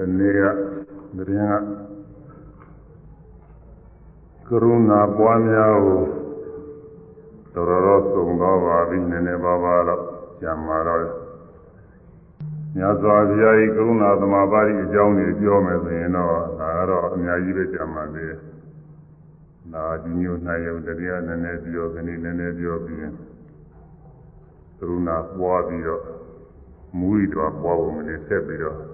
ဒီနေ့ကသတင်းကကရုဏာပွားများကိုတော်တော်သုံးတော့ပါပြီနည်းနည်းပါးပါးတော့ကြံမှာတော့မြတ်စွာဘုရားကြီးကရုဏာသမာပါတိအကြောင်းတွေပြောမယ်ဆိုရင်တော့ဒါကတော့အများကြီးပဲကြံမှာသေးတယ်။ဒါဒီမျိုးနိုင်ရုံတရားနည်းနည်းပြောခဏနည်းနည်းပြောပြီးရင်ကရုဏာပွားပြီးတော့မူရိတော်ပွားဖို့မနေဆက်ပြီးတော့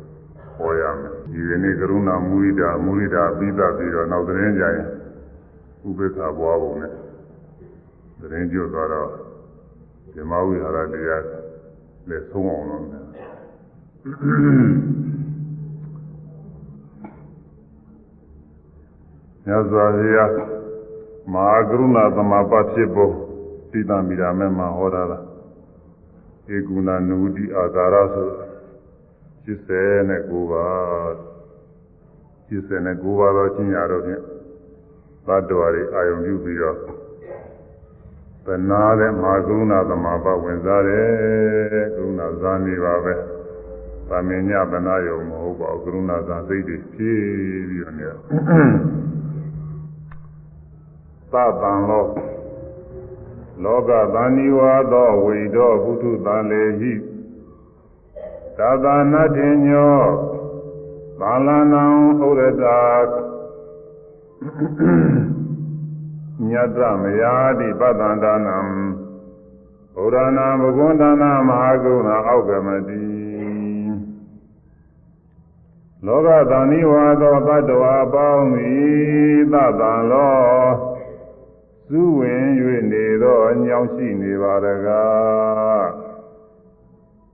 ဟောရမယ်ဒီကနေ့ကရုဏာမူရိတာမူရိတာပြီးသပြီးတော့နောက်သတင်းကြရင်ဥပေက္ခပွားဖို့နဲ့သတင်းကျွတ်သွားတော့ဓမ္မဝိဟာရတရားလက်ဆုံးအောင်လို့ညဇာရိယမဟာကရုဏာသမပတ်ဖြစ်ဖို့တိတမိရာမဲမှာဟောတာလားဧကုဏနုတိအာကာရဆို 89ပါး89ပါးသောကျင့်ရတော့ဖြင့်သတ္တဝါတွေအာယုံပြုပြီးတော့သနာတဲ့မဟာကရုဏာသမဘာဝင်စားတယ်ကရုဏာဇာနေပါပဲ။သာမင်ညသနာယုံမဟုတ်ပါဘူးကရုဏာဇာစိတ်တွေဖြည့်ပြီးတော့နေသတံလောလောကသန္နိဝါသောဝိဒောဘုထုသံလေဟိ သာသနာတင်ညောသာလနံဥရတာညတမယာတိပတ္တန္တနံဘုရားနာဘဂဝန္တနာမဟာကုဏအောက်ကမတိလောကသန္နိဝါသောတတ္တဝါပေါင်းသည်သတ္တံလောစုဝင်၍နေသောအညောင်းရှိနေပါတကား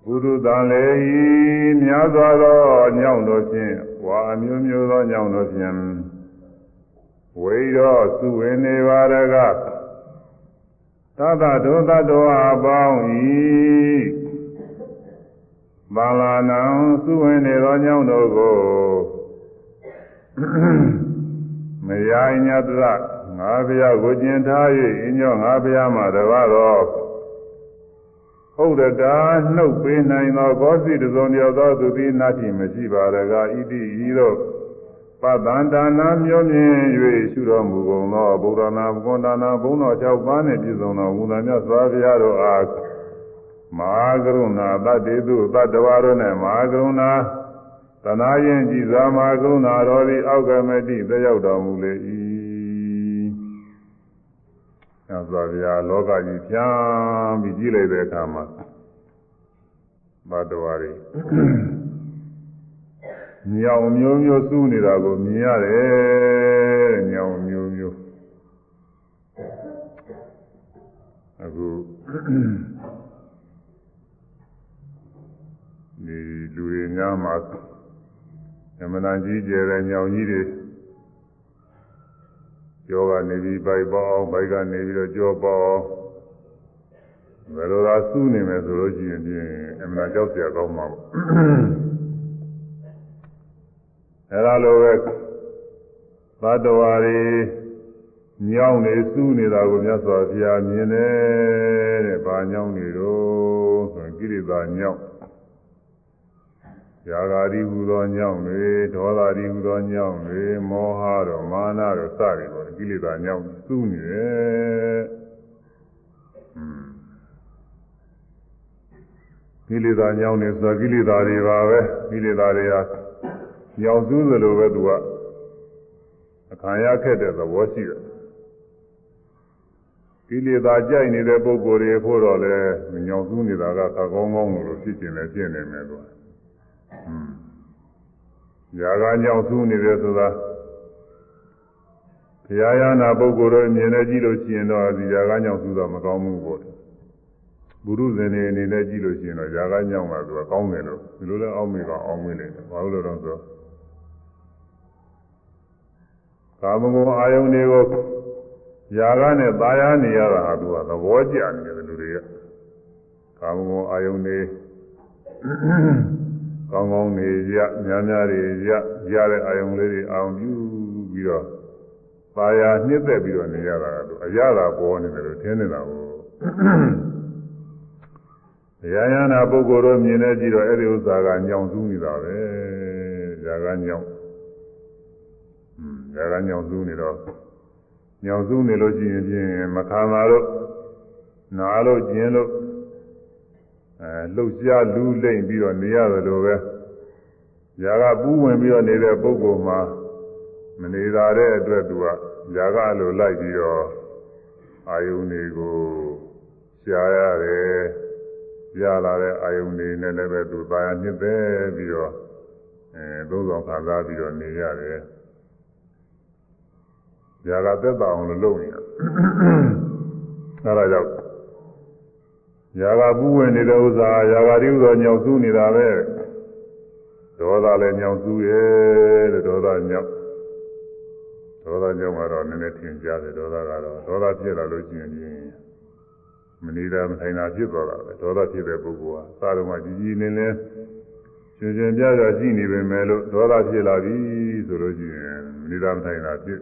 ဘုရုတန်လေဤများစွာသောညောင်းတို့ဖြင့်ဝါအမျိုးမျိုးသောညောင်းတို့ဖြင့်ဝိရောစုဝင်နေပါတကားသတ္တဒုသတ္တဝါပေါင်းဤဘာလာနံစုဝင်နေသောညောင်းတို့ကိုမယာညတ္တငါဘုရားကိုကျင်ထား၍အင်းကျော်ငါဘုရားမှာတပါတော့ ဟုတ်တကားနှုတ်ပေးနိုင်သောကောစီတစုံတယောက်သောသူသည်နာတိမရှိပါရကားဣတိဤသို့ပတ္တန္တာနာမျိုးမြင်၍ရှုတော်မူကုန်သောဗုဒ္ဓနာဘုကွန်ဒါနာဘုံတော်၆ပါးနှင့်ပြည့်စုံသောဝုဒ္ဓမြတ်စွာဘုရားတို့အားမဟာကရုဏာတတ္တေသူတတ္တဝါတို့နှင့်မဟာကရုဏာသနာရင်ကြည်စွာမဟာကရုဏာတော်သည်အောက်ကမတိတရောက်တော်မူလေ၏ မြတ်စွာဘုရားလောကကြီးဖြန်းပြီးကြည့်လိုက်တဲ့အခါမှာဘတ်တော်ရီညောင်မျိုးမျိုးစူးနေတာကိုမြင်ရတယ်ညောင်မျိုးမျိုးအခုဒီလူတွေများမှာအမှန်တန်ကြီးကျယ်တဲ့ညောင်ကြီးတွေ ကြောကနေပြီးပိုက်ပေါအောင်ပိုက်ကနေပြီးတော့ကြောပေါအောင်ဘယ်လိုသာစူးနေမယ်ဆိုလို့ရှိရင်ပြင်အမှန်ကြောက်စရာကောင်းမှာပေါ့အဲလိုပဲဘတ်တော်ရီညောင်းနေစူးနေတာကိုမြတ်စွာဘုရားမြင်တယ်တဲ့။ဘာညောင်းနေတော့ဆိုရင်ကိရိသာညောင်းရာဂာတိဟူသောညောင်းတွေဒေါသတိဟူသောညောင်းတွေမောဟတော့မာနတော့စတယ်ပေါ့ ကိလေသာညောင်းစူးနေတယ်ကိလေသာညောင်းနေဆိုကိလေသာတွေပါပဲကိလေသာတွေဟာညောင်းစူးသလိုပဲသူကအခါရခက်တဲ့သဘောရှိတယ်ကိလေသာကြိုက်နေတဲ့ပုဂ္ဂိုလ်တွေဖို့တော့လေညောင်စူးနေတာကသကောင်းကောင်းလို့ဖြစ်ကျင်လည်းဖြစ်နေမယ်ကွာ။ຢာကညောင်စူးနေတယ်ဆိုတာ ဘုရားရနာပုဂ္ဂိုလ်တို့မြင်နေကြည့်လို့ရှိရင်တော့ဒီຢာကညောင်စူးတော့မကောင်းဘူးပေါ့။ဘုရုဇင်နေအနေနဲ့ကြည့်လို့ရှိရင်တော့ຢာကညောင်တာသူကကောင်းတယ်လို့ဒီလိုလဲအောက်မေကအောင်းမင်းနေတယ်။ဘာလို့လဲတော့ဆိုကာမဂုဏ်အာယုန်တွေကိုຢာကနဲ့ตายရနေရတာဟာသူကသဘောကျနေတယ်လူတွေကကာမဂုဏ်အာယုန်တွေကောင်းကောင်းနေရများများတွေရရတဲ့အာယုံလေးတွေအောင်ပြုပြီးတော့ ပါရနှစ်သက်ပြီးတော့နေရတာတို့အရသာပေါ်နေတယ်လို့ထင်နေတာကိုတရားရနာပုဂ္ဂိုလ်တို့မြင်နေကြည့်တော့အဲ့ဒီဥစ္စာကညောင်စူးနေတာပဲဇာရာကညောင်းอืมရာကညောင်းစုနေတော့ညောင်းစုနေလို့ရှိရင်ဖြင့်မခံပါတော့နားလို့ကျင်းလို့အဲလှုပ်ရှားလူးလိမ့်ပြီးတော့နေရတယ်လို့ပဲရာကပူးဝင်ပြီးတော့နေတဲ့ပုဂ္ဂိုလ်မှာ မနေသာတဲ့အတွက်သူကရာကလိုလိုက်ပြီးတော့အာယုန်တွေကိုရှားရတယ်ရလာတဲ့အာယုန်တွေနဲ့လည်းပဲသူပါရနှစ်သက်ပြီးတော့အဲသုံးဆောင်ခံစားပြီးတော့နေရတယ်။ຢာကသက်သာအောင်လို့လုပ်နေတာ။အဲဒါကြောင့်ຢာကပူးဝင်နေတဲ့ဥစ္စာຢာကတိဥသောညောင်စုနေတာပဲ။ဒေါသလည်းညောင်စုရဲ့တဲ့ဒေါသညောင် ဒေါသညောင်ကတော့နည်းနည်းထင်ရှားတယ်ဒေါသကတော့ဒေါသဖြစ်လာလို့ရှိရင်မနေတာမထိုင်တာဖြစ်သွားတာပဲဒေါသဖြစ်တဲ့ပုဂ္ဂိုလ်ဟာသာတော်မှာကြီးကြီးလင်းလင်းရှင်ရှင်ပြပြရှိနေပေမဲ့လို့ဒေါသဖြစ်လာပြီဆိုလို့ရှိရင်မနေတာမထိုင်တာဖြစ်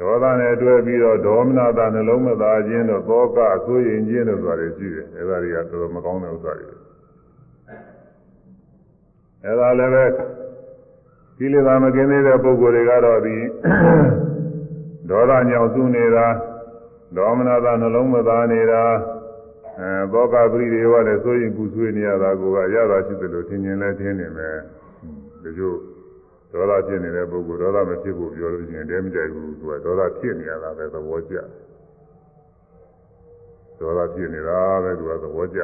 ဒေါသနဲ့တွဲပြီးတော့ဒေါမနတာနှလုံးမသားခြင်းတို့သောကအဆိုးရင်ခြင်းတို့ဆိုတာရှိတယ်အဲဒါတွေကတော်တော်မကောင်းတဲ့ဥစ္စာတွေအဲဒါလည်းပဲ ကိလေသာမကင်းသေးတဲ့ပုဂ္ဂိုလ်တွေကတော့ဒီဒေါသညောင်စုနေတာဒေါမနတာနှလုံးမသားနေတာအဲဘောကပရိဒေဝလည်းဆိုရင်ပူဆွေးနေရတာကိုကရတာရှိတယ်လို့ထင်မြင်လဲထင်နေမယ်ဒီလိုဒေါသဖြစ်နေတဲ့ပုဂ္ဂိုလ်ဒေါသမဖြစ်ဖို့ပြောလို့ရှိရင်တဲမကြိုက်ဘူးသူကဒေါသဖြစ်နေရတာပဲသဘောကျဒေါသဖြစ်နေတာပဲသူကသဘောကျ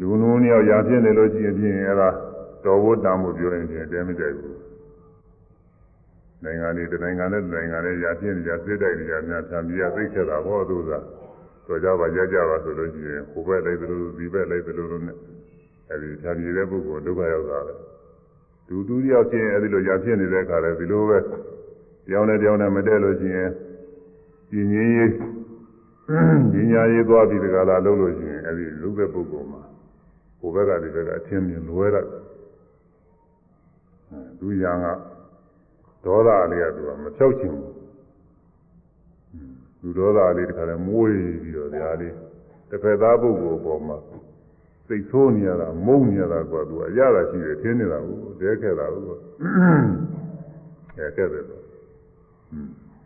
လူနုံးယောက်ရာဖြစ်နေလို့ရှိရင်ဖြင့်အဲဒါတော်ဝတ်တမ်းမှုပြောရင်ဖြင့်တဲမကြိုက်ဘူးနိုင်ငံတွေတနိုင်ငံနဲ့နိုင်ငံနဲ့ရာပြင်းကြစစ်တိုက်ကြများဖြံပြရသိခဲ့တာဟောသူသာတော်ကြပါရကြပါဆိုလို့ရှိရင်ဟိုဘက်လိုက်သလိုဒီဘက်လိုက်သလိုလိုနဲ့အဲဒီဖြံပြတဲ့ပုဂ္ဂိုလ်ဒုက္ခရောက်တာပဲသူသူတယောက်ချင်းအဲဒီလိုရာပြင်းနေတဲ့အခါလဲဒီလိုပဲကြောင်းနဲ့ကြောင်းနဲ့မတည့်လို့ရှိရင်ပြင်းရင်းရေးညညာရေးသွားပြီးတကလားလုံးလို့ရှိရင်အဲဒီလူပဲပုဂ္ဂိုလ်မှာဟို ဘက်ကဒီဘက်ကအချင်းမြင်လွဲတတ်သူရံကဒေါသလေးကသူကမဖြောက်ချင်ဘူးလူဒေါသလေးတခါလဲမွေးပြီးတော့ဒါလေးတစ်ဖက်သားပုဂ္ဂိုလ်ပေါ်မှာစိတ်ဆိုးနေရတာမုန်းနေရတာကသူအရသာရှိတယ်ထင်းနေတာကိုတဲခဲ့တာကိုအဲခဲ့တယ်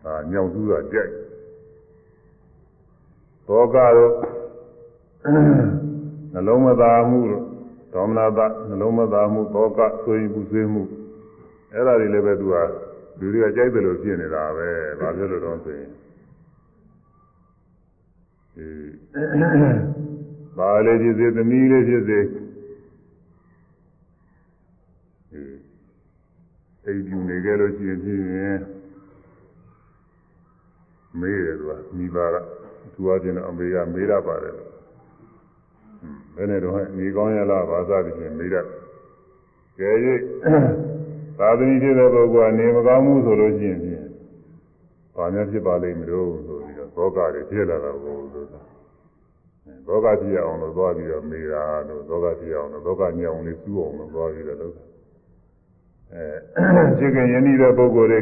အာညောင်သူးတာကြိုက်သောကတော့ နှလုံးမသားမှုတို့ဒေါမနတာနှလုံးမသားမှုသောကဆိုရင်ပူဆွေးမှုအဲ့ဒါတွေလည်းပဲသူကလူတွေကကြိုက်တယ်လို့ဖြစ်နေတာပဲဘာဖြစ်လို့တော့ဆိုရင်ဒီဘာလေးဖြစ်စေသမီးလေးဖြစ်စေအိမ်ပြူနေကြလို့ရှိရင်ဖြစ်ရင်မေးတယ်သူကမိဘကသူအချင်းအမေကမေးရပါတယ် ဘယ်နဲ့တော့နေကောင်းရလားဘာသာတည်းမေးရကဲ၍သာသမီဖြစ်တဲ့ပုဂ္ဂိုလ်ကနေမကောင်းဘူးဆိုလို့ရှိရင်ဖြင့်ဘာများဖြစ်ပါလိမ့်မလို့ဆိုပြီးတော့သောကတွေဖြစ်လာတာကိုဆိုတာသောကဖြစ်အောင်လို့သွားပြီးတော့မေးတာလို့သောကဖြစ်အောင်လို့သောကညောင်လေးစူးအောင်လို့သွားပြီးတော့လုပ်တာအဲဖြစ်ခင်ယဉ်နေတဲ့ပုဂ္ဂိုလ်တွေ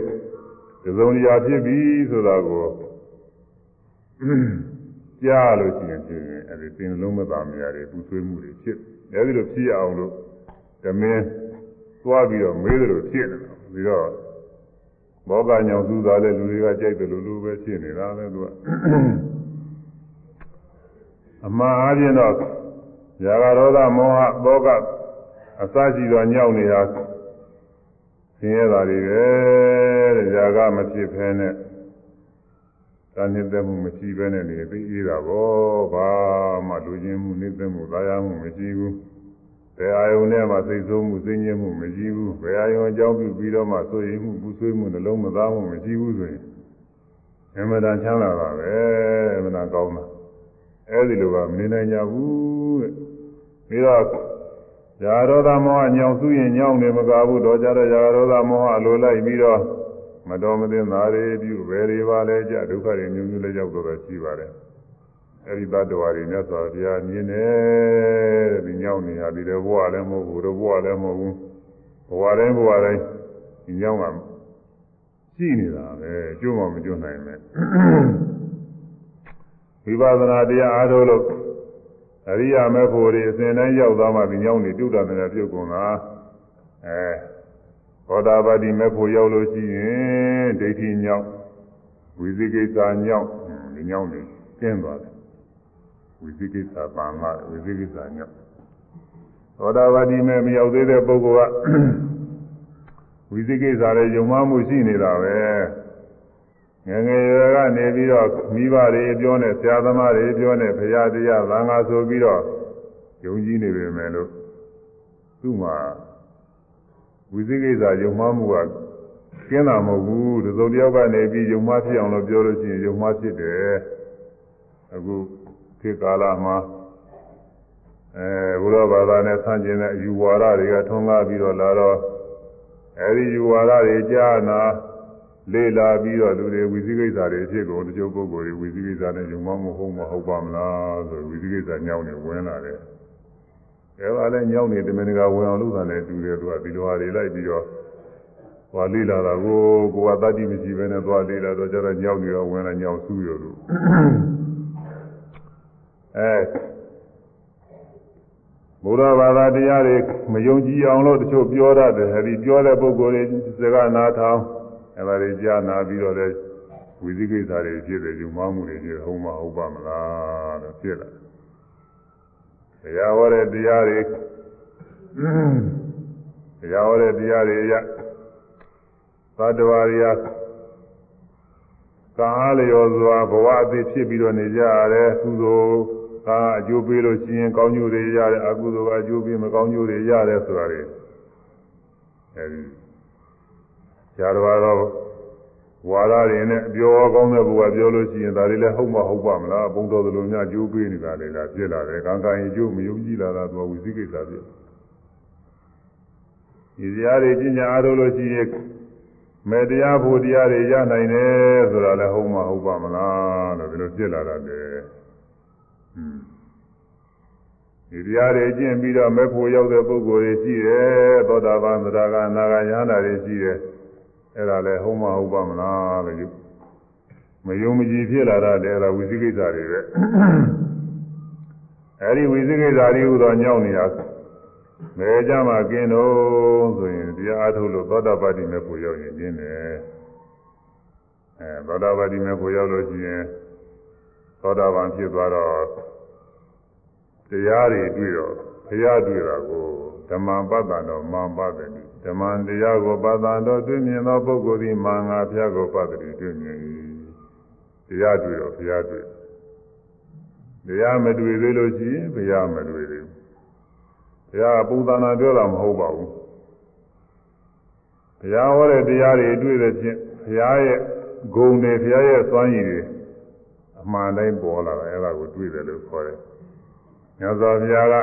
ဒီစုံရာဖြစ်ပြီဆိုတာကို ကြားလို့ရှိရင်ဖြင့်အဲဒီသင်လုံးမသားမရတွေပူဆွေးမှုတွေဖြစ်အဲဒီလိုဖြစ်အောင်လို့ဓမင်းသွားပြီးတော့မေးတယ်လို့ဖြစ်နေတာပြီးတော့ဘောကညောင်သူသားလဲလူတွေကကြိုက်တယ်လို့လူပဲဖြစ်နေတာပဲသူကအမှားအပြင်တော့ຢာကရောသမောဟဘောကအစရှိသောညောက်နေတာဆင်းရဲတာတွေပဲတဲ့ຢာကမဖြစ်ဖဲနဲ့ တာနေသက်မှုမရှိဘဲနဲ့နေပြီးအေးတာပေါ့ဘာမှလူချင်းမှုနေသက်မှုသာယာမှုမရှိဘူးဘယ်အာယုန်နဲ့မှစိတ်ဆိုးမှုစိတ်ညစ်မှုမရှိဘူးဘယ်အာယုန်အကြောင်းပြုပြီးတော့မှဆိုရင်မှုပူဆွေးမှုနှလုံးမသားမှုမရှိဘူးဆိုရင်အမှန်တန်ချမ်းသာတာပဲအမှန်တန်ကောင်းတာအဲဒီလိုကမနေနိုင်ကြဘူးတဲ့ပြီးတော့ဇာရောသမောဟညောင်စုရင်ညောင်နေမကဘူးတော့ကြတော့ဇာရောသမောဟလိုလိုက်ပြီးတော့ မတော်မသင်သားတွေပြုဘယ်တွေပါလဲကြဒုက္ခတွေမျိုးမျိုးလည်းရောက်တော့ရှိပါတယ်အဲဒီတ attva တွေမြတ်စွာဘုရားမြင်တယ်တဲ့ဒီညောင်းနေရဒီတဲ့ဘဝလည်းမဟုတ်ဘူးတော့ဘဝလည်းမဟုတ်ဘူးဘဝတိုင်းဘဝတိုင်းဒီညောင်းကရှိနေတာပဲကျွတ်မှမကျွတ်နိုင်ပဲဝိပဿနာတရားအားထုတ်လို့အရိယာမေဖို့တွေအစဉ်တိုင်းရောက်သွားမှဒီညောင်းတွေပြုတ်တာတယ်ပြုတ်ကုန်တာအဲ ဘောဓဘာတိမေဖို့ရောက်လို့ရှိရင်ဒိဋ္ဌိညောင်းဝိသိကိစ္စညောင်းဒီညောင်းတွေကျင်းသွားတယ်ဝိသိကိစ္စပန်လာဝိသိကိစ္စညောင်းသောတာပတိမေမရောက်သေးတဲ့ပုဂ္ဂိုလ်ကဝိသိကိစ္စလည်းယုံမှမှုရှိနေတာပဲငယ်ငယ်ရွယ်ကနေပြီးတော့မိဘတွေပြောနေဆရာသမားတွေပြောနေဘုရားတရားသံဃာဆိုပြီးတော့ယုံကြည်နေပေမဲ့လို့သူ့မှာ ဝိသိကိစ္စယုံမှမှုကကျင်းတာမဟုတ်ဘူးဒီစုံတယောက်ကနေပြီးယုံမှဖြစ်အောင်လို့ပြောလို့ရှိရင်ယုံမှဖြစ်တယ်အခုခေတ်ကာလမှာအဲဘုရားဘာသာနဲ့ဆန့်ကျင်တဲ့အယူဝါဒတွေကထွန်းကားပြီးတော့လာတော့အဲဒီယူဝါဒတွေကြားနာလေ့လာပြီးတော့လူတွေဝိသိကိစ္စတွေဖြစ်ကုန်တချို့ပုဂ္ဂိုလ်တွေဝိသိကိစ္စနဲ့ယုံမမဟုတ်မဟုတ်ပါမလားဆိုဝိသိကိစ္စညောင်းနေဝင်လာတယ်။ အဲဒါလည်းညောင်းနေတမင်ကဝင်အောင်လုပ်တာနဲ့တူတယ်သူကဒီလိုဟာတွေလိုက်ပြီးတော့ဟောလေ့လာတာကိုကိုကတတိမရှိဘဲနဲ့သွားလေ့လာတော့ကျတော့ညောင်းနေတော့ဝင်လာညောင်းဆူးရလို့အဲဘုရားဘာသာတရားတွေမယုံကြည်အောင်လို့တချို့ပြောတတ်တယ်အဲဒီပြောတဲ့ပုဂ္ဂိုလ်တွေစကားနာထောင်အဲဒါတွေကြားနာပြီးတော့လဲဝိသိကိစ္စတွေဖြစ်တယ်ယူမမှုတွေဖြစ်ဟုတ်မဟုတ်ပါမလားလို့ဖြစ်လာတ ရားဟောတဲ့တရားတွေတရားဟောတဲ့တရားတွေရသတ္တဝါတွေကကာလျော်စွာဘဝအသေးဖြစ်ပြီးတော့နေကြရတယ်ကုသိုလ်ကအကျိုးပေးလို့ရှိရင်ကောင်းကျိုးတွေရတယ်အကုသိုလ်ကအကျိုးပေးမကောင်းကျိုးတွေရတယ်ဆိုတာတွေအဲဒီဆရာတော်ကတော့ ဝါရတွေနဲ့အပြောကောင်းတဲ့ဘုရားပြောလို့ရှိရင်ဒါတွေလည်းဟုတ်မဟုတ်ပါမလားဘုံတော်သလိုများကျိုးပေးနေတာလေလားဖြစ်လာတယ်ကံကံရင်ကျိုးမယုံကြည်လာတာသူကဝိသိကိစ္စဖြစ်ဒီတရားတွေကျင့်ကြအားထုတ်လို့ရှိရင်မေတရားဖို့တရားတွေရနိုင်တယ်ဆိုတာလည်းဟုတ်မဟုတ်ပါမလားလို့ဒီလိုဖြစ်လာတာလေဒီတရားတွေကျင့်ပြီးတော့မေဖို့ရောက်တဲ့ပုဂ္ဂိုလ်တွေရှိတယ်သောတာပန်သရဂနာဂယန္တာတွေရှိတယ် အဲ့ဒါလည်းဟုတ်မဟုတ်ပါမလားလို့ယူမယုံမကြည်ဖြစ်လာတာလည်းအဲ့ဒါဝိသိကိစ္စတွေပဲအဲ့ဒီဝိသိကိစ္စတွေဟူသောညောင်းနေတာမဲကြမှာกินတော့ဆိုရင်တရားအားထုတ်လို့သောတာပတ္တိမေဖို့ရောက်ရင်ကျင်းတယ်အဲသောတာပတ္တိမေဖို့ရောက်လို့ရှိရင်သောတာပန်ဖြစ်သွားတော့တရားတွေတွေ့တော့ဘုရားတွေ့တာကိုဓမ္မပတ္တတော်မာပတ္တိ ဓမ္မတရားကိုပတ္တတော်တွေ့မြင်သောပုဂ္ဂိုလ်သည်မာငါဘုရားကိုပတ္တိတွေ့မြင်၏တရားတွေ့တော့ဘုရားတွေ့တရားမတွေ့သေးလို့ရှိရင်ဘုရားမတွေ့သေးဘူးဘုရားပုံသဏ္ဍာန်ပြောတာမဟုတ်ပါဘူးဘုရားဟောတဲ့တရားတွေတွေ့တဲ့ဖြင့်ဘုရားရဲ့ဂုဏ်တွေဘုရားရဲ့စွမ်းရည်တွေအမှန်တိုင်းပေါ်လာတယ်အဲ့ဒါကိုတွေ့တယ်လို့ခေါ်တယ်မြတ်စွာဘုရားက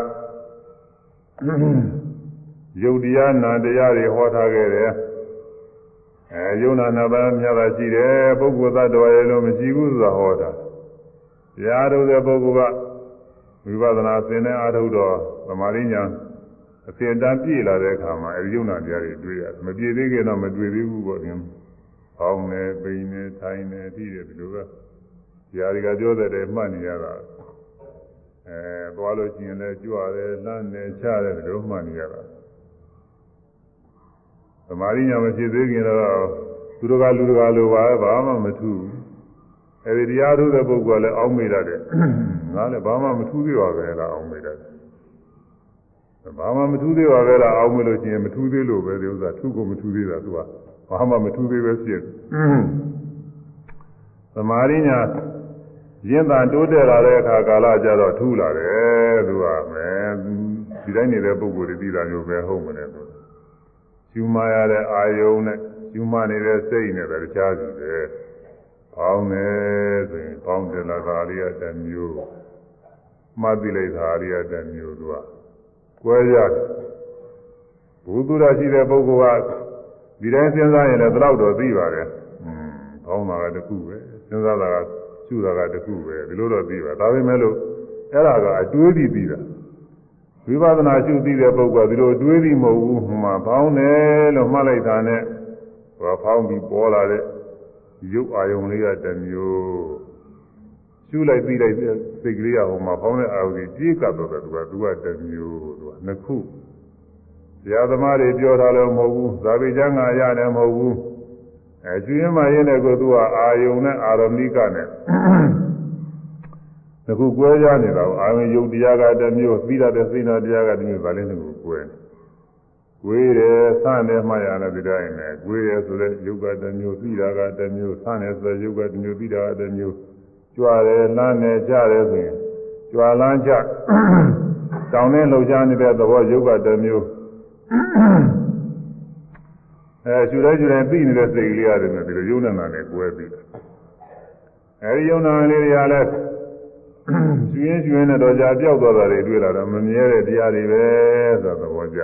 ယုတ်တရားနာတရားတွေဟောထားခဲ့တယ်အဲယုံနာနာပါမြတ်တာရှိတယ်ပုဂ္ဂိုလ်သတ္တဝါရဲ့လို့မရှိဘူးဆိုတာဟောတာတရားထုတ်တဲ့ပုဂ္ဂိုလ်ကဝိပဿနာသင်တဲ့အာထုတော်သမာဓိညာအစဉ်တန်းပြည့်လာတဲ့အခါမှာအဲဒီယုံနာတရားတွေတွေ့ရတယ်မပြည့်သေးခင်တော့မတွေ့သေးဘူးပေါ့ခင်။ပေါင်းနေပိန်နေထိုင်နေပြီးတယ်ဒီလိုပဲ။တရားတွေကပြောတဲ့မှတ်နေရတာအဲသွားလို့ရှိရင်လည်းကြွရတယ်လှမ်းနေချတယ်ဒီလိုမှတ်နေရတာ။ သမာဓိညာမဖြစ်သေးခင်တော့သူတို့ကလူတကာလိုပါဘာမှမထူးဘူး။အဲဒီတရားထုတဲ့ပုဂ္ဂိုလ်ကလည်းအောင်းမိရတယ်။ငါလည်းဘာမှမထူးသေးပါပဲလားအောင်းမိတယ်။ဘာမှမထူးသေးပါပဲလားအောင်းမိလို့ရှိရင်မထူးသေးလို့ပဲဒီဥစ္စာထူးကိုမထူးသေးတာသူကဘာမှမထူးသေးပဲဖြစ်။သမာဓိညာရင်းသာတိုးတက်လာတဲ့အခါကာလကျတော့ထူးလာတယ်သူကမယ်ဒီတိုင်းနေတဲ့ပုဂ္ဂိုလ်တွေသိတာမျိုးပဲဟုတ်မလဲသူ ယူမရတဲ့အာယုံနဲ့ယူမနေတဲ့စိတ်နဲ့ပဲတခြားစီတယ်ပေါင်းတယ်ဆိုရင်ပေါင်းတယ်လာတာအရိယတမျိုးမှတ်သိလိုက်တာအရိယတမျိုးသူကကွဲရတယ်ဘုသူရရှိတဲ့ပုဂ္ဂိုလ်ကဒီတိုင်းစဉ်းစားရင်လည်းတော့တော့သိပါတယ်อืมပေါင်းတာကတခုပဲစဉ်းစားတာကရှုတာကတခုပဲဒီလိုတော့သိပါဒါပေမဲ့လို့အဲ့ဒါကအတွေးပြီးပြီးတာ ဝိပဿနာရှုသိတဲ့ပုဂ္ဂိုလ်ကဒီလိုအတွေးပြီးမဟုတ်ဘူးဟိုမှာပေါင်းတယ်လို့မှတ်လိုက်တာနဲ့ဟိုဖောင်းပြီးပေါ်လာတဲ့ရုပ်အာယုံလေးကတစ်မျိုးရှရှုလိုက်ပြီးလိုက်စိတ်ကလေးကဟိုမှာဖောင်းတဲ့အာရုံကြီးကြေးကပ်တော့တယ်သူကသူကတစ်မျိုးသူကနှစ်ခုဆရာသမားတွေပြောတာလည်းမဟုတ်ဘူးဇာတိကျမ်းဂါရတယ်မဟုတ်ဘူးအဲကျွင်းမရင်းတဲ့ကိုသူကအာယုံနဲ့အာရမိကနဲ့ တခုကွဲကြနေတာကိုအာယုံယုတ်တရားကတစ်မျိုးပြီးတာတဲ့စိတ်နာတရားကတစ်မျိုးဗာလဲတခုကွဲကွေးတယ်ဆန့်တယ်မှရတဲ့ဒီတိုင်းနဲ့ကွေးတယ်ဆိုတဲ့ယုတ်ကတစ်မျိုးပြီးတာကတစ်မျိုးဆန့်တယ်ဆိုတဲ့ယုတ်ကတစ်မျိုးပြီးတာကတစ်မျိုးကြွားတယ်လမ်းတယ်ကြတယ်ဆိုရင်ကြွားလမ်းကြတောင်းနဲ့လှုပ်ရှားနေတဲ့သဘောယုတ်ကတစ်မျိုးအဲကျူတဲ့ကျူတဲ့ပြီးနေတဲ့စိတ်ကလေးရတယ်နဲ့ဒီလိုယုံနေတာနဲ့ကွဲပြီးတယ်အဲဒီယုံနာလေးတွေကလည်း ကျွင်းကျွင်းနဲ့တော့ကြာပြောက်သွားတာတွေတွေ့လာတော့မမြဲတဲ့တရားတွေပဲဆိုတော့သဘောကျ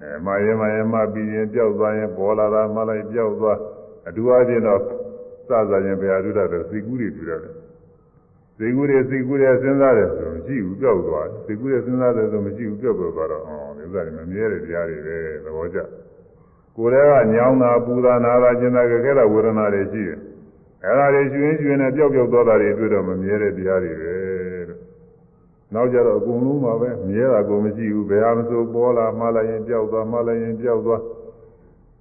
အဲမာရင်မာရင်မပြီးရင်ပြောက်သွားရင်ပေါ်လာတာမှလိုက်ပြောက်သွားအတူအချင်းတော့စစရင်ဘယ်အတူတော့စိတ်ကူးတွေတွေ့ရတယ်စိတ်ကူးတွေစိတ်ကူးတွေစဉ်းစားတယ်ဆိုမရှိဘူးပြောက်သွားစိတ်ကူးတွေစဉ်းစားတယ်ဆိုမရှိဘူးပြောက်သွားတော့အော်ဒီဥစ္စာတွေမမြဲတဲ့တရားတွေပဲသဘောကျကိုယ်တည်းကညောင်းတာပူတာနာတာကျင်တာကြဲတဲ့ဝေဒနာတွေရှိတယ် အဲ့ဒါတွေရှင်ရှင်နဲ့ပျောက်ပျောက်သွားတာတွေတွေ့တော့မမြဲတဲ့တရားတွေပဲတဲ့နောက်ကြတော့အကုန်လုံးပါပဲမြဲတာကိုမရှိဘူးဘယ်ဟာမဆိုပေါ်လာမှလိုက်ရင်ပျောက်သွားမှလိုက်ရင်ပျောက်သွား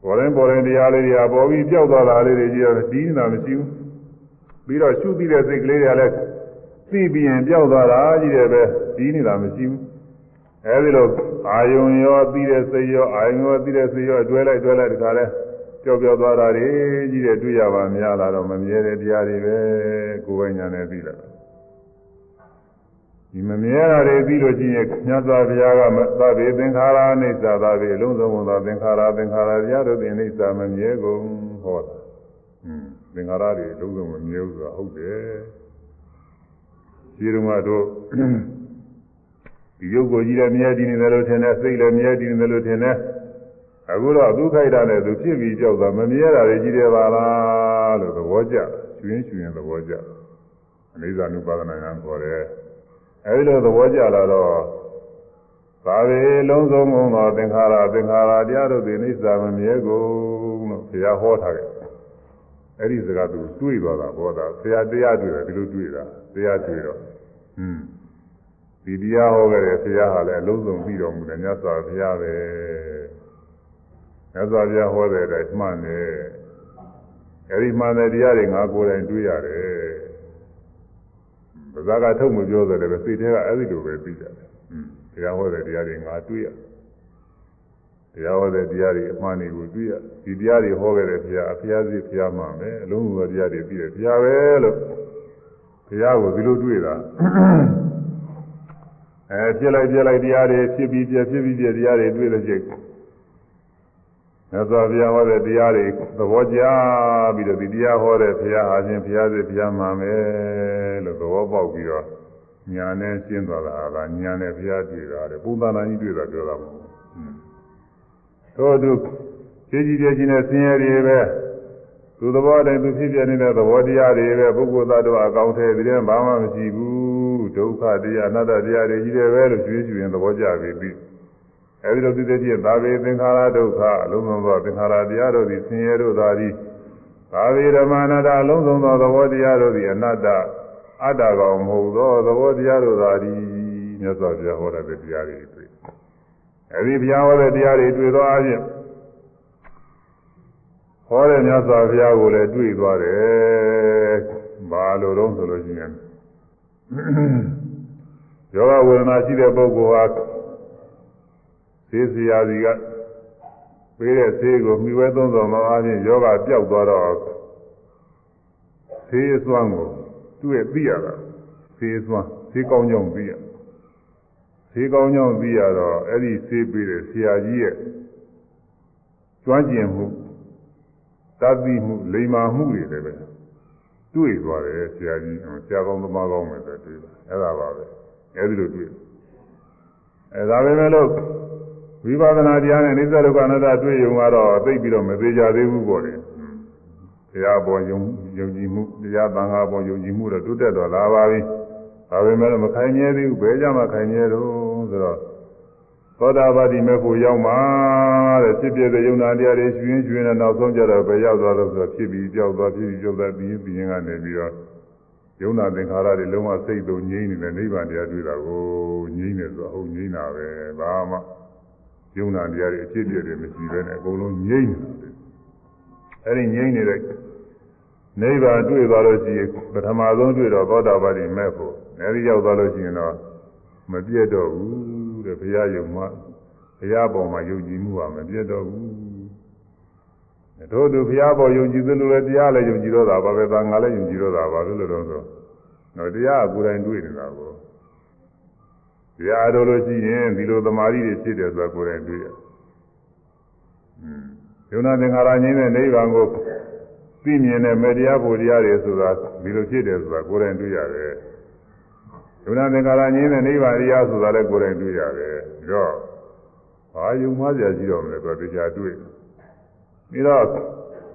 ပေါ်ရင်ပေါ်ရင်တရားလေးတွေကပေါ်ပြီးပျောက်သွားတာလေးတွေကြီးတော့တီးနေတာမရှိဘူးပြီးတော့ရှုပြီးတဲ့စိတ်ကလေးတွေကလည်းသိပြီးရင်ပျောက်သွားတာကြီးတယ်ပဲတီးနေတာမရှိဘူးအဲဒီလိုအာယုံရောသိတဲ့စိတ်ရောအာယုံရောသိတဲ့စိတ်ရောတွဲလိုက်တွဲလိုက်တခါလဲ ပျောက်ပျောက်သွားတာတွေကြီးတဲ့တွေ့ရပါများလာတော့မမြဲတဲ့တရားတွေပဲကိုယ်ပိုင်ညာနဲ့သိလာဒီမမြဲတာတွေပြီးလို့ရှိရင်မြတ်စွာဘုရားကသဗ္ဗေသင်္ခါရအိဋ္ဌာသဗ္ဗေအလုံးစုံသောသင်္ခါရသင်္ခါရတရားတို့သည်အိဋ္ဌာမမြဲကုန်ဟောတာอืมသင်္ခါရတွေအလုံးစုံမမြဲဘူးဆိုတာဟုတ်တယ်ဒီတုန်းကတော့ဒီရုပ်ကိုကြီးလည်းမြဲတည်နေတယ်လို့ထင်တယ်စိတ်လည်းမြဲတည်နေတယ်လို့ထင်တယ် အခုတော့သူခိုက်တာနဲ့သူဖြစ်ပြီးကြောက်တာမမြဲတာတွေကြီးတယ်ပါလားလို့သဘောကျကျွင်းကျွင်းသဘောကျအနိစ္စ ानु ပါဒနာညာခေါ်တယ်အဲဒီလိုသဘောကျလာတော့သာဝေလုံးစုံကုန်သောသင်္ခါရသင်္ခါရတရားတို့သည်အိစ္ဆာမမြဲကုန်လို့ဘုရားဟောထားတယ်အဲ့ဒီစကားသူတွေးသွားတာဘောတာဆရာတရားတွေ့တယ်ဒီလိုတွေ့တာတရားတွေ့တော့ဟွန်းဒီတရားဟောခဲ့တဲ့ဆရာဟာလည်းအလုံးစုံပြီးတော်မူတယ်မြတ်စွာဘုရားပဲ မြတ်စွာဘုရားဟောတဲ့အတိုင်းမှန်တယ်အဲဒီမှန်တဲ့တရားတွေငါကိုယ်တိုင်တွေ့ရတယ်ဗဇာကထုတ်မပြောတယ်လည်းစိတ်ထဲကအဲဒီလိုပဲပြီးတယ်ဟွန်းတရားဟောတဲ့တရားတွေငါတွေ့ရတရားဟောတဲ့တရားတွေအမှန်တွေကိုတွေ့ရဒီတရားတွေဟောခဲ့တဲ့ဘုရားအဖျားစီဘုရားမှမယ်အလုံးစုံတရားတွေပြီးတယ်ဘုရားပဲလို့ဘုရားကိုဒီလိုတွေ့တာအဲပြစ်လိုက်ပြစ်လိုက်တရားတွေဖြစ်ပြီးပြဖြစ်ပြီးပြတရားတွေတွေ့လို့ရှိရင် မြတ်စွာဘုရားဟောတဲ့တရားတွေသဘောကျပြီးတော့ဒီတရားဟောတဲ့ဘုရားဟာချင်းဘုရားစီဘုရားမှမယ်လို့သဘောပေါက်ပြီးတော့ညာနဲ့ရှင်းသွားတာကညာနဲ့ဘုရားတွေ့တာတဲ့ပုံသဏ္ဍာန်ကြီးတွေ့တာပြောတာမဟုတ်ဘူးတို့သူခြေကြီးပြချင်းနဲ့ဆင်းရဲတွေပဲသူသဘောတိုင်းသူဖြစ်ပြနေတဲ့သဘောတရားတွေပဲပုဂ္ဂိုလ်သားတို့အကောင်းထဲပြီးရင်ဘာမှမရှိဘူးဒုက္ခတရားအနတ္တတရားတွေကြီးတယ်ပဲလို့ကျွေးကျွေးရင်သဘောကျပြီပြီး အဲဒီလိုသိတဲ့ပြည့်သာဝေသင်္ခါရဒုက္ခအလုံးစုံသောသင်္ခါရတရားတို့သည်ဆင်းရဲတို့သာသည်သာဝေဓမ္မအနတ္တအလုံးစုံသောသဘောတရားတို့သည်အနတ္တအတ္တကောင်မဟုတ်သောသဘောတရားတို့သာသည်မြတ်စွာဘုရားဟောတဲ့တရားတွေတွေ့အဲဒီဘုရားဟောတဲ့တရားတွေတွေ့သောအချင်းဟောတဲ့မြတ်စွာဘုရားကိုလည်းတွေ့သွားတယ်ဘာလို့တော့ဆိုလို့ရှိရင်ယောဂဝေဒနာရှိတဲ့ပုဂ္ဂိုလ်ဟာ သေစရာစီကပေးတဲ့ဆေးကိုမြှဝဲသုံးဆောင်သောအားဖြင့်ယောဂပျောက်သွားတော့ဆေးစွမ်းကိုသူ့ရဲ့သိရတာဆေးစွမ်းဆေးကောင်းကြောင်းသိရဆေးကောင်းကြောင်းသိရတော့အဲ့ဒီဆေးပေးတဲ့ဆရာကြီးရဲ့ကျွမ်းကျင်မှုသတိမှုလိမ္မာမှုတွေလည်းပဲတွေ့သွားတယ်ဆရာကြီးဆရာကောင်းသမားကောင်းပဲတွေ့တာအဲ့ဒါပါပဲအဲဒီလိုတွေ့အဲဒါပဲမဲ့လို့ ဝိပဿနာတရားနဲ့အိသဒုက္ခအနတ္တတွေ့ရုံကတော့သိပြီးတော့မသေးကြသေးဘူးပေါ့လေတရားပေါ်ယုံယုံကြည်မှုတရားသံဃာပေါ်ယုံကြည်မှုတော့တိုးတက်တော့လာပါပြီဒါပေမဲ့မခိုင်မြဲသေးဘူးဘယ်ကြမှာခိုင်မြဲတော့ဆိုတော့သောတာပတိမေဖို့ရောက်မှာတဲ့ဖြစ်ဖြစ်တဲ့ယုံနာတရားတွေရှင်ရှင်နဲ့နောက်ဆုံးကြတော့ပဲရောက်သွားတော့ဆိုတော့ဖြစ်ပြီးကြောက်သွားဖြစ်ပြီးကြောက်သွားပြီးပြီးရင်ကနေပြီးတော့ယုံနာသင်္ခါရတွေလုံးဝစိတ်သုံးငြိမ့်နေတဲ့နိဗ္ဗာန်တရားတွေ့တာကိုငြိမ့်နေဆိုဟုတ်ငြိမ့်တာပဲဘာမှ ယုံနာတရားတွေအဖြစ်အပျက်တွေမရှိဘဲနဲ့အကုန်လုံးငြိမ့်နေတာအဲ့ဒီငြိမ့်နေတဲ့နိဗ္ဗာန်တွေ့သွားလို့ရှိရင်ပထမဆုံးတွေ့တော့သောတာပတိမဲ့ဖို့အဲဒီရောက်သွားလို့ရှိရင်တော့မပြတ်တော့ဘူးတဲ့ဘုရားယုံမှာဘုရားပေါ်မှာယုံကြည်မှုဟာမပြတ်တော့ဘူးတို့သူဘုရားပေါ်ယုံကြည်သလိုလည်းတရားလည်းယုံကြည်တော့တာပါပဲသာငါလည်းယုံကြည်တော့တာပါလို့လို့တော့ဆိုတော့တရားကကိုယ်တိုင်တွေ့နေတာကို တရားတော်လို့ရှိရင်ဒီလိုသမာဓိတွေဖြစ်တယ်ဆိုတာကိုယ်တိုင်တွေ့ရယုံနာသင်္ခါရငြင်းတဲ့နိဗ္ဗာန်ကိုသိမြင်တဲ့မေတရားဖို့တရားတွေဆိုတာဒီလိုဖြစ်တယ်ဆိုတာကိုယ်တိုင်တွေ့ရတယ်ယုံနာသင်္ခါရငြင်းတဲ့နိဗ္ဗာန်တရားဆိုတာလည်းကိုယ်တိုင်တွေ့ရတယ်ပြီးတော့ဘာယုံမှကြရှိတော့မလဲဆိုတော့တရားတွေ့ပြီးတော့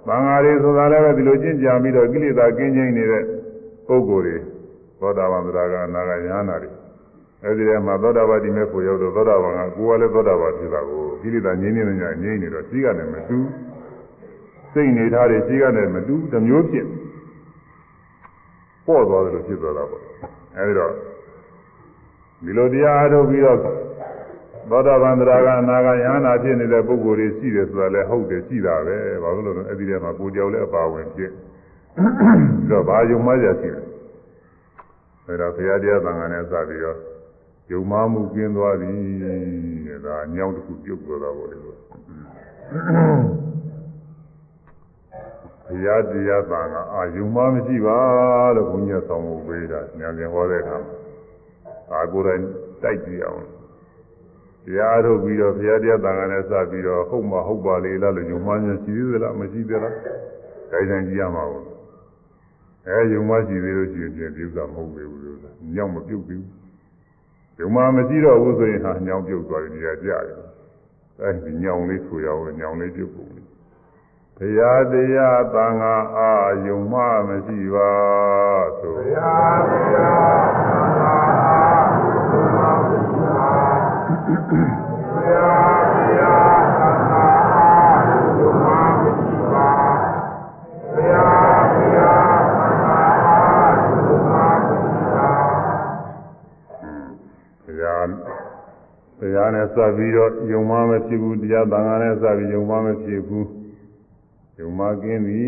သံဃာတွေဆိုတာလည်းပဲဒီလိုကျင့်ကြံပြီးတော့ကိလေသာကင်းကျင်းနေတဲ့ပုဂ္ဂိုလ်တွေသောတာပန်သရဂနာဂယန္နာတွေ အဲဒီထဲမှာသောတာပတိမဲ့ကိုရောက်တော့သောတာပန်ကကိုယ်ကလည်းသောတာပန်ဖြစ်တာကိုကိလေသာငြင်းနေနေငြင်းနေတော့ရှိကနေမတူစိတ်နေထားတွေရှိကနေမတူတစ်မျိုးဖြစ်ပေါ့သွားတယ်လို့ဖြစ်သွားတာပေါ့အဲဒီတော့ဒီလိုတရားအားထုတ်ပြီးတော့သောတာပန်တရားကအနာဂယဟနာဖြစ်နေတဲ့ပုဂ္ဂိုလ်တွေရှိတယ်ဆိုတာလည်းဟုတ်တယ်ရှိတာပဲဘာလို့လဲဆိုတော့အဲ့ဒီထဲမှာကိုကြောက်လည်းအပါဝင်ဖြစ်ပြီးတော့ဘာယုံမှကြရှိတယ်အဲဒါဘုရားတရားသံဃာနဲ့စပြီးတော့ ယုံမှမှုကျင်းသွားပြီတဲ့ဒါညောင်းတစ်ခုပြုတ်သွားတာပေါ့လေဘုရားတရားသံဃာအာယုံမှမရှိပါလို့ဘုန်းကြီးဆောင်းဖို့ပေးတာညံပြန်ဟောတဲ့အခါအာကိုယ်တိုင်တိုက်ကြည့်အောင်တရားထုတ်ပြီးတော့ဘုရားတရားတန်ခါနဲ့စပြီးတော့ဟုတ်မဟုတ်ပါလေလားလို့ယုံမှန်းခြင်းရှိသေးသလားမရှိသေးလားဒါတိုင်းကြည့်ရမှာပေါ့အဲယုံမရှိသေးလို့ရှိရင်ပြင်ဒီဥစ္စာမဟုတ်သေးဘူးလို့ညောင်းမပြုတ်ဘူး ယုံမှမရှိတော့ဘူးဆိုရင်ဟာညောင်းပြုတ်သွားတယ်နေရာကြတယ်အဲဒီညောင်းလေးဆိုရအောင်ညောင်းလေးပြုတ်ပုံလေးဘုရားတရားတန်ခါအာယုံမှမရှိပါဆိုဘုရားတရားတန်ခါအာယုံမှမရှိပါ တရားနဲ့စပ်ပြီးတော့ယုံမမဖြစ်ဘူးတရားသံဃာနဲ့စပ်ပြီးယုံမမဖြစ်ဘူးယုံမကင်းပြီ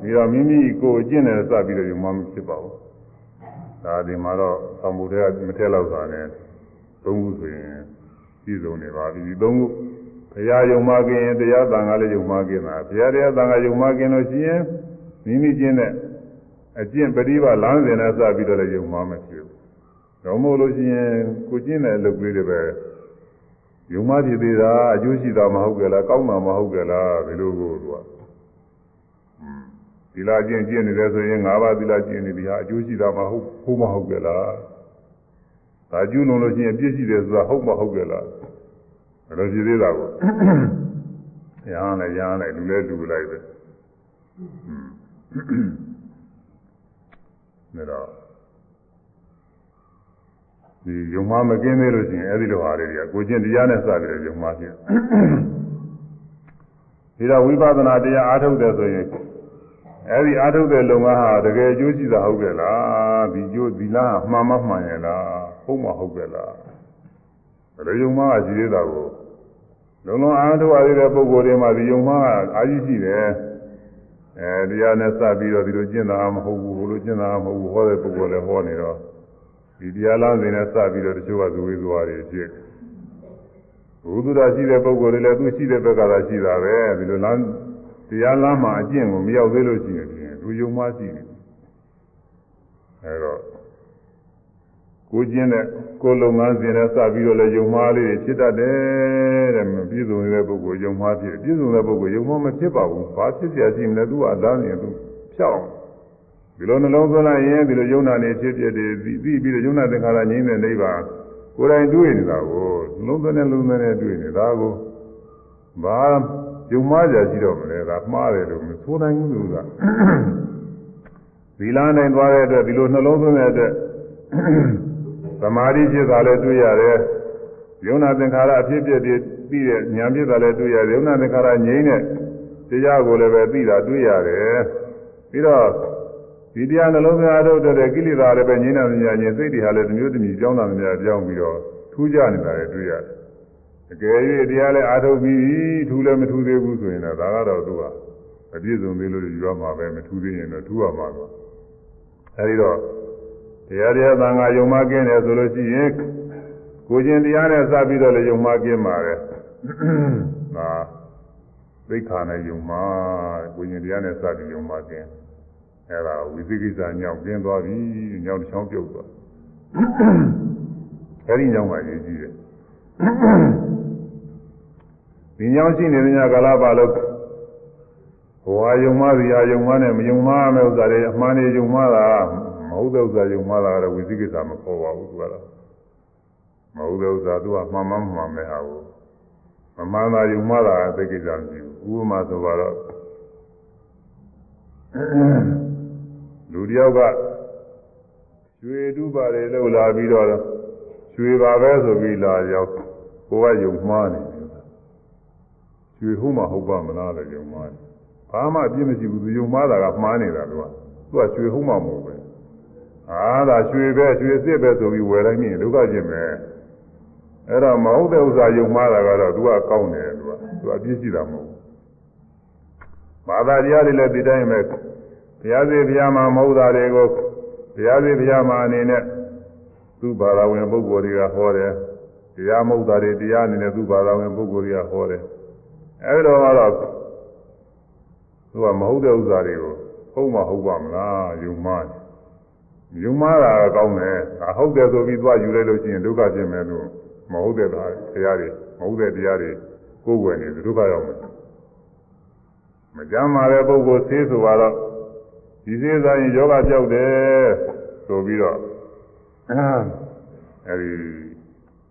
ပြီးတော့မိမိကိုယ်အကျင့်နဲ့စပ်ပြီးတော့ယုံမမဖြစ်ပါဘူးဒါဒီမှာတော့သံဃာတွေကမထက်လောက်တာနဲ့သုံးခုဆိုရင်ပြည့်စုံနေပါပြီဒီသုံးခုဘုရားယုံမကင်တရားသံဃာလည်းယုံမကင်တာဘုရားတရားသံဃာယုံမကင်လို့ရှိရင်မိမိကျင့်တဲ့အကျင့်ပရိပါလမ်းစဉ်နဲ့စပြီးတော့လည်းယုံမမဖြစ်ဘူး တော့မို့လို့ရှိရင်ကိုကျင့်တဲ့အလုပ်လေးတွေပဲယုံမဖြစ်သေးတာအကျိုးရှိတာမဟုတ်ကြလားကောင်းတာမဟုတ်ကြလားဒီလိုကိုသူကသီလကျင့်ကျင့်နေတယ်ဆိုရင်၅ပါးသီလကျင့်နေပြီဟာအကျိုးရှိတာမဟုတ်ဘူးမဟုတ်ကြလားဒါကျူးလွန်လို့ရှိရင်ပြည့်ရှိတယ်ဆိုတာဟုတ်မဟုတ်ကြလားအဲ့လိုဖြစ်သေးတာကိုရဟန်းလည်းရဟန်းလည်းလူလည်းလူလိုက်ပဲဒါတော့ ဒီယုံမမကင်းသေးလို့ရှိရင်အဲ့ဒီလိုဟာတွေကကိုကျင့်တရားနဲ့စပြီးတော့ယုံမဖြစ်ဒီတော့ဝိပဿနာတရားအားထုတ်တယ်ဆိုရင်အဲ့ဒီအားထုတ်တဲ့လုံငန်းဟာတကယ်အကျိုးရှိတာဟုတ်ကြလားဒီကျိုးဒီလားမှန်မမှန်ရဲ့လားဟုတ်မဟုတ်ကြလားဒါယုံမှရှိသေးတာကိုလုံလုံအားထုတ်ရတဲ့ပုဂ္ဂိုလ်တွေမှာဒီယုံမှအာကြီးရှိတယ်အဲတရားနဲ့စပြီးတော့ဒီလိုကျင့်တာမဟုတ်ဘူးဟိုလိုကျင့်တာမဟုတ်ဘူးဟောတဲ့ပုဂ္ဂိုလ်လည်းဟောနေတော့ ဒီတရားလားစဉ်နဲ့စပြီးတော့တချို့ကဇဝေဇဝါတွေဖြစ်ဘုသူတော်ရှိတဲ့ပုဂ္ဂိုလ်တွေလည်းသူရှိတဲ့ဘက်ကသာရှိတာပဲဒီလိုလားတရားလားမှာအကျင့်ကိုမရောက်သေးလို့ရှိရင်သူယုံမှရှိနေအဲတော့ကိုကျင်းတဲ့ကိုလုံငန်းစဉ်နဲ့စပြီးတော့လည်းယုံမှားလေးတွေဖြစ်တတ်တယ်တဲ့ပြည့်စုံတဲ့ပုဂ္ဂိုလ်ယုံမှားဖြစ်ပြည့်စုံတဲ့ပုဂ္ဂိုလ်ယုံမှားမဖြစ်ပါဘူးဘာဖြစ်เสียရှိမလဲသူကအလားနေသူဖြောက် ဒီလိုနှလုံးသွင်းလိုက်ရင်ဒီလိုယုံနာနေဖြစ်ဖြစ်တယ်ပြီးပြီးတော့ယုံနာသင်္ခါရငြိမ်းတဲ့နိဗ္ဗာန်ကိုယ်တိုင်တွေ့နေတာကိုနှလုံးသွင်းတဲ့လုံးသွင်းတဲ့တွေ့နေတာကိုဘာယုံမှားကြရှိတော့မလဲဒါမှားတယ်လို့မဆိုနိုင်ဘူးသူကဒီလားနိုင်သွားတဲ့အတွက်ဒီလိုနှလုံးသွင်းတဲ့အတွက်သမာဓိဖြစ်တာလည်းတွေ့ရတယ်ယုံနာသင်္ခါရအဖြစ်ဖြစ်ပြီးပြီးတဲ့ဉာဏ်ဖြစ်တာလည်းတွေ့ရတယ်ယုံနာသင်္ခါရငြိမ်းတဲ့တရားကိုလည်းပဲသိတာတွေ့ရတယ်ပြီးတော့ ဒီတရားနှလုံးသားတို့တဲ့ကိလေသာလည်းပဲငြိမ်းတာညာချင်းစိတ်တွေဟာလည်းတစ်မျိုးတစ်မျိုးကြောင်းတာများကြောင်းပြီးတော့ထူးကြနေတာလည်းတွေ့ရတယ်အကယ်၍တရားလည်းအာထုတ်ပြီးထူးလည်းမထူးသေးဘူးဆိုရင်တော့ဒါကတော့သူကအပြည့်စုံသေးလို့ယူရမှာပဲမထူးသေးရင်တော့ထူးရမှာတော့အဲဒီတော့တရားတရားသံဃာယုံမကင်းတယ်ဆိုလို့ရှိရင်ကိုချင်းတရားနဲ့စပြီးတော့လည်းယုံမကင်းပါပဲဒါသိက္ခာနဲ့ယုံမကိုချင်းတရားနဲ့စပြီးယုံမကင်း အဲဒါဝိသိကိစ္စညောင်းကျင်းသွားပြီညောင်းတစ်ချောင်းပြုတ်သွားအဲဒီညောင်းမှရေးကြည့်တယ်ဒီညောင်းရှိနေတဲ့ညကာလပါလို့ဘဝယုံမစီဟာယုံမနဲ့မယုံမမဲ့ဥစ္စာတွေအမှန်တွေယုံမတာမဟုတ်တဲ့ဥစ္စာယုံမတာကတော့ဝိသိကိစ္စမခေါ်ပါဘူးသူကတော့မဟုတ်တဲ့ဥစ္စာသူကမှန်မှန်မှန်မဲ့ဟာကိုမမှန်တာယုံမတာသိကိစ္စမရှိဘူးဥပမာဆိုတော့ လူတယောက်ကရွှေတူးပါတယ်လို့လာပြီးတော့ရွှေပါပဲဆိုပြီးလာရောက်ကိုကယုံမှားနေတယ်ရွှေဟုတ်မှဟုတ်ပါမလားလို့ယုံမှားတယ်ဘာမှအပြစ်မရှိဘူးသူယုံမှားတာကမှားနေတာသူကသူကရွှေဟုတ်မှမဟုတ်ပဲအာဒါရွှေပဲရွှေစစ်ပဲဆိုပြီးဝယ်လိုက်နေဒုက္ခချင်းပဲအဲ့တော့မဟုတ်တဲ့ဥစ္စာယုံမှားတာကတော့သူကကောင်းတယ်သူကသူအပြစ်ရှိတာမဟုတ်ဘူးဘာသာတရားတွေလည်းဒီတိုင်းပဲ ဘုရားစီဘုရားမှာမဟုတ်တာတွေကိုဘုရားစီဘုရားမှာအနေနဲ့သူ့ဘာသာဝင်ပုဂ္ဂိုလ်တွေကဟောတယ်တရားမဟုတ်တာတွေတရားအနေနဲ့သူ့ဘာသာဝင်ပုဂ္ဂိုလ်တွေကဟောတယ်အဲဒီတော့ကတော့သူကမဟုတ်တဲ့ဥစ္စာတွေကိုဟုတ်မှဟုတ်ပါမလားယုံမှားယုံမှားတာကောင်းတယ်ဒါဟုတ်တယ်ဆိုပြီးသွားယူလိုက်လို့ရှိရင်ဒုက္ခဖြစ်မယ်လို့မဟုတ်တဲ့တရားတွေမဟုတ်တဲ့တရားတွေကိုယ်ွယ်နေဒုက္ခရောက်မယ်မကြမ်းပါတဲ့ပုဂ္ဂိုလ်သေးဆိုတော့ ဒီသေးစားရင်ယောဂကြောက်တယ်ဆိုပြီးတော့အဲဒီ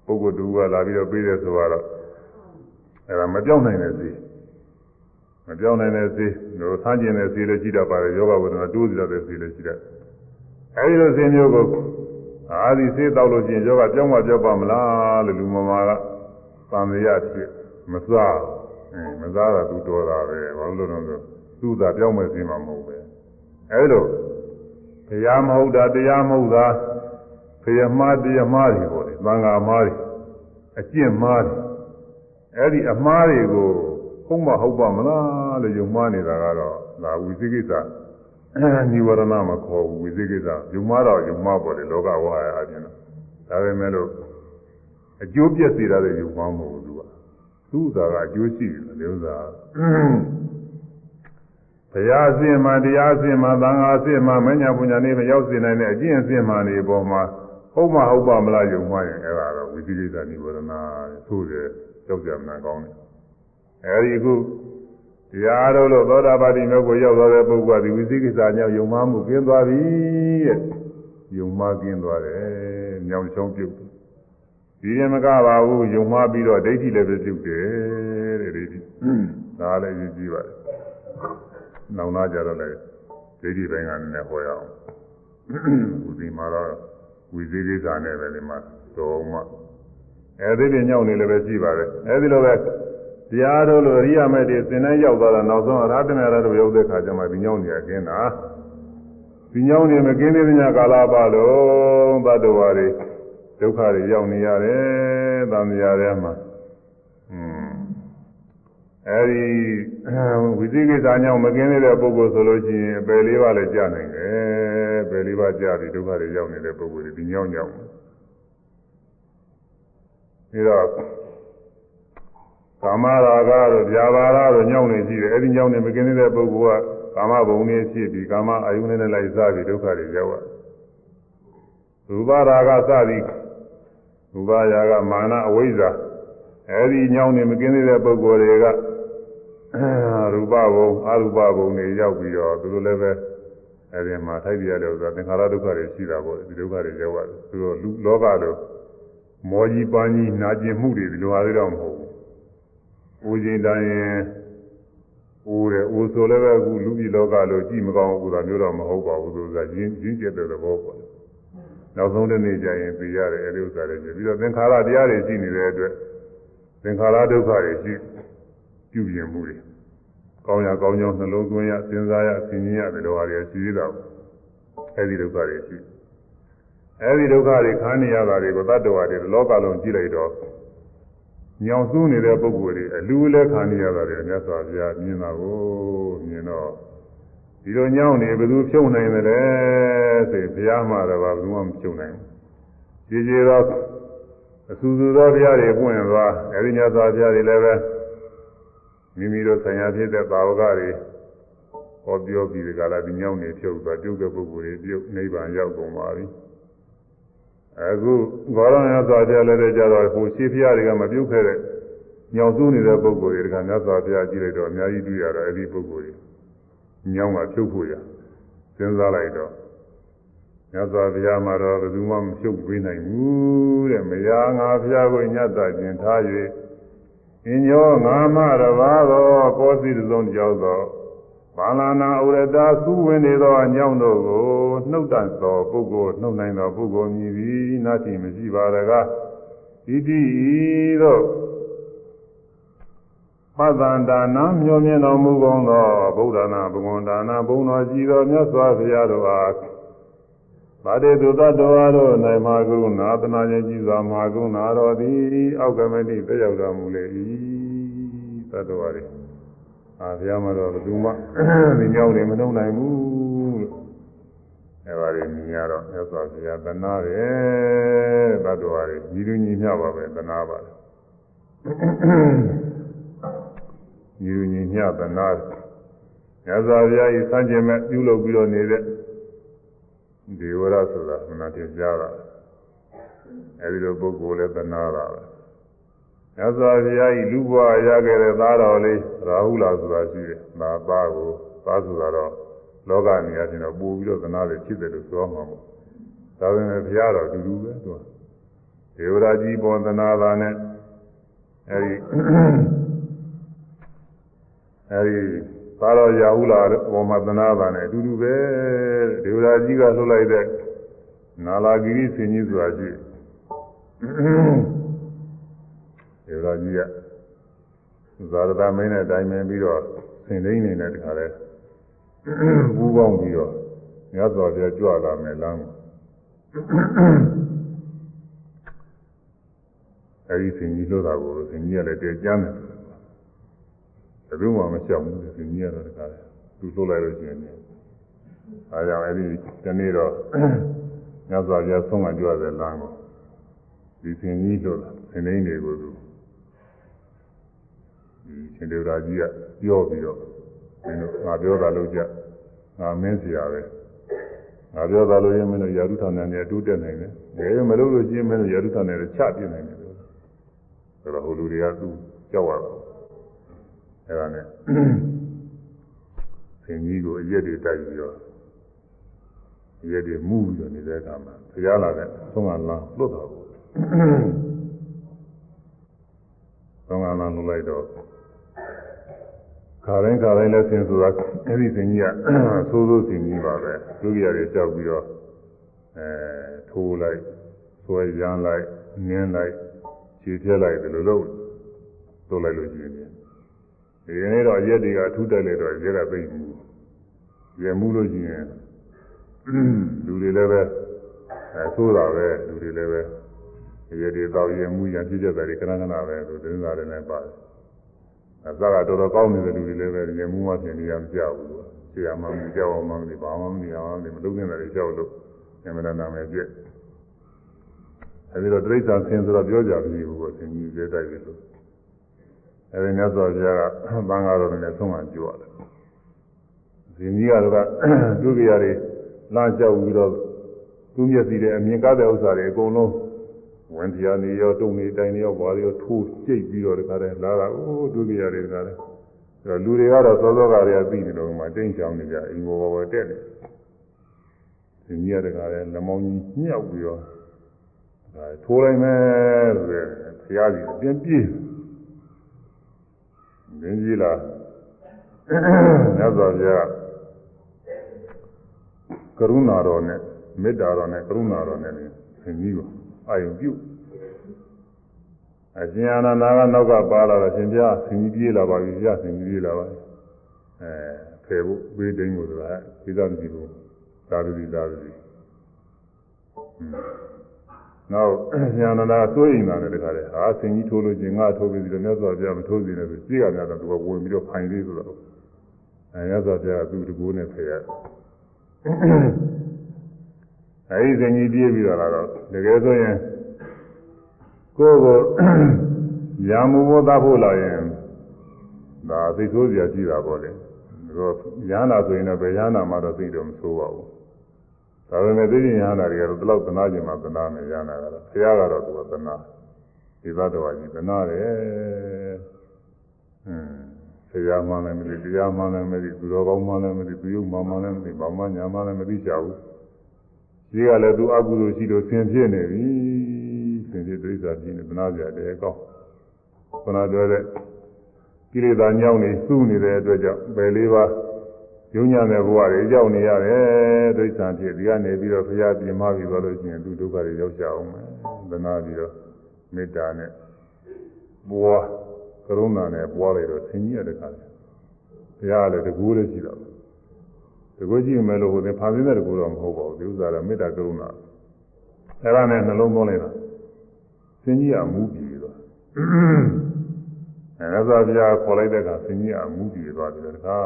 ပုဂ္ဂိုလ်တူကလာပြီးတော့ပြီးတယ်ဆိုတော့အဲဒါမပြောင်းနိုင်တဲ့သေးမပြောင်းနိုင်တဲ့သေးတို့ဆန်းကျင်တဲ့သေးလည်းရှိတတ်ပါတယ်ယောဂဝေဒနာတိုးစီတဲ့သေးလည်းရှိတတ်အဲဒီလိုသေးမျိုးကိုအာဒီသေးတောက်လို့ရှိရင်ယောဂပြောင်းမပြောက်ပါမလားလို့လူမမာကသံဃာဖြစ်မစားအဲမစားတာသူတော်တာပဲဘာလို့လဲဆိုသူ့သာပြောင်းမဲ့စီမှာမဟုတ်ပဲ အဲလိုတရားမဟုတ်တာတရားမဟုတ်တာဖယမှားတရားမှားတွေပေါ့လေသံဃာမှားတွေအကျင့်မှားတွေအဲ့ဒီအမှားတွေကိုဟုတ်မဟုတ်ပါမလားလို့ယုံမှားနေတာကတော့ဒါဝိသိကိစ္စနိဝရဏမခေါ်ဘူးဝိသိကိစ္စယုံမှားတော့ယုံမှားပေါ့လေလောကဝါရအပြင်တော့ဒါပေမဲ့လို့အကျိုးပြည့်စေတာတွေယုံမှားမဟုတ်ဘူးသူကသူ့ဥစ္စာကအကျိုးရှိတယ်လေဥစ္စာ ဘုရားအစင်မှတရားအစင်မှသံဃာအစင်မှမညာပညာနေမရောက်စေနိုင်တဲ့အကျင့်အစင်မှနေပေါ်မှာဟုတ်မဟုတ်ပါမလားယုံမှားရင်အဲ့ဒါတော့ဝိသိကိစ္စနိဝရဏသို့တယ်ကြောက်ကြမနာကောင်းတယ်အဲဒီအခုတရားတော်လို့သောတာပတိမျိုးကိုရောက်သွားတဲ့ပုဂ္ဂိုလ်ကဒီဝိသိကိစ္စညောင်ယုံမှားမှုကျင်းသွားပြီတဲ့ယုံမှားကျင်းသွားတယ်ညောင်ချောင်းပြုတ်ဒီရင်မကပါဘူးယုံမှားပြီးတော့ဒိဋ္ဌိလည်းပဲပြုတ်တယ်တဲ့ဒိဋ္ဌိဒါလည်းယူကြည့်ပါ နောင်နာကြတော့လည်းဒိဋ္ဌိဘိုင်းကလည်းဟောရအောင်ဥဒီမှာတော့ဝိသေကိစ္စနဲ့ပဲဒီမှာတော်မှအဲဒီပြညောင်းနေလည်းပဲရှိပါတယ်အဲဒီလိုပဲတရားတော်လိုအရိယာမဲ့တွေသင်တိုင်းရောက်သွားတာနောက်ဆုံးအရဟတမေရတို့ရောက်တဲ့ခါကျမှဒီညောင်းနေရကျင်းတာဒီညောင်းနေမကင်းသေးတဲ့ညကာလပါလုံးသတ္တဝါတွေဒုက္ခတွေရောက်နေရတယ်သံဃာထဲမှာอืม အဲဒီဝိသိကိစ္စအကြောင်းမကင်းသေးတဲ့ပုဂ္ဂိုလ်ဆိုလို့ရှိရင်အပယ်လေးပါးလည်းကြာနိုင်တယ်အပယ်လေးပါးကြာပြီးဒုက္ခတွေရောက်နေတဲ့ပုဂ္ဂိုလ်တွေဒီညောင်းညောင်းပြီးတော့ကာမရာဂတို့ဗျာပါဒတို့ညောင်းနေရှိတယ်အဲဒီညောင်းနေမကင်းသေးတဲ့ပုဂ္ဂိုလ်ကကာမဘုံနဲ့ဖြစ်ပြီးကာမအာယုန်နဲ့လိုက်စားပြီးဒုက္ခတွေရောက်ရရူပရာဂစသည်ရူပရာဂမာနအဝိဇ္ဇာအဲဒီညောင်းနေမကင်းသေးတဲ့ပုဂ္ဂိုလ်တွေက ရူပဘုံအရူပဘုံတွေရောက်ပြီးတော့သူတို့လည်းပဲအဲဒီမှာထိုက်ပြရတယ်ဆိုတာသင်္ခါရဒုက္ခတွေရှိတာပေါ့ဒီဒုက္ခတွေရောက်ရတယ်သူတို့လူလောကလိုမောကြီးပန်းကြီးနာကျင်မှုတွေဒီလိုဟာတွေတော့မဟုတ်ဘူး။ဦးချိန်တိုင်းရင်ဦးတယ်ဦးဆိုလည်းပဲအခုလူပြည်လောကလိုကြည့်မကောင်းဘူးဆိုတာမျိုးတော့မဟုတ်ပါဘူးဆိုတာရင်းရင်းကျက်တဲ့သဘောပေါ့။နောက်ဆုံးတစ်နေ့ကျရင်သိရတယ်အဲဒီဥစ္စာတွေပြီးတော့သင်္ခါရတရားတွေရှိနေတဲ့အတွက်သင်္ခါရဒုက္ခတွေရှိ ပြုပြင်မှုတွေကောင်းရကောင်းကြောင်းနှလုံးသွင်းရစဉ်းစားရဆင်ခြင်ရဒီလိုဟာတွေရှိသေးတာအဲဒီဒုက္ခတွေရှိအဲဒီဒုက္ခတွေခံနေရတာတွေကိုတတ္တဝါတွေလောကလုံးကြည့်လိုက်တော့ညောင်စူးနေတဲ့ပုဂ္ဂိုလ်တွေအလူလည်းခံနေရတာတွေမြတ်စွာဘုရားမြင်တာကိုမြင်တော့ဒီလိုညောင်းနေဘယ်သူဖြုံနိုင်တယ်လဲဆိုဘုရားမှာတော့ဘယ်သူမှမဖြုံနိုင်ဘူးကြည်ကြည်တော့အဆူဆူသောဘုရားတွေပွင့်သွားအဲဒီညစွာဘုရားတွေလည်းပဲ မိမိတို့ဆံရဖြစ်တဲ့ပါဝကတွေဟောပြောပြီးဒီကလာဒီညောင်းနေဖြုတ်သွားပြုတ်တဲ့ပုဂ္ဂိုလ်တွေပြုတ်နိဗ္ဗာန်ရောက်ကုန်ပါပြီအခုဘောရဏစွာဘုရားလည်းတဲ့ကြတော့ဟိုရှိဖျားတွေကမပြုတ်ခဲ့တဲ့ညောင်စုနေတဲ့ပုဂ္ဂိုလ်တွေကမြတ်စွာဘုရားကြည့်လိုက်တော့အများကြီးတွေ့ရတော့အဲဒီပုဂ္ဂိုလ်တွေညောင်းကဖြုတ်ဖို့ရစဉ်းစားလိုက်တော့မြတ်စွာဘုရားမှာတော့ဘယ်သူမှမဖြုတ်ပေးနိုင်ဘူးတဲ့မယားငါဘုရားကိုညတ်တာကျင်ထား၍ အင်းညောငါမတပါတော့ကောစီတစုံကြောက်တော့ဘာလနာဥရတာသုဝင်နေသောအညောင်းတို့ကိုနှုတ်တတ်သောပုဂ္ဂိုလ်နှုတ်နိုင်သောပုဂ္ဂိုလ်မြည်သည်နာတိမရှိပါရကားဣတိသောပသန္တာနာမျောမြင်တော်မူကုန်သောဗုဒ္ဓနာဘဂဝန္တာနာဘုံတော်ကြည်တော်မြတ်စွာဘုရားတို့အား ဗာတေသူတ္တဝါတို့၌မဟာကရုဏာသနာခြင်းကြီးစွာမဟာကရုဏာတော်သည်အောက်ကမတိတက်ရောက်တော်မူလေ၏တတ္တဝါတွေအာဘုရားမတော်ဘယ်သူမှဒီကြောက်တယ်မနှုံနိုင်ဘူးလို့အဲပါလေမြင်ရတော့မြတ်စွာဘုရားသနာတယ်တတ္တဝါတွေညီလူညီမျှပါပဲသနာပါတယ်ညီလူညီမျှသနာမြတ်စွာဘုရားဤစံကျင်မဲ့ပြုလုပ်ပြီးတော့နေတဲ့ ဒေဝရဆိုတာမနာတင်ကြတာအဲဒီလိုပုဂ္ဂိုလ်လည်းသနာတာပဲမြတ်စွာဘုရားဤလူဘဝရခဲ့တဲ့သားတော်လေးရာဟုလာဆိုတာရှိတယ်။ဒါသားကိုသားဆိုတာတော့လောကနေရာချင်းတော့ပို့ပြီးတော့သနာတယ်ဖြစ်တယ်လို့ပြောမှာပေါ့။ဒါပေမဲ့ဘုရားတော်အတူတူပဲသူကဒေဝရာကြီးပေါ်သနာတာနဲ့အဲဒီအဲဒီ သားတော်ရာဟုလာပေါ်မှာသနာတာနဲ့အတူတူပဲဒေဝရာကြီးကလှုပ်လိုက်တဲ့နာလာဂိရိဆင်ကြီးဆိုတာရှိတယ်ဒေဝရာကြီးကဇာရတာမင်းနဲ့တိုင်ပင်ပြီးတော့ဆင်သိင်းနေတဲ့တခါလဲပူးပေါင်းပြီးတော့မြတ်စွာဘုရားကြွလာမယ်လမ်းအဲဒီဆင်ကြီးလို့တာကိုဆင်ကြီးကလည်းတည်ကြမ်းတယ် ဘယ်လိုမှမရှောင်ဘူးသူကြီးကတော့တခါသူလှုပ်လိုက်လို့ရှိရင်အဲကြောင့်အဲ့ဒီတနေ့တော့ညစွာပြဆုံးမကြွတဲ့လမ်းကိုဒီသင်ကြီးတို့သင်္နေတွေကိုသူရှင်ဒေဝရာကြီးကပြောပြီးတော့မင်းတို့ငါပြောတာလို့ကြငါမင်းစရာပဲငါပြောတာလို့ရင်မင်းတို့ယာရုထောင်နဲ့တူးတက်နိုင်တယ်ဘယ်မလုပ်လို့ရှိရင်မင်းတို့ယာရုထောင်နဲ့ချပြနိုင်တယ်ဆိုတော့ဟိုလူတွေကသူကြောက်ရတာ အဲဒါနဲ့ဆင်ကြီးကိုအရက်တွေတိုက်ပြီးတော့အရက်တွေမူးပြီးတော့နေတဲ့အခါမှာဖျားလာတဲ့သုံးကလမ်းလွတ်တာကိုသုံးကလမ်းလွတ်လိုက်တော့ခါတိုင်းခါတိုင်းလဲဆင်ဆိုတာအဲ့ဒီဆင်ကြီးကသိုးသိုးဆင်ကြီးပါပဲဒုက္ခရတွေကြောက်ပြီးတော့အဲထိုးလိုက်ဆွဲရမ်းလိုက်နင်းလိုက်ခြေပြက်လိုက်ဒီလိုလုပ်လုပ်လိုက်လို့ရှိရင် ဒီနေ့တော့ရက်တွေကအထူးတက်လေတော့ရက်ကသိမှုရမှုလို့ရှိရင်လူတွေလည်းပဲအဲသိုးတာပဲလူတွေလည်းပဲရက်တွေတော့ရမှုရပြည့်ကြတယ်ခဏခဏပဲသူသတင်းစာတွေနဲ့ပါတယ်အစကတော်တော်ကောင်းနေတဲ့လူတွေလည်းပဲငယ်မှုမှပြင်နေရမကြောက်ဘူးလို့ဆရာမမကြောက်အောင်မမဘာမှမနေအောင်မလုပ်နေတာတွေကြောက်လို့အမှန်တမ်းနာမယ်ပြည့်အဲဒီတော့တိရစ္ဆာန်ဆင်းဆိုတော့ပြောကြပြီဘူးကိုဆင်းကြီးကျဲတိုက်ပြီလို့ အဲဒီမြတ်စွာဘုရားကသံဃာတော်တွေနဲ့ဆုံးမကြွရတယ်ဆင်းကြီးကတော့ဒုက္ခရတွေလမ်းလျှောက်ပြီးတော့သူ့မျက်စိနဲ့အမြင်ကားတဲ့ဥစ္စာတွေအကုန်လုံးဝင်တရားနေရောတုံနေတိုင်းနေရောဘာတွေရောထိုးကြိတ်ပြီးတော့တခါတည်းလာတာအိုးဒုက္ခရတယ်တခါတည်းအဲတော့လူတွေကတော့စောစောကတည်းကပြီးနေတော့မှတိတ်ချောင်းနေကြအိမ်ဘောဘောတက်နေဒီညတခါတည်းလက်မောင်းကြီးညှောက်ပြီးတော့ဒါထိုးလိုက်မယ်ဆိုရယ်ဘုရားကြီးအပြင်းပြေး မင်းကြီးလားမြတ်စွာဘုရားကရုဏာတော်နဲ့မေတ္တာတော်နဲ့ကရုဏာတော်နဲ့ဆင်ကြီးကိုအာယုပြုအရှင်အာနန္ဒာကနောက်ကပါလာတော့ရှင်ပြဆင်ကြီးပြေးလာပါပြီပြဆင်ကြီးပြေးလာပါအဲဖယ်ဖို့ဘေးတိန်ကိုဆိုတာဒီသားမရှိဘူးသသာဓုတိသာဓုတိ နောက်ဉာဏနာသွေးရင်တာလည်းတခါလေဟာဆင်ကြီးထိုးလို့ချင်းငါထိုးပြီးတော့မြတ်စွာဘုရားမထိုးစီနဲ့ဆိုရှိကများတော့သူကဝင်ပြီးတော့ဖိုင်လေးဆိုတော့အဲမြတ်စွာဘုရားကသူ့တကူနဲ့ဖယ်ရအဲဒီဆင်ကြီးပြေးပြီးတော့လာတော့တကယ်ဆိုရင်ကိုယ့်ကိုရာမဘောသားဖို့လာရင်ဒါသိဆိုးစရာရှိတာပေါ့လေဒါတော့ရဟနာဆိုရင်တော့ဘယ်ရဟနာမှတော့သိတော့မဆိုးပါဘူး ဒါပေမဲ့သိရင်ရဟနာတွေကတော့ဒီလောက်သနာကျင်မှသနာမယ်ရဟနာကတော့ဘုရားကတော့သူကသနာဒီသတ္တဝါကြီးသနာတယ်ဟွန်းဆရာမှလည်းမသိတရားမှလည်းမသိသူတော်ကောင်းမှလည်းမသိသူယုံမှမှလည်းမသိဘာမှညာမှလည်းမသိကြဘူးဒီကလည်းသူအကုသိုလ်ရှိလို့ဆင်ဖြစ်နေပြီဆင်ဖြစ်ဒိဋ္ဌာဖြစ်နေသနာကြတယ်ကောင်းခဏပြောတဲ့ကိလေသာညောင်းနေစူးနေတဲ့အတွက်ကြောင့်ပယ်လေးပါး ယုံညာတဲ့ဘဝတွေရောက်နေရတယ်ဒိဋ္ဌာဖြစ်ဒီကနေပြီးတော့ဘုရားပြင်မပြီးသွားလို့ရှိရင်သူဒုက္ခတွေရောက်ကြအောင်မယ်သနာပြီးတော့မေတ္တာနဲ့ပွားကရုဏာနဲ့ပွားလိုက်တော့သင်ကြီးရတဲ့ခါဘုရားလည်းတကူလည်းရှိတော့တကူကြည့်မယ်လို့ဟိုသင်ဖန်ဆင်းတဲ့တကူတော့မဟုတ်ပါဘူးဒီဥစ္စာကမေတ္တာကရုဏာအဲ့ဒါနဲ့နှလုံးသွင်းလိုက်တာသင်ကြီးကမူပြီးတော့အဲဒါဆိုဘုရားခေါ်လိုက်တဲ့အခါသင်ကြီးကအမှုပြေသွားပြီးတော့တခါ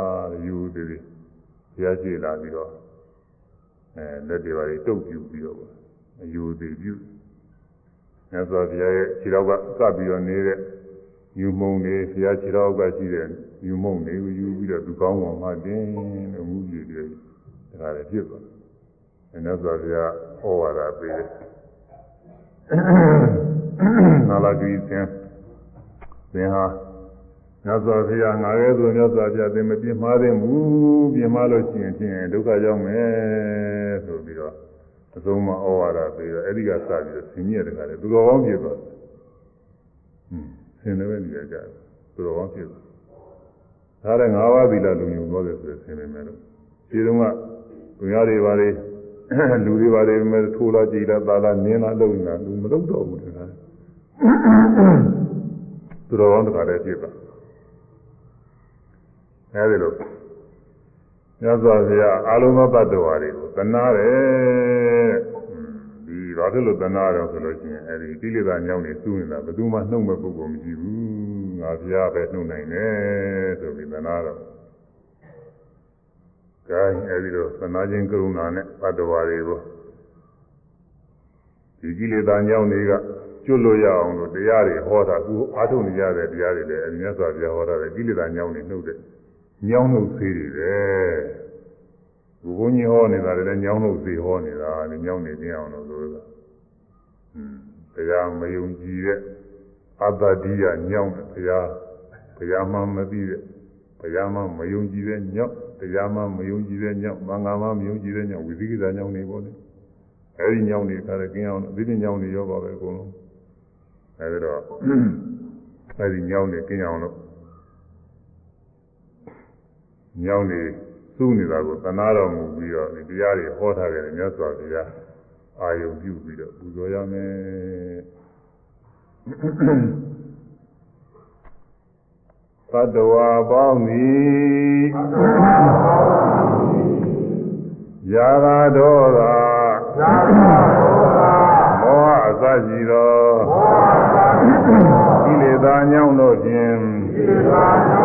ယူသေးသေး ဘုရားရှိလာပြီးတော့အဲလက်တွေပါတွေတုပ်ပြူပြီးတော့အယူသေးပြူအဲဆိုဘုရားရဲ့ခြေတော်ကကပ်ပြီးတော့နေတဲ့ယူမုံနေဘုရားခြေတော်ကရှိတဲ့ယူမုံနေကိုယူပြီးတော့သူကောင်းကောင်မှတင်းလို့မှုပြေပြီးတခါလည်းဖြစ်သွားအဲဒါဆိုဘုရားဟောဝါဒပေးတယ်နာလာကြီးသင်သင်ဟာ မြတ်စွာဘုရားငါရဲ့သူမြတ်စွာဘုရားသင်မပြင်းမှားသင့်ဘူးပြင်းမှားလို့ရှိရင်ဖြင့်ဒုက္ခရောက်မယ်ဆိုပြီးတော့အဆုံးမဩဝါဒပေးတော့အဲ့ဒီကစပြီးတော့ဆင်းရဲတယ်ကလည်းသူတော်ကောင်းဖြစ်သွားတယ်ဟွန်းဆင်းလည်းပဲနေကြတယ်သူတော်ကောင်းဖြစ်သွားဒါလည်း၅ပါးသီလလုံုံသွားတယ်ဆိုရင်ဆင်းနေမယ်လို့ဒီတုန်းကသူများတွေပါလေလူတွေပါလေမဲ့ထိုးလာကြည်လာသာလာနင်းလာလုံနေတာလူမလုံတော့ဘူးတခါသူတော်ကောင်းတခါတည်းဖြစ်သွား အဲဒီလိုမြတ်စွာဘုရားအာလုံးသောတ attva တွေကိုသနာတယ်ဒီဘာဖြစ်လို့သနာတော့ဆိုလို့ရှိရင်အဲဒီကိလေသာညောင်းနေစူးနေတာဘယ်သူမှနှုတ်မဲ့ပုဂ္ဂိုလ်မရှိဘူးငါဘုရားပဲနှုတ်နိုင်တယ်ဆိုပြီးသနာတော့ကဲအဲဒီလိုသနာခြင်းကရုဏာနဲ့တ attva တွေကိုဒီကိလေသာညောင်းတွေကကျွတ်လို့ရအောင်လို့တရားတွေဟောတာအခုအားထုတ်နေရတဲ့တရားတွေလည်းအမြတ်စွာဘုရားဟောတာလေကိလေသာညောင်းနေနှုတ်တဲ့ ညောင်းနှုတ်သေးတွေပဲဘုဘုန်းကြီးဟောနေတာလည်းညောင်းနှုတ်သေးဟောနေတာလေညောင်းနေခြင်းအောင်လို့ဆိုတာอืมတရားမယုံကြည်တဲ့အတ္တတိယညောင်းတယ်တရားတရားမှမသိတဲ့တရားမှမယုံကြည်တဲ့ညောင်းတရားမှမယုံကြည်တဲ့ညောင်းမင်္ဂလာမှမယုံကြည်တဲ့ညောင်းဝိသိကိစ္စညောင်းနေပေါ့လေအဲဒီညောင်းတွေကလည်းကျင်းအောင်အသိဉာဏ်ညောင်းနေရောပါပဲအကုန်လုံးအဲဒီတော့အဲဒီညောင်းနေကျင်းအောင်လို့ ညောင်းနေသူ့နေတာကိုသနာတော်မူပြီးတော့ဒီတရားတွေဟောထားကြတယ်မြတ်စွာဘုရားအာယုံပြုပြီးတော့ပူဇော်ရမယ်သတ္တဝါပေါင်းသည်ယာဂဒေါသမောဟအစရှိသောကိလေသာညောင်းတို့ဖြင့်သု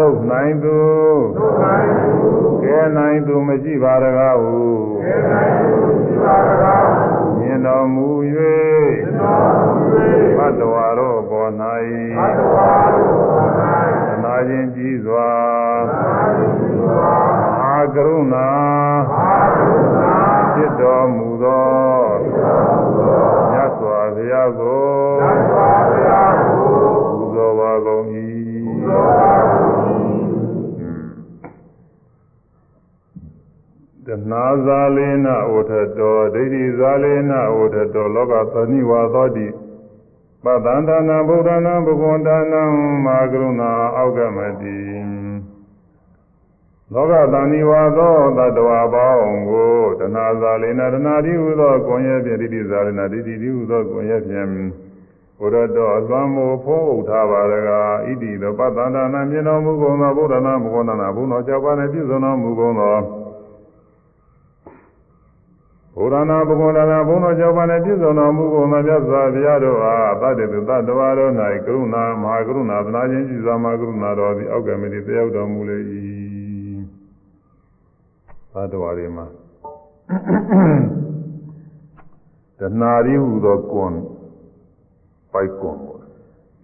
နှုတ်နိုင်သူကဲနိုင်သူမရှိပါတကားဟုမြင်တော်မူ၍ဘတ်တော်တော်ပေါ်၌သနာခြင်းကြီးစွာအာကရုဏာဖြစ်တော်မူသောမြ ဇာလေနဩထတောဒိဋ္ဌိဇာလေနဩထတောလောကသနိဝါသောတိပတ္တန္တနာဗုဒ္ဓနာဘဂဝန္တနာမာကရုဏာအောက်ကမတိလောကသနိဝါသောတတ္တဝါပေါင်းကိုတဏှာဇာလေနတဏှာတိဟုသောကိုယ်ရဲ့ဖြင့်ဒိဋ္ဌိဇာလေနဒိဋ္ဌိတိဟုသောကိုယ်ရဲ့ဖြင့်ဘုရတော်အသွမ်းမို့ဖိုးဥထားပါရကဣတိသောပတ္တန္တနာမြင်တော်မူကုန်သောဗုဒ္ဓနာဘဂဝန္တနာဘုန်းတော်ကြောက်ပါနှင့်ပြည့်စုံတော်မူကုန်သော ဘုရားနာဘုဂဝန္တနာဘုန်းတော်ကြောင့်ပါနဲ့ပြည့်စုံတော်မူကုန်သောမြတ်စွာဘုရားတို့အားတတ္တေသူတတ္တဝါတို့၌ကရုဏာမဟာကရုဏာသနာခြင်းရှိစွာမဟာကရုဏာတော်သည်အောက်ကမတိတယောက်တော်မူလေ၏တတ္တဝါတွေမှာတဏှာရီဟူသောကွန်ပိုက်ကွန်ပေါ့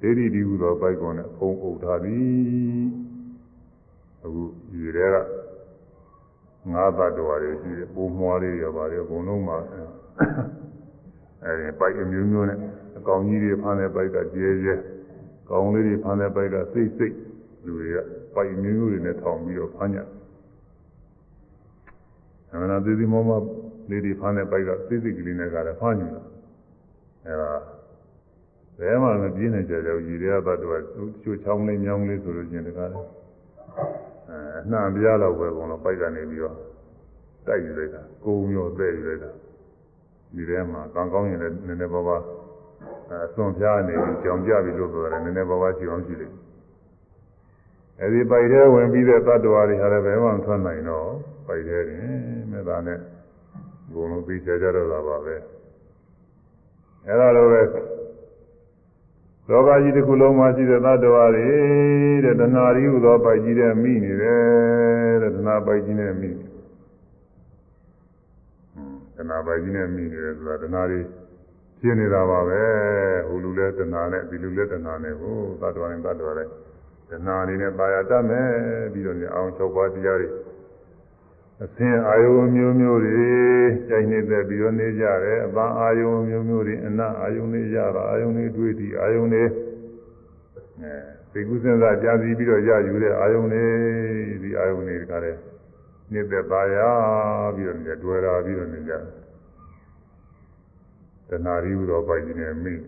ဒိဋ္ဌိဒီဟူသောပိုက်ကွန်နဲ့ဖုံးအုပ်ထားသည်အခုဒီတွေက ငါးသတ္တဝါတွေရှိတယ်ပုံမွားလေးရပါတယ်အကုန်လုံးမှာအဲဒီပိုက်အမျိုးမျိုးနဲ့အကောင်ကြီးတွေဖမ်းတဲ့ပိုက်ကကျဲကျဲကောင်လေးတွေဖမ်းတဲ့ပိုက်ကစိတ်စိတ်လူတွေကပိုက်အမျိုးမျိုးတွေနဲ့ထောင်ပြီးတော့ဖမ်းကြတယ်အမှန်တရားသေးမောမလေးတွေဖမ်းတဲ့ပိုက်ကစိတ်စိတ်ကလေးနဲ့ကလည်းဖမ်းနေတာအဲဒါဘယ်မှမပြင်းနိုင်ကြတော့ရည်ရသတ္တဝါချိုးချောင်းလေးညောင်းလေးဆိုလို့ချင်းတကားလည်း အဲအနှံပြားတော့ပဲကုန်တော့ပိုက်ကနေပြီးတော့တိုက်ယူလိုက်တာကိုုံရောတဲ့ယူလိုက်တာဒီထဲမှာကံကောင်းရင်လည်းနည်းနည်းပါးပါးအစွန်ပြားနေပြီးကြောင်ကြပြီလို့ပြောတယ်နည်းနည်းပါးပါးရှိအောင်ရှိလိမ့်အဲဒီပိုက်ထဲဝင်ပြီးတဲ့တ attva တွေဟာလည်းဘယ်မှမထွက်နိုင်တော့ပိုက်ထဲတင်မေတ္တာနဲ့ဘုံလုံးသိချကြတော့တာပါပဲအဲဒါလိုပဲ လောကကြီးတစ်ခုလုံးမှာရှိတဲ့သတ္တဝါတွေတဲ့တဏှာရီဟူသောပိုက်ကြီးတဲ့မိနေတယ်တဲ့တဏှာပိုက်ကြီးနဲ့မိနေတဏှာပိုက်ကြီးနဲ့မိနေတယ်ဆိုတာတဏှာတွေရှင်းနေတာပါပဲဟိုလူလဲတဏှာနဲ့ဒီလူလဲတဏှာနဲ့ဟိုသတ္တဝါနဲ့သတ္တဝါနဲ့တဏှာနေနဲ့ပါရတတ်မယ်ပြီးတော့ညအောင်၆ပါးတရားတွေ အသင်အာယုံမျိုးမျိုးတွေကြိုင်နေတဲ့ပြီးတော့နေကြတယ်အပန်းအာယုံမျိုးမျိုးတွေအနအာယုံတွေရတာအာယုံတွေတွေ့သည်အာယုံတွေအဲသိကုစဉ်းစားကြာစီပြီးတော့ရယူတဲ့အာယုံတွေဒီအာယုံတွေကလည်းနေတဲ့ပါရပြီးတော့နေတွေ့တာပြီးတော့နေကြတဏှာရီဟူသောပိုက်ကြီးနဲ့မိတ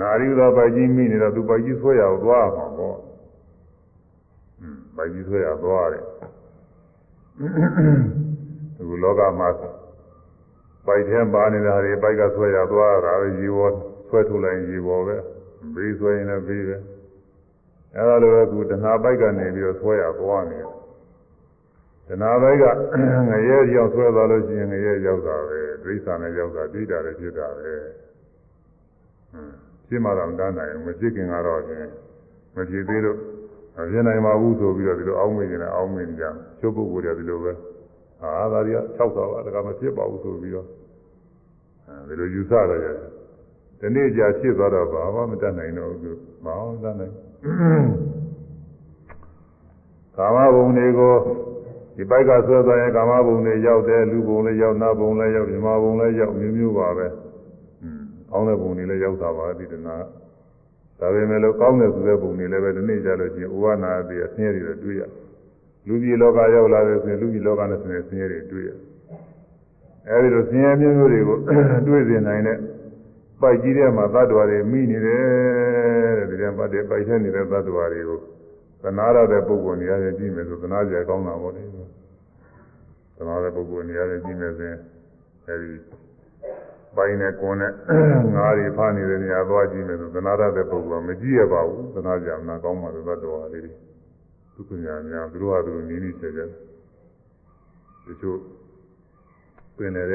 ဏှာရီဟူသောပိုက်ကြီးမိနေတော့သူပိုက်ကြီးဆွဲရအောင်သွားမှာပေါ့อืมပိုက်ကြီးဆွဲရသွားတယ် ဒီလောကမှာပိုက်ထဲပါနေတာတွေပိုက်ကဆွဲရသွားတာပဲရေပေါ်ဆွဲထုတ်လိုက်ရေပေါ်ပဲဘေးဆွဲရင်လည်းဘေးပဲအဲဒါလိုပဲခုတဏှာပိုက်ကနေပြီးတော့ဆွဲရသွားနေတယ်တဏှာပိုက်ကငရဲရောက်ဆွဲသွားလို့ရှိရင်ငရဲရောက်တာပဲဒိဋ္ဌာနဲ့ရောက်တာဒိဋ္ဌာလည်းဖြစ်တာပဲဟွန်းဖြစ်မှတော့မတန်းနိုင်ဘူးမဖြစ်ခင်ကတော့ချင်းမဖြစ်သေးလို့မဖြစ်နိုင်ပါဘူးဆိုပြီးတော့ဒီလိုအောင်းမိနေတယ်အောင်းမိနေကြ ချုပ်ပုဂ္ဂိုလ်တွေဒီလိုပဲအာသာရီက6တော့ပါဒါကမဖြစ်ပါဘူးဆိုပြီးတော့အဲဒီလိုယူဆရရတယ်ဒီနေ့ကြာဖြစ်သွားတော့ဘာမှမတတ်နိုင်တော့ဘူးမအောင်တတ်နိုင်ကာမဘုံတွေကိုဒီပိုက်ကဆွဲသွားရင်ကာမဘုံတွေရောက်တယ်လူဘုံလည်းရောက်နတ်ဘုံလည်းရောက်မြမဘုံလည်းရောက်မျိုးမျိုးပါပဲอืมကောင်းတဲ့ဘုံတွေလည်းရောက်တာပါဒီတနာဒါပေမဲ့လို့ကောင်းတဲ့ဆိုတဲ့ဘုံတွေလည်းပဲဒီနေ့ကြလို့ရှိရင်ဥဝနာတိအဆင်းရဲတွေတွေ့ရ လူကြီးလောကရောက်လာတဲ့ဆိုရင်လူကြီးလောကနဲ့ဆင်းရဲဆင်းရဲတွေတွေ့ရအဲဒီလိုဆင်းရဲမျိုးမျိုးတွေကိုတွေ့စေနိုင်တဲ့ပိုက်ကြီးထဲမှာသတ္တဝါတွေမိနေတယ်တဲ့ဒီထဲမှာပိုက်ထဲနေတဲ့သတ္တဝါတွေကိုသနာရတဲ့ပုဂ္ဂိုလ်နေရာချင်းကြည့်မယ်ဆိုသနာကြကောင်းတာပေါ့လေသနာတဲ့ပုဂ္ဂိုလ်နေရာချင်းကြည့်မယ်ဆိုရင်အဲဒီပိုင်းနဲ့ကွန်နဲ့ငါးတွေဖားနေတဲ့နေရာသွားကြည့်မယ်ဆိုသနာရတဲ့ပုဂ္ဂိုလ်ကမကြည့်ရပါဘူးသနာကြမနာကောင်းပါလို့သတ္တဝါလေးတွေ သူကညာများသူတို့ဟာသူနီးနီးချေချေတချို့ပင်တွေက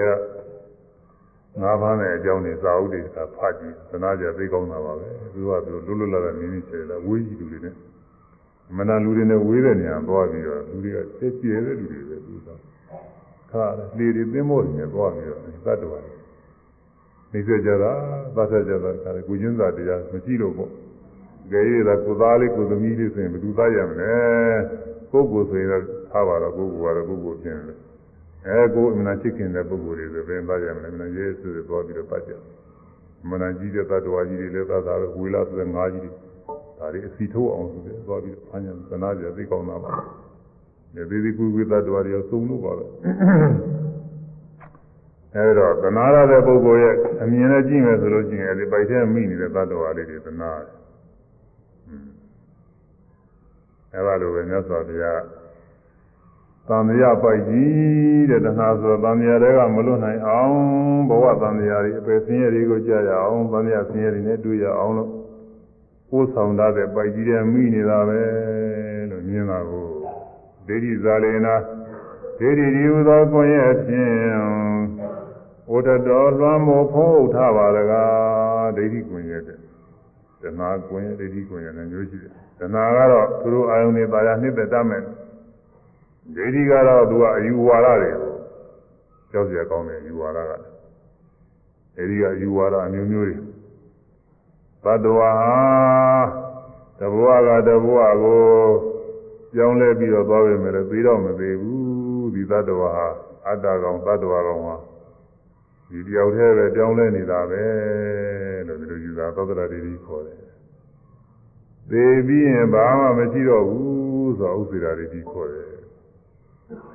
ငါးပါးနဲ့အကြောင်းတွေစာအုပ်တွေကဖတ်ကြည့်သနာကြသိကောင်းတာပါပဲသူကသူလွတ်လွတ်လပ်လပ်နီးနီးချေချေဝေးကြည့်လူတွေနဲ့မနာလူတွေနဲ့ဝေးတဲ့နေရာသွားပြီးတော့လူတွေကသိကျဲတဲ့လူတွေပဲသူကခါလေတွေသင်းမို့နေသွားပြီးတော့သတ္တဝါနေစေကြတာသတ်ဆက်ကြတာခါလေကုချင်းစာတရားမရှိလို့ပေါ့ ကြဲရတာကိုသားလေးကိုသမီးလေးဆိုရင်ဘယ်သူသားရမလဲကိုယ်ကိုဆိုရင်တော့ထားပါတော့ကိုယ်ကိုကတော့ကိုယ်ကိုပြင်တယ်အဲကိုယ်အမှန်ချစ်ခင်တဲ့ပုဂ္ဂိုလ်တွေဆိုဘယ်သားရမလဲမနာရဲဆိုတော့သွားပြီးတော့ပတ်ကြမနာကြီးတဲ့သတ္တဝါကြီးတွေလည်းသတ်တာပဲဝေလာဆိုတဲ့ငါးကြီးတွေဒါတွေအစီထိုးအောင်ဆိုပြီးသွားပြီးဖမ်းကြသနာကြသိကောင်းတာပါသေးသေးကွေးကွေးသတ္တဝါတွေစုံလို့ပါပဲအဲဒါသနာရတဲ့ပုဂ္ဂိုလ်ရဲ့အမြင်နဲ့ကြည့်မယ်ဆိုလို့ရှိရင်ဒီပိုက်ထဲမိနေတဲ့သတ္တဝါလေးတွေသနာတယ် အဲဒါလိုပဲမြတ်စွာဘုရားသံဃာပိုက်ကြီးတဲ့တဏှာဆိုသံဃာတွေကမလွတ်နိုင်အောင်ဘဝသံဃာတွေအပယ်ဆင်းရဲတွေကိုကြားရအောင်သံဃာဆင်းရဲတွေနဲ့တွေ့ရအောင်လို့ကိုယ်ဆောင်တဲ့ပိုက်ကြီးတွေမိနေတာပဲလို့မြင်တာကိုဒိဋ္ဌိဇာလေနာဒိဋ္ဌိဒီဟုသောကိုယ်ရဲ့ဖြင့်ဩတတော်လွှမ်းမိုးဖုံးအုပ်ထားပါတကားဒိဋ္ဌိကိုယ်ရဲ့တဲ့တဏှာကိုယ်ရဲ့ဒိဋ္ဌိကိုယ်ရဲ့လည်းမျိုးရှိတယ် တဏှာကတော့သူတို့အာယုန်တွေပါရနှစ်သက်တတ်မယ်ဒိဋ္ဌိကတော့သူကအယူဝါဒတွေကိုကြောက်စရာကောင်းတယ်ယူဝါဒကအဲဒီကယူဝါဒအမျိုးမျိုးတွေဘတ်တော်ဟာတဘဝကတဘဝကိုကြောင်းလဲပြီးတော့သွားပြင်မယ်လို့ပြီးတော့မသေးဘူးဒီသတ္တဝါဟာအတ္တကောင်သတ္တဝါကောင်ဟာဒီတယောက်တည်းပဲကြောင်းလဲနေတာပဲလို့ဒီလိုယူတာသောတရာတိတိခေါ်တယ် သေပြီးရင်ဘာမှမရှိတော့ဘူးဆိုတော့ဥစ္စေရာတိတိခေါ်တယ်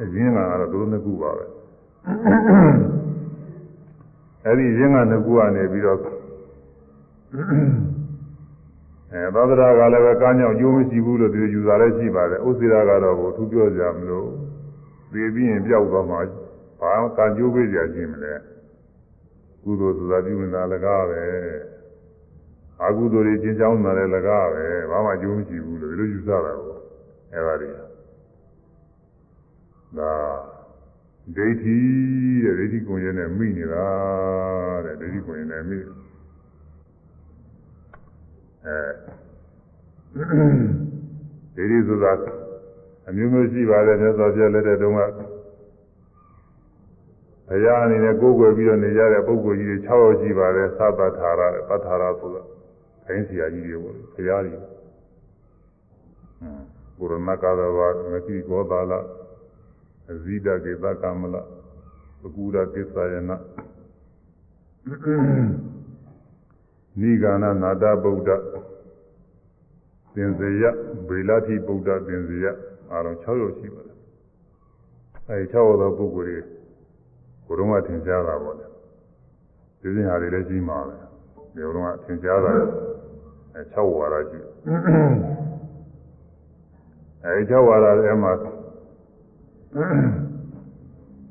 အရင်ကတော့သူတို့နှစ်ခုပါပဲအဲ့ဒီရင်းကနှစ်ခုကနေပြီးတော့အဲသောတရာကလည်းပဲကားညောင်ကျိုးမရှိဘူးလို့ဒီယူတာလည်းရှိပါတယ်ဥစ္စေရာကတော့ကိုသူပြောကြမလို့သေပြီးရင်ပြောက်သွားမှာဘာကာကျိုးပေးကြခြင်းမလဲကုသိုလ်ဆိုတာပြုနေတာလည်းကားပဲ အကုသိုလ်တွေကျင့်ကြောင်းတာလည်းလည်းကားပဲဘာမှကျိုးမရှိဘူးလို့ဒီလိုယူဆတာကိုအဲပါလိဒါဒိဋ္ဌိတဲ့ဒိဋ္ဌိကိုယ်ရနဲ့မိနေတာတဲ့ဒိဋ္ဌိကိုယ်ရနဲ့မိအဲဒိဋ္ဌိဆိုတာအမျိုးမျိုးရှိပါတယ်မြတ်စွာဘုရားလက်ထက်တုန်းကဘုရားအနေနဲ့ကိုးကွယ်ပြီးတော့နေကြတဲ့ပုဂ္ဂိုလ်ကြီးတွေ6ယောက်ရှိပါတယ်သဗ္ဗထာရပဋ္ဌာရဆိုတာ ခိုင်းဆရာကြီးတွေပေါ့ဘုရားကြီးဘုရမကာသဝမတိကောသာလအဇိဒကေသကမလပကူရကိသယနာနိဂာနနာတဗုဒ္ဓသင်္ဇယဗေလတိဗုဒ္ဓသင်္ဇယအားလုံး6ယောက်ရှိပါတယ်အဲဒီ6ယောက်သောပုဂ္ဂိုလ်တွေကိုယ်တော်ကသင်ကြားတာပေါ့လေဒီစဉ်ဟာတွေလည်းကြီးမှာပဲဒီလိုကသင်ကြားတာအဲ 6ဝါဒရှိအဲဒီ6ဝါဒထဲမှာ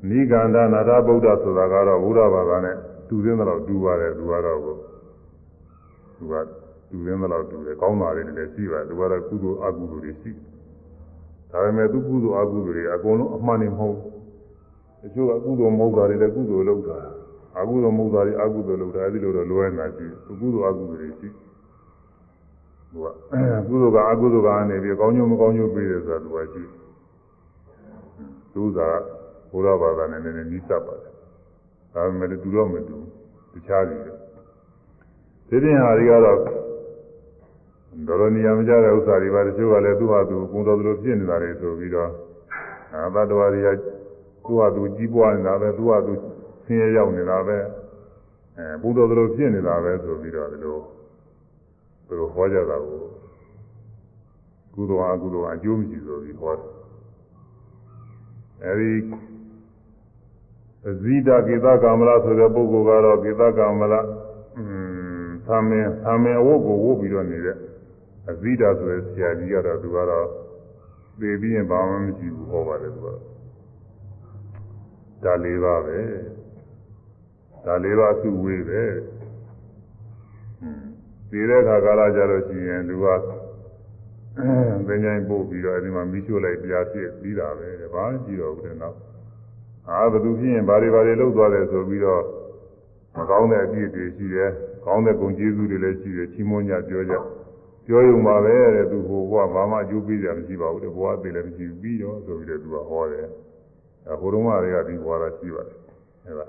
နိဂန္ဓနာထဗုဒ္ဓဆိုတာကတော့ဘုရားဘာသာနဲ့တူသေးတယ်လို့တူပါတယ်သူကတော့သူကတူသေးတယ်လို့တူတယ်ကောင်းတာတွေလည်းရှိပါတယ်သူကတော့ကုသိုလ်အကုသိုလ်တွေရှိဒါပေမဲ့သူကုသိုလ်အကုသိုလ်တွေအကုန်လုံးအမှန်နေမဟုတ်တချို့ကကုသိုလ်မဟုတ်တာတွေလည်းကုသိုလ်လုပ်တာအကုသိုလ်မဟုတ်တာတွေအကုသိုလ်လုပ်တာအဲဒီလိုတော့လွဲနေတာရှိသူကုသိုလ်အကုသိုလ်တွေရှိ သူကကုသိုလ်ကအကုသိုလ်ကနေပြီးကောင်းကျိုးမကောင်းကျိုးပေးတယ်ဆိုတာသူကရှိတယ်သူကဘုရားဘာသာနဲ့နည်းနည်းနီးစပ်ပါတယ်။ဒါပေမဲ့တူတော့မတူတခြားကြီးတယ်။ဒီပြင်ဟာတွေကတော့တော်တော်နေရာမကျတဲ့ဥစ္စာတွေပါတချို့ကလည်းသူ့ဟာသူကုံတော်သလိုဖြစ်နေတာတွေဆိုပြီးတော့အာသတ္တဝါတွေကသူ့ဟာသူကြီးပွားနေတာပဲသူ့ဟာသူဆင်းရဲရောက်နေတာပဲအဲဘုတော်သလိုဖြစ်နေတာပဲဆိုပြီးတော့ဒီလို သူတို့ဟောကြတာကိုကုသိုလ်အကုသိုလ်အကျိုးမရှိဆိုပြီးဟောတယ်အဲဒီအဇိဒကေသကာမလဆိုတဲ့ပုဂ္ဂိုလ်ကတော့ကေသကာမလอืมသာမင်သာမင်အဝတ်ကိုဝတ်ပြီးတော့နေတဲ့အဇိဒဆိုတဲ့ဆရာကြီးကတော့သူကတော့သိပြီးရင်ဘာမှမရှိဘူးဟောပါတယ်သူကဒါလေးပါပဲဒါလေးပါသူ့ဝေးပဲ มဒီတဲ့ခါကာလကြလို့ရှိရင်သူကသင်္ချိုင်းပို့ပြီးတော့အဲဒီမှာမိရှို့လိုက်ပြာဖြစ်ပြီးတာပဲဘာမှရှိတော့ဘူးတဲ့နောက်အာဘသူဖြစ်ရင်ဘာတွေဘာတွေလုပ်သွားတယ်ဆိုပြီးတော့မကောင်းတဲ့အပြည့်တွေရှိတယ်ကောင်းတဲ့ဂုဏ်ကျေးဇူးတွေလည်းရှိတယ်ချီးမွမ်းကြပြောကြပြောရုံပါပဲတဲ့သူဟိုဘုရားဘာမှအကျိုးပေးကြမရှိပါဘူးတဲ့ဘုရားသိလည်းမရှိဘူးပြီးတော့ဆိုပြီးတော့သူကဟောတယ်အဲဟိုတုန်းကတွေကဒီဘွားတာရှိပါတယ်အဲဒါ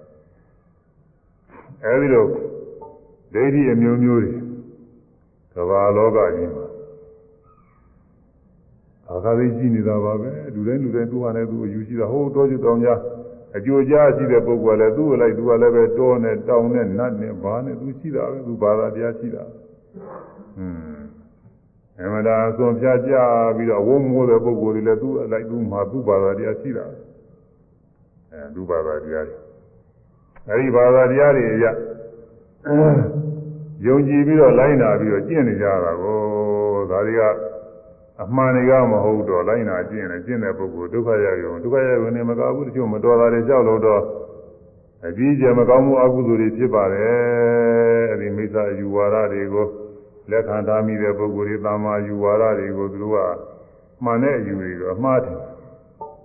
အဲဒီလိုဒိဋ္ဌိအမျိုးမျိုးတွေ ကမ္ဘာလောကကြီးမှာအာဃာသိရှိနေတာပါပဲလူတိုင်းလူတိုင်းသူ့ဟာနဲ့သူ့အယူရှိတာဟိုတောကျွတောင်ကြားအကျိုးကြားရှိတဲ့ပုဂ္ဂိုလ်ကလည်းသူ့ကိုလိုက်သူကလည်းပဲတောနဲ့တောင်နဲ့နတ်နဲ့ဘာနဲ့သူရှိတာပဲသူဘာသာတရားရှိတာอืมအမှန်တရားအစွန်ဖြာကြပြီးတော့ဝုန်းမိုးတဲ့ပုဂ္ဂိုလ်တွေလည်းသူ့အလိုက်သူ့မှာသူ့ဘာသာတရားရှိတာအဲသူ့ဘာသာတရားတွေအဲဒီဘာသာတရားတွေအရ ယုံကြည်ပြီးတော့လိုက်နာပြီးတော့ကျင့်နေကြတာကိုဒါတွေကအမှန်တွေကမဟုတ်တော့လိုက်နာကျင့်နေကျင့်တဲ့ပုဂ္ဂိုလ်ဒုက္ခရရုံဒုက္ခရရုံနဲ့မကောက်ဘူးတချို့မတော်တာတွေကြောက်လို့တော့အကြီးကျယ်မကောင်းမှုအကုသိုလ်တွေဖြစ်ပါတယ်အဲဒီမိစ္ဆာယူဝါဒတွေကိုလက်ခံထားမိတဲ့ပုဂ္ဂိုလ်တွေတာမာယူဝါဒတွေကိုသူတို့ကမှန်တဲ့အယူတွေကိုအမှားတယ်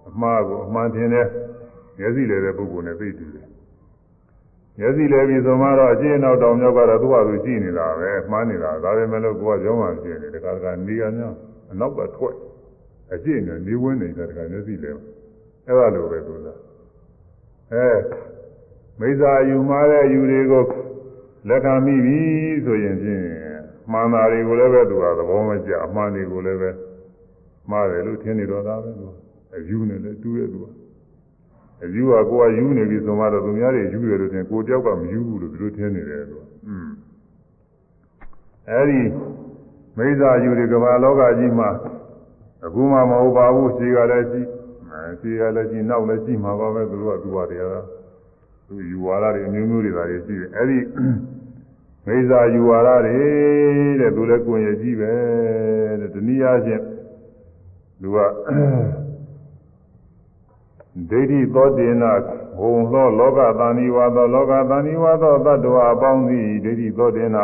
အမှားကိုအမှန်ထင်တဲ့မျက်စိလည်းတဲ့ပုဂ္ဂိုလ်နဲ့သိတူတယ် မျက်စိလည်းပြီးဆိုမှတော့အကျဉ်းနောက်တောင်မြောက်ကတော့သူ့ဟာသူရှိနေတာပဲမှားနေတာဒါပဲမဲ့လို့ကိုကကြောင်းမှဖြစ်နေတယ်တခါတခါနေရများအနောက်ကထွက်အကျဉ်းနဲ့နေဝင်နေတဲ့တခါမျက်စိလည်းအဲ့ဒါလိုပဲသူကအဲမိစ္ဆာယူမှားတဲ့ယူတွေကိုလက်ခံမိပြီဆိုရင်ဖြင့်မှန်တာတွေကိုလည်းပဲသူကသဘောမကျအမှန်တွေကိုလည်းပဲမှားတယ်လို့ထင်နေတော့တာပဲသူအယူနေလည်းတူရဲ့သူက အယူကကိုကယူနေပြီဆိုမှတော့သူများတွေယူတယ်လို့ထင်ကိုတယောက်ကမယူဘူးလို့ဒီလိုထင်နေတယ်သူอืมအဲဒီမိစ္ဆာယူတွေကမ္ဘာလောကကြီးမှာအခုမှမဟုတ်ပါဘူးရှိကလည်းရှိအဲရှိကလည်းရှိနောက်လည်းရှိမှာပါပဲသူတို့ကသူပါတရားသူယူဝါဒတွေအမျိုးမျိုးတွေဒါတွေရှိတယ်အဲဒီမိစ္ဆာယူဝါဒတွေတဲ့သူလည်းကိုယ်ရည်ကြီးပဲတဲ့တနည်းအားဖြင့်သူက ဒိဋ္ဌိသောတေနဘုံသောလောကသဏိဝါသောလောကသဏိဝါသောတ attva အပေါင်းသည်ဒိဋ္ဌိသောတေန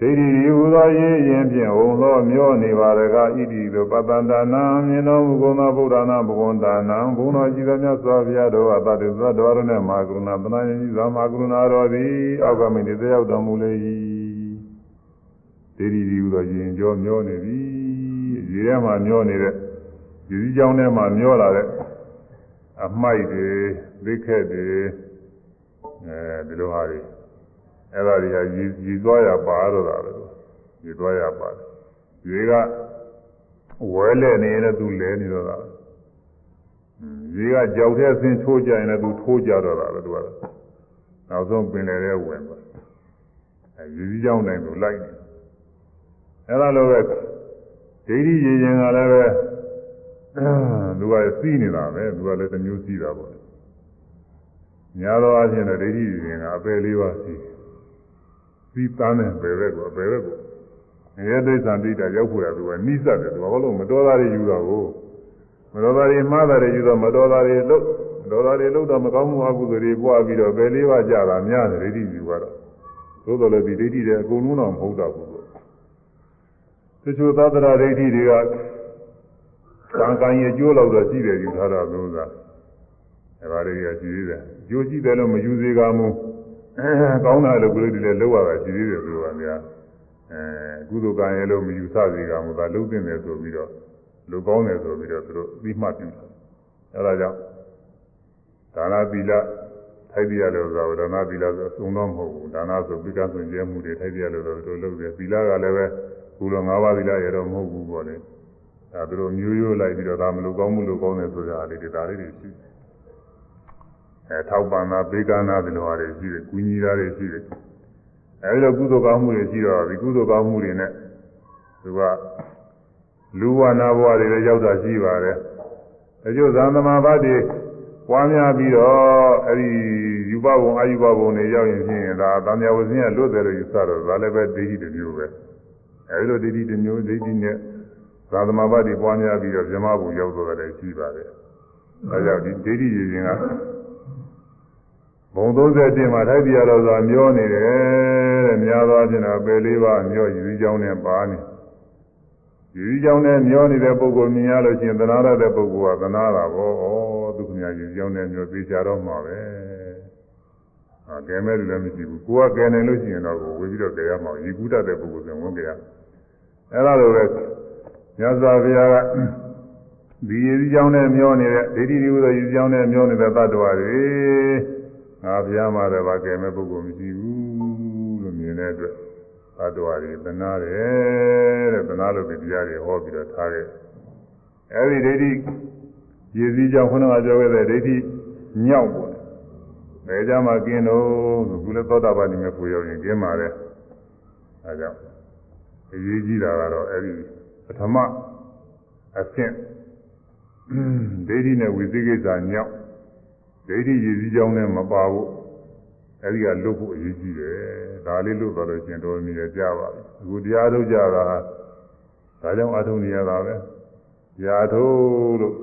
ဒိဋ္ဌိဒီဟူသောရေးရင်ဖြင့်ဘုံသောမျောနေပါရကဣတိသောပတ္တန္တနာမြင်တော်မူကုန်သောဗုဒ္ဓနာဘဂဝန္တာနံဘုံတော်ကြည်သောမြတ်စွာဘုရားတော်အတ္တသတ္တဝရနဲ့မာကရုဏာသနာယတိသာမာကရုဏာတော်သည်အောက်ကမိတ်တယောက်တော်မူလေ၏ဒိဋ္ဌိဒီဟူသောရင်ကြောမျောနေပြီရေထဲမှာမျောနေတဲ့ဒီစည်းကြောင်းထဲမှာမျောလာတဲ့ အမိုက်တွေသိခက်တွေအဲဒီလိုဟာတွေအဲ့ဒါတွေကရည်ရည်သွားရပါတော့တာပဲရည်သွားရပါတယ်ရေကဝဲလဲနေရင်လည်းသူလဲနေတော့တာရေကကြောက်တဲ့ဆင်းထိုးကြရင်လည်းသူထိုးကြတော့တာပဲသူကနောက်ဆုံးပင်လေတဲ့ဝင်ပါအဲရည်စည်းကြောင်းတိုင်းသူလိုက်နေအဲ့ဒါလိုပဲဒိဋ္ဌိရည်ရင်ကလည်းပဲ သူကစီးနေတာပဲသူကလည်းတစ်မျိုးစီးတာပေါ့များသောအားဖြင့်ဒိဋ္ဌိရည်ရင်ကအပယ်လေးပါးစီးစီးသားနဲ့ဘယ်ဘက်ကိုဘယ်ဘက်ကိုငရဲသိစ္စာတိတာရောက်ဖို့ရသူကနိစ္စတယ်သူကဘာလို့မတော်တာတွေယူတော့ကိုမတော်တာတွေမှားတာတွေယူတော့မတော်တာတွေလို့မတော်တာတွေလို့တော့မကောင်းမှုအကုသိုလ်တွေပွားပြီးတော့ဘယ်လေးပါးကြတာများတယ်ဒိဋ္ဌိယူကတော့သို့တော်လည်းဒီဒိဋ္ဌိတွေအကုန်လုံးတော့မဟုတ်တော့ဘူးတချို့သတ္တရာဒိဋ္ဌိတွေက ကံကံရဲ့ကျိုးလောက်တော့ရှိတယ်ယူထားတာလို့သာအဲပါလေးကရှိသေးတယ်ကျိုးရှိတယ်လို့မယူစေကမူကောင်းတာလို့ကိုယ်တွေလည်းလောက်ရတာရှိသေးတယ်သူကများအဲကုသိုလ်ကံရဲ့လို့မယူဆစေကမူသာလုံးသိတယ်ဆိုပြီးတော့လူကောင်းတယ်ဆိုပြီးတော့သူတို့ပြီးမှတ်ပြုတယ်အဲဒါကြောင့်ဒါနသီလထိုက်ပြရလို့ဆိုတော့ဒါနသီလဆိုအစုံတော့မဟုတ်ဘူးဒါနဆိုပိကဆွင်ကျဲမှုတွေထိုက်ပြရလို့ဆိုတော့လုပ်တယ်သီလကလည်းပဲကုလို၅ပါးသီလရတော့မဟုတ်ဘူးပေါ့လေ အဲသူတို့မျိုးရိုးလိုက်ပြီးတော့ဒါမလို့ကောင်းမှုလို့ကောင်းတယ်ဆိုတာလေးတွေဒါလေးတွေရှိအဲထောက်ပံ့တာဘေကနာဒီလိုဟာတွေရှိတယ်၊ကုညီတာတွေရှိတယ်အဲဒီလိုကုသိုလ်ကောင်းမှုတွေရှိတော့ဒီကုသိုလ်ကောင်းမှုတွေနဲ့သူကလူဝနာဘဝတွေလည်းရောက်တာရှိပါတယ်။ဒါကြောင့်သံသမာဘတ်တွေပွားများပြီးတော့အဲဒီယူပဘုံအာယူပဘုံတွေရောက်ရင်ဖြင့်ဒါသံဃာဝဇင်းကလွတ်တယ်လို့ယူဆတော့ဒါလည်းပဲဒိဋ္ဌိတစ်မျိုးပဲ။အဲဒီလိုဒိဋ္ဌိတစ်မျိုးဒိဋ္ဌိနဲ့ သာသမာဘတ်တွေပွားများပြီးတော့ဇမဘုံရောက်တော့တယ်ရှိပါတယ်။ဒါကြောင့်ဒီဒိဋ္ဌိရည်ရင်ကဘုံ31မှာထိုက်ပြရတော့ဆိုတာမျောနေတယ်တဲ့များသောအားဖြင့်တော့ပယ်လေးပါးမျောယူကြောင်းနဲ့ပါနေယူကြောင်းနဲ့မျောနေတဲ့ပုဂ္ဂိုလ်မြင်ရလို့ရှိရင်သနာရတဲ့ပုဂ္ဂိုလ်ကသနာတာပေါ့ဩဒုက္ခများယူကြောင်းနဲ့မျောသေးချတော့မှာပဲအာကဲမဲ့လူလည်းမရှိဘူးကိုကကဲနိုင်လို့ရှိရင်တော့ဝေပြီးတော့ကဲရမှာရေကူးတတ်တဲ့ပုဂ္ဂိုလ်ဆိုဝင်ကဲရအဲ့ဒါလိုပဲ မြတ်စွာဘုရားကဒီရည်ကြောင်းနဲ့မျောနေတဲ့ဒိဋ္ဌိဒီဟုသောရည်ကြောင်းနဲ့မျောနေတဲ့တ attva တွေငါဘုရားမှာလည်းဗာကဲမဲ့ပုဂ္ဂိုလ်မရှိဘူးလို့မြင်တဲ့အတွက်သတ္တဝါတွေသနာတယ်တဲ့သနာလို့ဒီတရားတွေဟောပြီးတော့ထားခဲ့အဲဒီဒိဋ္ဌိရည်စည်းကြောင့်ခုနကပြောခဲ့တဲ့ဒိဋ္ဌိညောက်ပေါ့ဘယ်ကြမှာกินတော့ဆိုခုလည်းသောတာပန်နေမဲ့ပူရောက်ရင်กินပါလေအဲကြောင့် အရေးကြီးတာကတော့အဲ့ဒီ ပထမအဆင့်ဒိဋ္ဌိနဲ့ဝိသိကိစ္စညောင်းဒိဋ္ဌိရည်စည်းကြောင်းနဲ့မပါဘူးအဲ့ဒီကလွတ်ဖို့အရေးကြီးတယ်ဒါလေးလွတ်သွားလို့ရှင်တော်မြည်ရကြပါပြီအခုတရားထုတ်ကြတာဒါကြောင့်အထုံးနေရတာပဲရာထုတ်လို့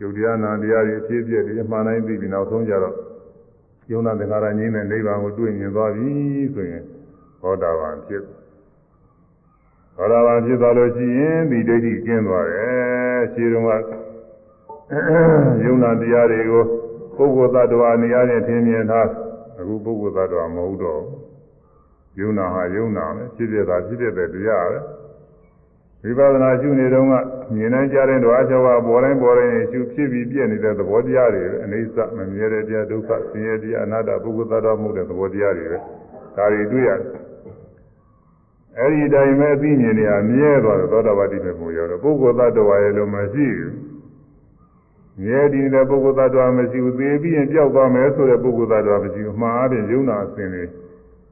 ယုတ်တရားနာတရားတွေအဖြစ်အပျက်တွေမှန်တိုင်းသိပြီးနောက်ဆုံးကြတော့ယုံနာသင်္ခါရငြိမ်းတဲ့နိဗ္ဗာန်ကိုတွေ့မြင်သွားပြီဆိုရင်ဘောဓဘာဖြစ် ဘောဓဘာဖြစ်သွားလို့ရှိရင်ဒီဒိဋ္ဌိကျင်းသွားတယ်ခြေတုံးကယုံနာတရားတွေကိုပုဂ္ဂိုလ်သတ္တဝါအနေနဲ့ထင်မြင်ထားအခုပုဂ္ဂိုလ်သတ္တဝါမဟုတ်တော့ယုံနာဟာယုံနာပဲဖြစ်ဖြစ်တာဖြစ်ဖြစ်တဲ့တရားပဲဝိပဿနာရှုနေတော့ကမြင်နိုင်ကြတဲ့ဓဝါ၆ပါးပေါ်တိုင်းပေါ်တိုင်းရှုဖြစ်ပြီးပြည့်နေတဲ့သဘောတရားတွေပဲအိဋ္ဌမမြဲတဲ့တရားဒုက္ခဆင်းရဲတရားအနတ္တပုဂ္ဂိုလ်သတ္တဝါမှုတဲ့သဘောတရားတွေပဲဒါတွေတွေ့ရတယ် အဲ့ဒီတိုင်းပဲအသိဉာဏ်တွေအမြဲသွားတယ်သောတာပတိမေပုံရောက်တော့ပုဂ္ဂိုလ်သတ္တဝါရဲ့လို့မရှိဘူးမြဲတည်တဲ့ပုဂ္ဂိုလ်သတ္တဝါမရှိဘူးသေပြီးရင်ပျောက်သွားမယ်ဆိုတဲ့ပုဂ္ဂိုလ်သတ္တဝါမရှိဘူးမှားအပြင်ယုံနာအစဉ်တွေ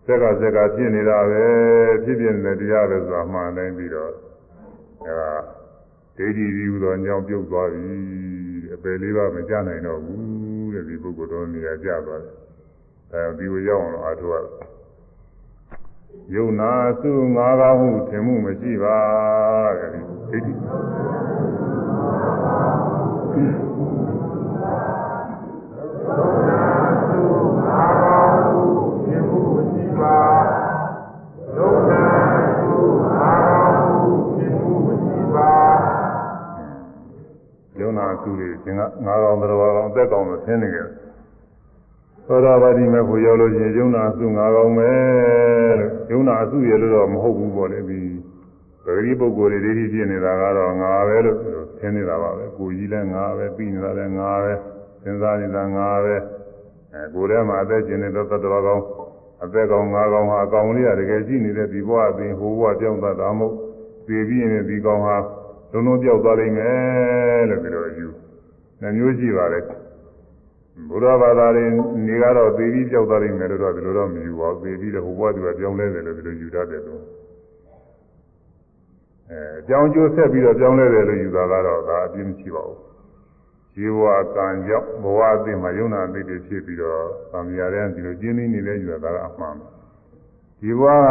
စက်ကစက်ကဖြစ်နေတာပဲဖြစ်ဖြစ်နေတဲ့တရားပဲဆိုတာမှားနိုင်ပြီးတော့အဲဒါဒိဋ္ဌိဒီဟူသောညောင်ပြုတ်သွားပြီအပယ်လေးပါမကြနိုင်တော့ဘူးတဲ့ဒီပုဂ္ဂိုလ်တော်နေရာကျသွားတယ်အဲဒီကိုရောက်အောင်အားထုတ်ရယုံ နာစုငါးကောင်းဟုထင်မှုမရှိပါတဲ့ဒီဒိဋ္ဌိယုံနာစုတွေသင်ကငါးကောင်းတော်ကောင်းအသက်ကောင်းလို့ထင်နေကြတယ် သောတာပတိမေဖို့ရောက်လို့ရှိရင်ယုံနာစုငါးကောင်းပဲလို့ယုံနာအစုရလို့တော့မဟုတ်ဘူးပေါ့လေဒီပဂတိပုဂ္ဂိုလ်တွေဒိဋ္ဌိဖြစ်နေတာကတော့ငါပဲလို့ထင်နေတာပါပဲကိုကြီးလည်းငါပဲပြီးနေတာလည်းငါပဲစဉ်းစားနေတာငါပဲအဲကိုယ်ထဲမှာအသက်ရှင်နေတဲ့သတ္တဝါကောင်းအသက်ကောင်းငါကောင်းဟာအကောင်လေးကတကယ်ရှိနေတဲ့ဒီဘဝအပြင်ဟိုဘဝပြောင်းသွားတာမဟုတ်သိပြီးရင်ဒီကောင်းဟာလုံးလုံးပြောက်သွားလိမ့်မယ်လို့ပြောယူနှမျိုးရှိပါတယ် ဘုရားဘာသာတွေနေကတော့သေပြီးပြောက်သွားလိမ့်မယ်လို့တော့ဒီလိုတော့မယူပါဘူးသေပြီးတော့ဟိုဘဝသူကပြောင်းလဲတယ်လို့ဒီလိုယူတတ်တယ်လို့အဲအကြောင်းကျိုးဆက်ပြီးတော့ပြောင်းလဲတယ်လို့ယူတာကတော့ဒါအပြင်းမရှိပါဘူးဇေဝကံကြောင့်ဘဝအသိမှာယုံနာအသိတွေဖြစ်ပြီးတော့သံဃာတဲ့ဒီလိုကျင်းနေနေလဲယူတာကအမှန်ပဲဒီဘဝက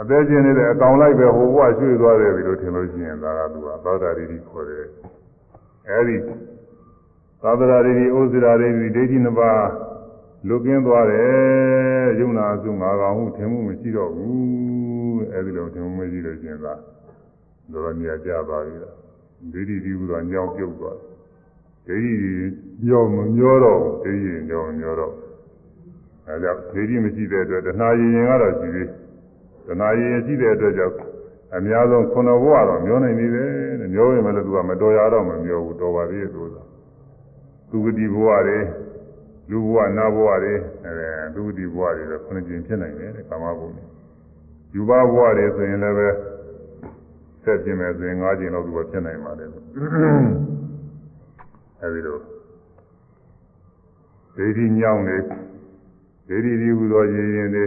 အသေးချင်းနေတဲ့အကောင်လိုက်ပဲဟိုဘဝရွှေ့သွားတယ်ဒီလိုထင်လို့ရှိရင်ဒါကသူကသောတာရိတိခေါ်တယ်အဲဒီ သာသနာရိတိဩဇရာရိတိဒိဋ္ဌိနှစ်ပါးလွတ်ကင်းသွားတယ်ယုံနာအစုငါကောင်ဟုထင်မှုမရှိတော့ဘူးအဲဒီလိုထင်မှုမရှိလို့ရှိရင်သာတော်နေရာကြပါပြီလားဒိဋ္ဌိဒီဟုသောညောင်းပြုတ်သွားတယ်ဒိဋ္ဌိညောမမျောတော့ဒိဋ္ဌိညောမမျောတော့အဲကြောင့်ဒိဋ္ဌိမရှိတဲ့အတွက်တဏှာရင်ရင်ကတော့ရှိသေးတဏှာရင်ရင်ရှိတဲ့အတွက်ကြောင့်အများဆုံးခုနဘဝတော့မျောနိုင်နေတယ်တဲ့မျောရင်လည်းသူကမတော်ရတော့မမျောဘူးတော်ပါသေးရဲ့သူက သူဂတိဘဝတွေလူဘဝနာဘဝတွေအဲသူဂတိဘဝတွေတော့ခုနှစ်ကျင်ဖြစ်နိုင်တယ်တဲ့ကာမဘုံယူဘဘဝတွေဆိုရင်လည်းပဲဆက်ပြင်မယ်ဆိုရင်၅ကျင်လောက်သူကဖြစ်နိုင်ပါတယ်အဲဒီလိုဒိဋ္ဌိညောင်းနေဒိဋ္ဌိဒီဟူသောရည်ရင်တွေ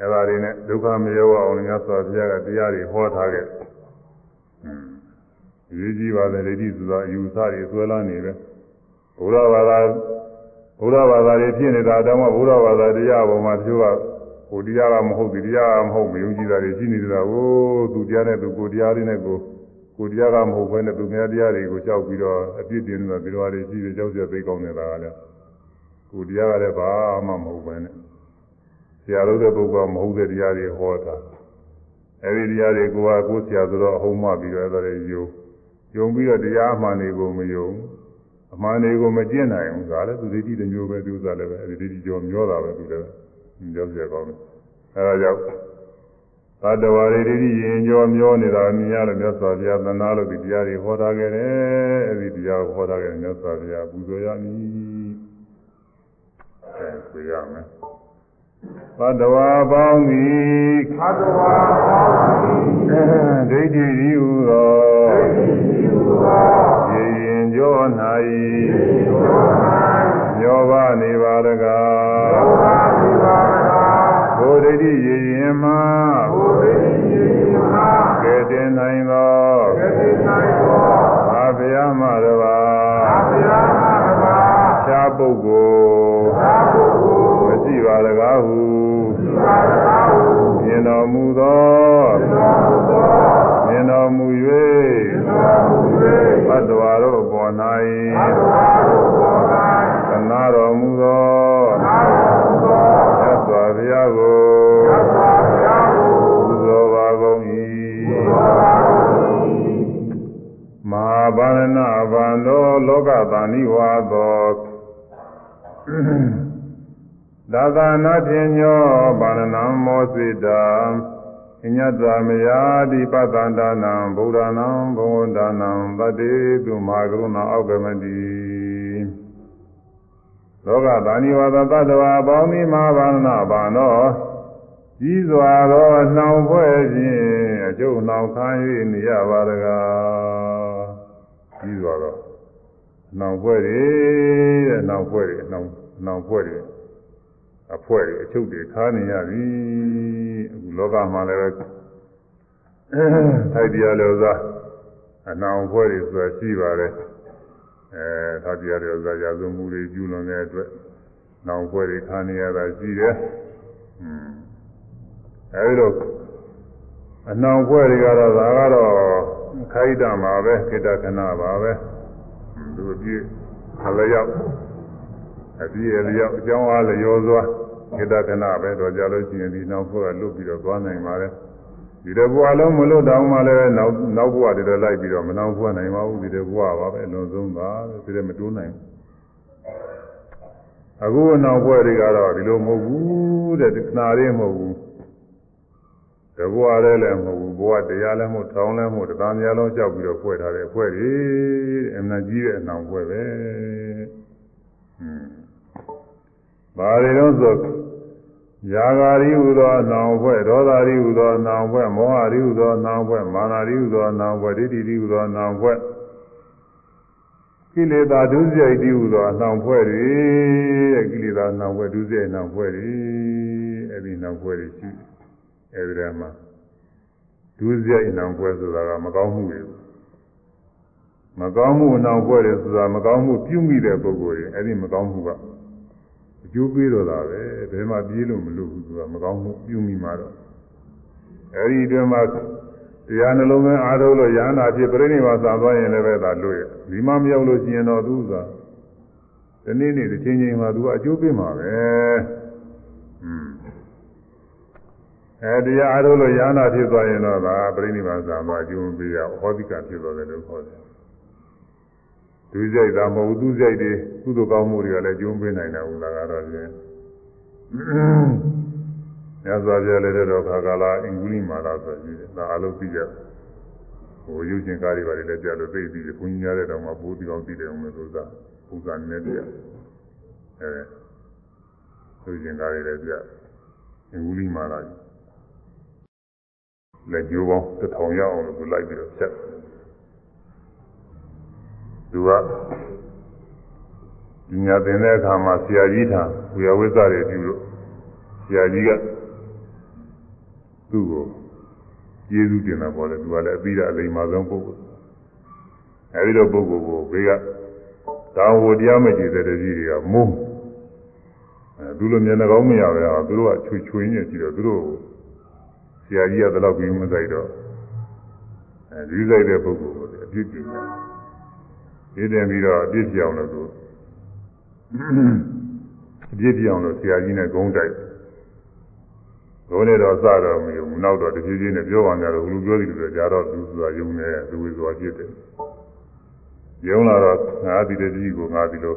အဲဒါတွေနဲ့ဒုက္ခမရောအောင်မြတ်စွာဘုရားကတရားတွေဟောထားခဲ့အရေးကြီးပါတယ်ဒိဋ္ဌိဆိုတာအယူဆတွေဆွဲလာနေတယ် ဘုရားဘာသာဘုရားဘာသာတွေဖြစ်နေတာတောင်မှဘုရားဘာသာတရားပေါ်မှာတချို့ကဟိုတရားကမဟုတ်ဒီတရားကမဟုတ်မယုံကြည်တာတွေရှိနေတာကိုသူတရားနဲ့သူကိုတရားလေးနဲ့ကိုကိုတရားကမဟုတ်ဘဲနဲ့သူများတရားတွေကိုကြောက်ပြီးတော့အပြစ်တင်နေတာဒီလိုအားတွေရှိတယ်ကြောက်ကြသိကောင်းနေတာကလည်းကိုတရားကလည်းဘာမှမဟုတ်ဘဲနဲ့ဆရာတို့တဲ့ပုဂ္ဂိုလ်မဟုတ်တဲ့တရားတွေဟောတာအဲဒီတရားတွေကိုကကိုယ်ဆရာဆိုတော့အဟုံးမပြီးတော့အဲ့ဒါတွေယုံယုံပြီးတော့တရားအမှန်တွေကိုမယုံ အမှန်တွေကိုမကျင့်နိုင်ဘူးဒါလည်းသူဒိဋ္ဌိတစ်မျိုးပဲသူစားလည်းပဲအဲဒီဒိဋ္ဌိကြောမျောတာပဲသူလည်းကြောက်ကြကောင်းတယ်အဲဒါကြောင့်သတ္တဝါတွေဒိဋ္ဌိရင်ကြောမျောနေတာမြင်ရလို့မြတ်စွာဘုရားသနာလို့ဒီတရားတွေဟောထားခဲ့တယ်အဲဒီတရားကိုဟောထားခဲ့တယ်မြတ်စွာဘုရားပူဇော်ရမည်အဲဆိုရမယ်သတ္တဝါပေါင်းသည်သတ္တဝါပေါင်းသည်ဒိဋ္ဌိဤဟူသောဒိဋ္ဌိဤဟူသောရေရင်ကြော၌ တကားမျောပါနေပါတကားဘုဒ္ဓိရေရင်မှာဘုဒ္ဓိရေရင်သေတိနိုင်သောအာဘုရားမတပါအာဘုရားမတပါခြားပုဂ္ဂိုလ်ခြားပုဂ္ဂိုလ်မရှိပါတကားဟုမရှိပါတကားဟုမြင်တော်မူသော လောကသဏိဝါသောသာသနာဖြင့်ညောဗန္ဒနာမောစိတာအညတမယာတိပတန္တနာဗုဒ္ဓနာဘဝန္တနာတတေသူမဟာကရုဏာအောက်ကမတိလောကသဏိဝါသတ္တဝါပေါင်းသည်မဟာဗန္ဒနာဗန္တောကြီးစွာသောနှောင်ဖွဲ့ခြင်းအကျုပ်နှောင်ခံ၍နေရပါတကားကြီးစွာသော နှောင်ဖွဲ့တွေတဲ့နှောင်ဖွဲ့တွေနှောင်နှောင်ဖွဲ့တွေအဖွဲတွေအချုပ်တွေခါနေရပြီအခုလောကမှာလည်းထိုက်တရားလို့သာအနှောင်ဖွဲ့တွေဆိုတာရှိပါတယ်အဲထိုက်တရားလို့သာရာဇဝမှုတွေကျူးလွန်တဲ့အတွက်နှောင်ဖွဲ့တွေခါနေရတာရှိတယ်อืมအဲဒီတော့အနှောင်ဖွဲ့တွေကတော့ဒါကတော့ခိုက်တာမှာပဲခေတ္တခဏပါပဲ သူအပြည့်အလျောက်အပြည့်အလျောက်အကြောင်းအားလျောစွာခေတ္တခဏပဲတော့ကြလို့ရှိရင်ဒီနောက်ဘုရားလွတ်ပြီးတော့သွားနိုင်ပါတယ်ဒီတဘွားလုံးမလွတ်တော့မှလည်းနောက်နောက်ဘုရားတွေတော့လိုက်ပြီးတော့မနောက်ဘုရားနိုင်ပါဘူးဒီတဘွားပါပဲအလွန်ဆုံးပါဒီတည်းမတိုးနိုင်အခုနောက်ဘွယ်တွေကတော့ဒီလိုမဟုတ်ဘူးတဲ့ခဏလေးမဟုတ်ဘူး တဘွားလည်းလည်းမဟုတ်ဘူးဘဝတရားလည်းမဟုတ်ထောင်းလည်းမဟုတ်တရားများလုံးလျှောက်ပြီးတော့ဖွဲ့ထားတဲ့ဖွဲ့တွေအမှန်ကြီးတဲ့အနောင်ဖွဲ့ပဲဟွန်းဘာတွေတော့ဆိုယာဂာရိဟူသောနောင်ဖွဲ့ဒေါသရိဟူသောနောင်ဖွဲ့မောဟရိဟူသောနောင်ဖွဲ့မာနရိဟူသောနောင်ဖွဲ့ဒိဋ္ဌိရိဟူသောနောင်ဖွဲ့ကိလေသာဒုစရိုက်တိဟူသောနောင်ဖွဲ့တွေတဲ့ကိလေသာနောင်ဖွဲ့ဒုစရိုက်နောင်ဖွဲ့တွေအဲ့ဒီနောင်ဖွဲ့တွေရှိ အဲ့ဒီထဲမှာဒုစရိုက်နောင်ဖွဲ့ဆိုတာကမကောင်းမှုတွေမကောင်းမှုနောင်ဖွဲ့တယ်ဆိုတာမကောင်းမှုပြုမိတဲ့ပုဂ္ဂိုလ်တွေအဲ့ဒီမကောင်းမှုကအကျိုးပေးတော့တာပဲဘယ်မှာပြေးလို့မလို့ဘူးသူကမကောင်းမှုပြုမိမှာတော့အဲဒီအတွင်းမှာတရားနှလုံးသွင်းအားထုတ်လို့ရဟန္တာဖြစ်ပြိဋိဘာသာသွားရင်လည်းပဲသာလွတ်ရဒီမှမရောက်လို့ရှိရင်တော့သူကဒီနေ့နေ့တစ်ချိန်ချိန်မှာသူကအကျိုးပေးမှာပဲอืม အဲတရားအားထုတ်လို့ရဟန္တာဖြစ်သွားရင်တော့ဒါပြိဋိဘာသာသွားအကျိုးပေးရဟောဒီကဖြစ်သွားတယ်လို့ခေါ်တယ်ဒုစရိုက်တာမဟုတ်သူစရိုက်တွေကုသိုလ်ကောင်းမှုတွေကလည်းကျုံးပေးနိုင်တယ်ဟုတ်လားကတော့ဖြင့်ညဇာပြလည်းတော့ခါကာလာအင်္ဂုလိမာလာဆိုပြီးဒါအလုပ်ပြီးကြဟိုရုပ်ရှင်ကားတွေပါလေလည်းကြလို့သိပြီးဘုန်းကြီးများတဲ့တောင်မှပိုးတီအောင်သိတယ်အောင်လို့ဆိုတာဥစ္စာနည်းပြအဲရုပ်ရှင်ကားတွေလည်းကြအင်္ဂုလိမာလာ လက်ကျိုးပေါင်းတစ်ထောင်ရအောင်လို့သူလိုက်ပြီးတော့ဖြတ်သူကပညာသင်တဲ့အခါမှာဆရာကြီးထံဝေယဝိဇ္ဇတွေပြုလို့ဆရာကြီးကသူ့ကိုကျေးဇူးတင်တာပေါ့လေသူကလည်းအပြီးအလိမ္မာဆုံးပုဂ္ဂိုလ်အဲဒီလိုပုဂ္ဂိုလ်ကိုဘေးကတောင်ဝတရားမကြည့်တဲ့တကြီးတွေကမုန်းအဲသူလိုမျက်နှာကောင်းမရပဲသူတို့ကချွေချွေညက်ကြည့်တော့သူတို့ဆ ရာကြီးကတလောက်ပြီးမဆိုင်တော့အဲဒီဆိုင်တဲ့ပုဂ္ဂိုလ်ကိုအပြစ်တင်တယ်ဒီတင်ပြီးတော့အပြစ်ပြောင်းလို့သူအပြစ်ပြောင်းလို့ဆရာကြီးနဲ့ဂုံးတိုက်ဂုံးနဲ့တော့စတော့မယူနောက်တော့တဖြည်းဖြည်းနဲ့ပြောပါကြတော့ဘလူပြောသည်လို့ကြာတော့သူဆိုတာယုံနေသူဝေဆိုတာဖြစ်တယ်ယုံလာတော့ငါဒီတကြီးကိုငါဒီလို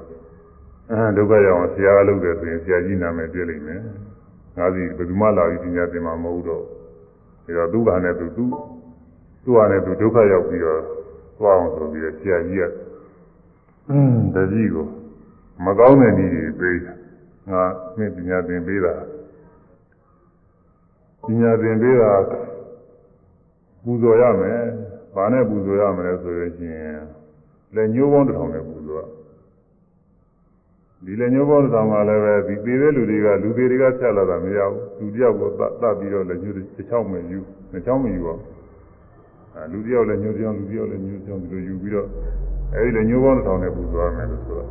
အဲဒုက္ခရောက်အောင်ဆရာကလုပ်တယ်ဆိုရင်ဆရာကြီးနာမည်ပြလိမ့်မယ်ငါစီဘယ်သူမှလာပြီးပညာသင်မှာမဟုတ်တော့ ဒါတော့သူကနဲ့သူသူသူကနဲ့သူဒုက္ခရောက်ပြီးတော့သွားအောင်ဆိုပြီးဆရာကြီးကအင်းတကြီးကိုမကောင်းတဲ့နည်းတွေပေးငါမင်းပညာသင်ပေးတာပညာသင်ပေးတာပူဇော်ရမယ်။ဘာနဲ့ပူဇော်ရမလဲဆိုရင်လက်ညှိုးပေါင်းတစ်ထောင်နဲ့ပူဇော် ဒီလက်ညှိုးပေါင်းတစ်ထောင်ကလည်းပဲဒီသေးတဲ့လူတွေကလူသေးတွေကဖြတ်လာတာမရဘူး။လူတယောက်ကိုသတ်ပြီးတော့လက်ညှိုးတစ်ချောင်းမှယူ၊တစ်ချောင်းမှယူတော့အဲလူတယောက်လည်းညှိုးပြောင်းလူတယောက်လည်းညှိုးပြောင်းဒီလိုယူပြီးတော့အဲဒီလည်းညှိုးပေါင်းတစ်ထောင်နဲ့ပူသွားမယ်လို့ဆိုတော့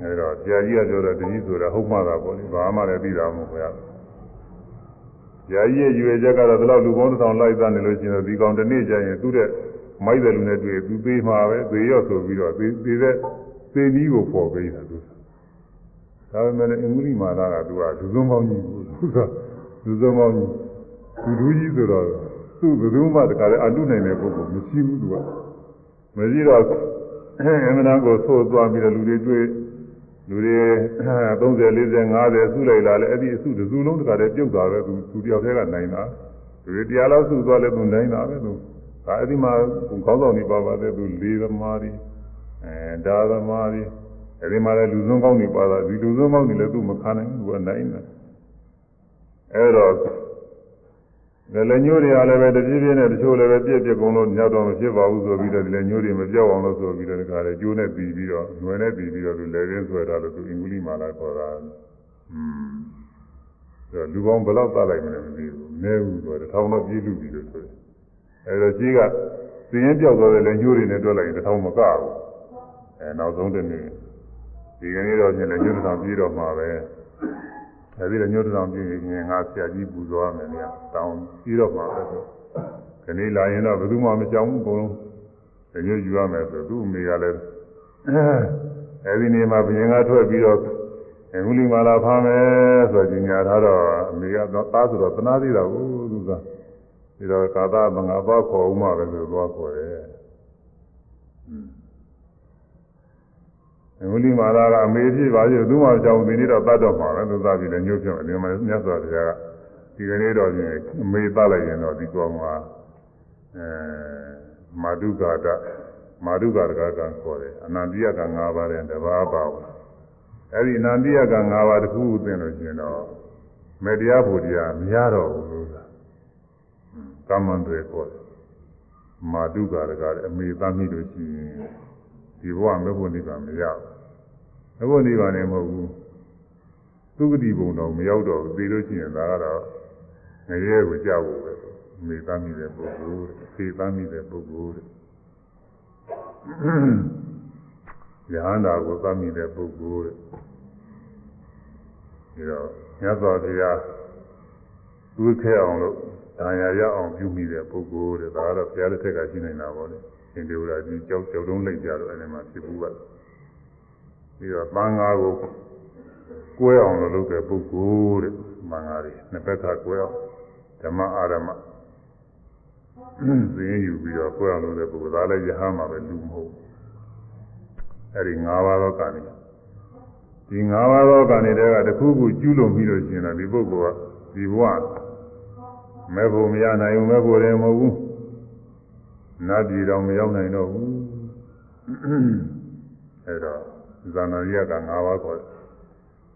အဲတော့ဆရာကြီးကပြောတော့တတိဆိုတာဟုတ်မှသာပေါ့လေဘာမှလည်းသိတာမဟုတ်ဘူးဗျာဆရာကြီးရဲ့ရွယ်ချက်ကတော့ဒီလောက်လူပေါင်းတစ်ထောင်လိုက်သားနေလို့ရှိရင်ဒီကောင်တစ်နေ့ကျရင်သူ့တဲ့မိုက်တယ်လူနဲ့တွေ့သူသေးမှာပဲသေရော့ဆိုပြီးတော့သေသေးတဲ့ သေနည်းကိုပေါ်ပေးတာသူဒါပေမဲ့အင်္ဂလိပ်မာလာကသူကလူစုံပေါင်းကြီးသူကလူစုံပေါင်းကြီးသူလူကြီးဆိုတော့သူ့ဘယ်သူမှတခါလဲအတုနိုင်တဲ့ပုဂ္ဂိုလ်မရှိဘူးသူကမရှိတော့အဲအမှန်တန်ကိုသို့သွားပြီးတော့လူတွေတွေ့လူတွေ30 40 50စုလိုက်လာလဲအဲ့ဒီအစုတစ်စုလုံးတခါတည်းပြုတ်သွားပဲသူသူတယောက်တည်းကနိုင်တာလူတွေတရားလောက်စုသွားလဲသူနိုင်တာပဲသူဒါအဲ့ဒီမှာခေါင်းဆောင်နေပါပါတယ်သူလေးသမားတွေ အဲဒါသမားတွေအဲ့ဒီမှာလည်းလူစုံကောင်းနေပါတာဒီလူစုံကောင်းနေလည်းသူမခံနိုင်ဘူးသူကနိုင်တယ်အဲ့တော့ဒီလည်းညိုးတွေကလည်းပဲတပြည့်ပြည့်နဲ့တချို့လည်းပဲပြည့်ပြည့်ကုန်လို့ညတော့မဖြစ်ပါဘူးဆိုပြီးတော့ဒီလည်းညိုးတွေမပြောက်အောင်လို့ဆိုပြီးတော့ဒီကလည်းကျိုးနဲ့ပြီးပြီးတော့ຫນွယ်နဲ့ပြီးပြီးတော့သူလည်းရင်းဆွဲတာလို့သူအင်္ဂလိပ်မှာလာခေါ်တာอืมဆိုတော့လူပေါင်းဘယ်လောက်သတ်လိုက်မလဲမသိဘူးနည်းဘူးဆိုတော့တစ်ထောင်တော့ပြည့်လူပြီလို့ဆိုတယ်အဲဒါကြီးကသင်ရင်ပြောက်သွားတယ်လည်းညိုးတွေနဲ့တွက်လိုက်ရင်တစ်ထောင်မကဘူး အဲနောက်ဆုံးတစ်နေ့ဒီကနေ့တော့ပြင်လည်းညိုးတစ်ထောင်ပြည့်တော့မှာပဲအဲဒီလည်းညှို့တောင်ပြင်းရင်ငါဆရာကြီးပူသွားမယ်ဗျာတောင်းပြီးတော့မှာပဲဆိုခဏလာရင်တော့ဘယ်သူမှမကြောက်ဘူးအကုန်လုံးညှို့ယူရမယ်ဆိုသူ့အမေကလည်းအဲဒီနေ့မှာဘုရင်ကထွက်ပြီးတော့အငုလီမာလာဖမ်းမယ်ဆိုကြညာထားတော့အမေကတော့သားဆိုတော့သနာသေးတာကိုသူကဒီတော့ကာသမငါသွားခေါ်ဦးမှာပဲဆိုသွားခေါ်တယ် ဝိလိမာလာကအမေဖြစ်ပါရဲ့သူ့မှာကြောင့်ဒီနေ့တော့တတ်တော့မှာပဲသူသားပြီလည်းညှို့ပြတယ်ဒီမှာမြတ်စွာဘုရားကဒီကနေ့တော့ပြင်အမေတတ်လိုက်ရင်တော့ဒီကောင်ကအဲမာဒုကာတမာဒုကာတကကခေါ်တယ်အနန္တိယက၅ပါးတဲ့တဘာပါဘူးအဲ့ဒီအနန္တိယက၅ပါးတစ်ခုဥသိလို့ရှင်တော့မေတ္တရားဘုရားမရတော့ဘူးလို့သာကမ္မန်တွေခေါ်တယ်မာဒုကာတကအမေသားမိလို့ရှိရင် ဒီဘဝမေဖို့နိဗ္ဗာန်မရဘူးမေဖို့နိဗ္ဗာန်လည်းမဟုတ်ဘူးသုဂတိဘုံတော့မရောက်တော့ဘူးသိလို့ရှိရင်ဒါကတော့ငရဲကိုကြောက်ဖို့ပဲမေတ္တာမိတဲ့ပုဂ္ဂိုလ်သေတမ်းမိတဲ့ပုဂ္ဂိုလ်ယဟန္တာကိုသမ်းမိတဲ့ပုဂ္ဂိုလ်ဒီတော့မြတ်စွာဘုရားသူခဲအောင်လို့ဒါရရအောင်ပြုမိတဲ့ပုဂ္ဂိုလ်တဲ့ဒါကတော့ဘုရားလက်ထက်ကရှိနေတာပေါ့လေ င်ဒေဝရာကြီးကြောက်ကြောက်တုံးလိုက်ကြတော့အဲဒီမှာဖြစ်ဘူးပါပြီးတော့သံဃာကိုကွဲအောင်လုပ်တဲ့ပုဂ္ဂိုလ်တဲ့မင်္ဂါတွေနှစ်ဘက်ကကွဲအောင်ဓမ္မအာရမသိရင်ယူပြီးတော့ကွဲအောင်လုပ်တဲ့ပုဂ္ဂိုလ်ဒါလည်းယဟမှာပဲလူမဟုတ်အဲဒီ၅ပါးသောကံတွေဒီ၅ပါးသောကံတွေကတခုခုကျူးလွန်ပြီးလို့ရှိရင်တော့ဒီပုဂ္ဂိုလ်ကဒီဘဝမဲ့ဖို့မရနိုင်ဘူးမဲ့ဖို့လည်းမဟုတ်ဘူး နတ်ပြည်တော်မရောက်နိုင်တော့ဘူးအဲတော့ဇာနာရိယက၅ပါးခေါ်တယ်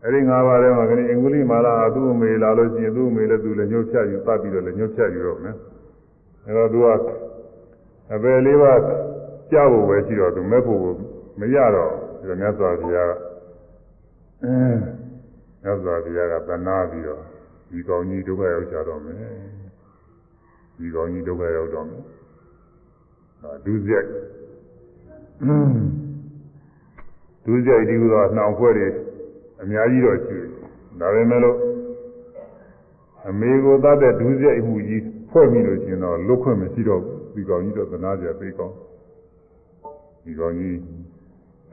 အဲဒီ၅ပါးထဲမှာခဏအင်္ဂုလိမာလာသူ့အမေလာလို့ရှိရင်သူ့အမေလည်းသူလည်းညှို့ဖြတ်ယူသတ်ပြီးတော့လည်းညှို့ဖြတ်ယူတော့မယ်အဲတော့သူကအပယ်လေးပါးကြောက်ဖို့ပဲရှိတော့သူမဲ့ဖို့မရတော့ဒီမြတ်စွာဘုရားကအဲမြတ်စွာဘုရားကတနာပြီးတော့ဒီကောင်းကြီးဒုက္ခရောက်ကြတော့မယ်ဒီကောင်းကြီးဒုက္ခရောက်တော့မယ် ဒုစရိုက်ဒုစရိုက်ဒီလိုတော့နှောင်ဖွဲ့တွေအများကြီးတော့ရှိတယ်ဒါပေမဲ့လို့အမေကိုသတ်တဲ့ဒုစရိုက်မှုကြီးဖွဲ့ပြီးလို့ရှိရင်တော့လွတ်ခွင့်မရှိတော့ဘူးဒီကောင်ကြီးတော့သနာကြသိကောင်းဒီကောင်ကြီး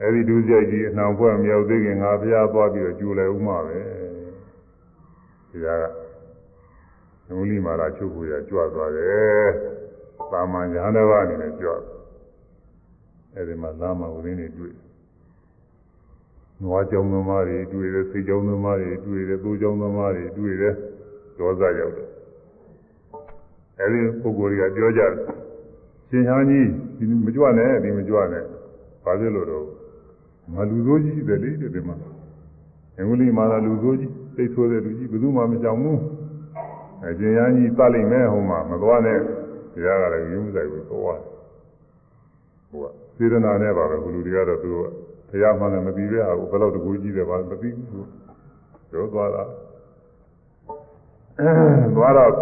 အဲဒီဒုစရိုက်ကြီးအနှောင်ဖွဲ့မရောက်သေးခင်ငါဖျားသွားပြီးတော့ကျူလဲဥမှာပဲဒီကကမူလီမာလာချုပ်ကိုရကြွသွားတယ် ပါမန်ညာတစ်ပါးအနေနဲ့ကြွအဲဒီမှာလာမဝရင်းတွေတွေ့နွားကြောင်သမားတွေတွေ့တယ်ဆေးကြောင်သမားတွေတွေ့တယ်သိုးကြောင်သမားတွေတွေ့တယ်ဒေါသရောက်တယ်အဲဒီပုဂ္ဂိုလ်တွေကပြောကြတယ်ရှင်ဟန်းကြီးဒီမကြွနဲ့ဒီမကြွနဲ့ဘာဖြစ်လို့တော့မလူဆိုးကြီးတယ်လေဒီမှာအင်္ဂလိပ်မှာလူဆိုးကြီးသိဆိုးတဲ့လူကြီးဘယ်သူမှမကြောက်ဘူးအရှင်ဟန်းကြီးပတ်လိုက်မယ်ဟိုမှာမသွားနဲ့ တရားကလည်းယူမဆိုင်ဘူးသွားဟိုကစေတနာနဲ့ပါပဲဘုလူတွေကတော့သူကတရားမှလည်းမပြီးပဲဟာဘယ်တော့တကူကြီးတယ်ပါမပြီးဘူးပြောသွားတာသွားတော့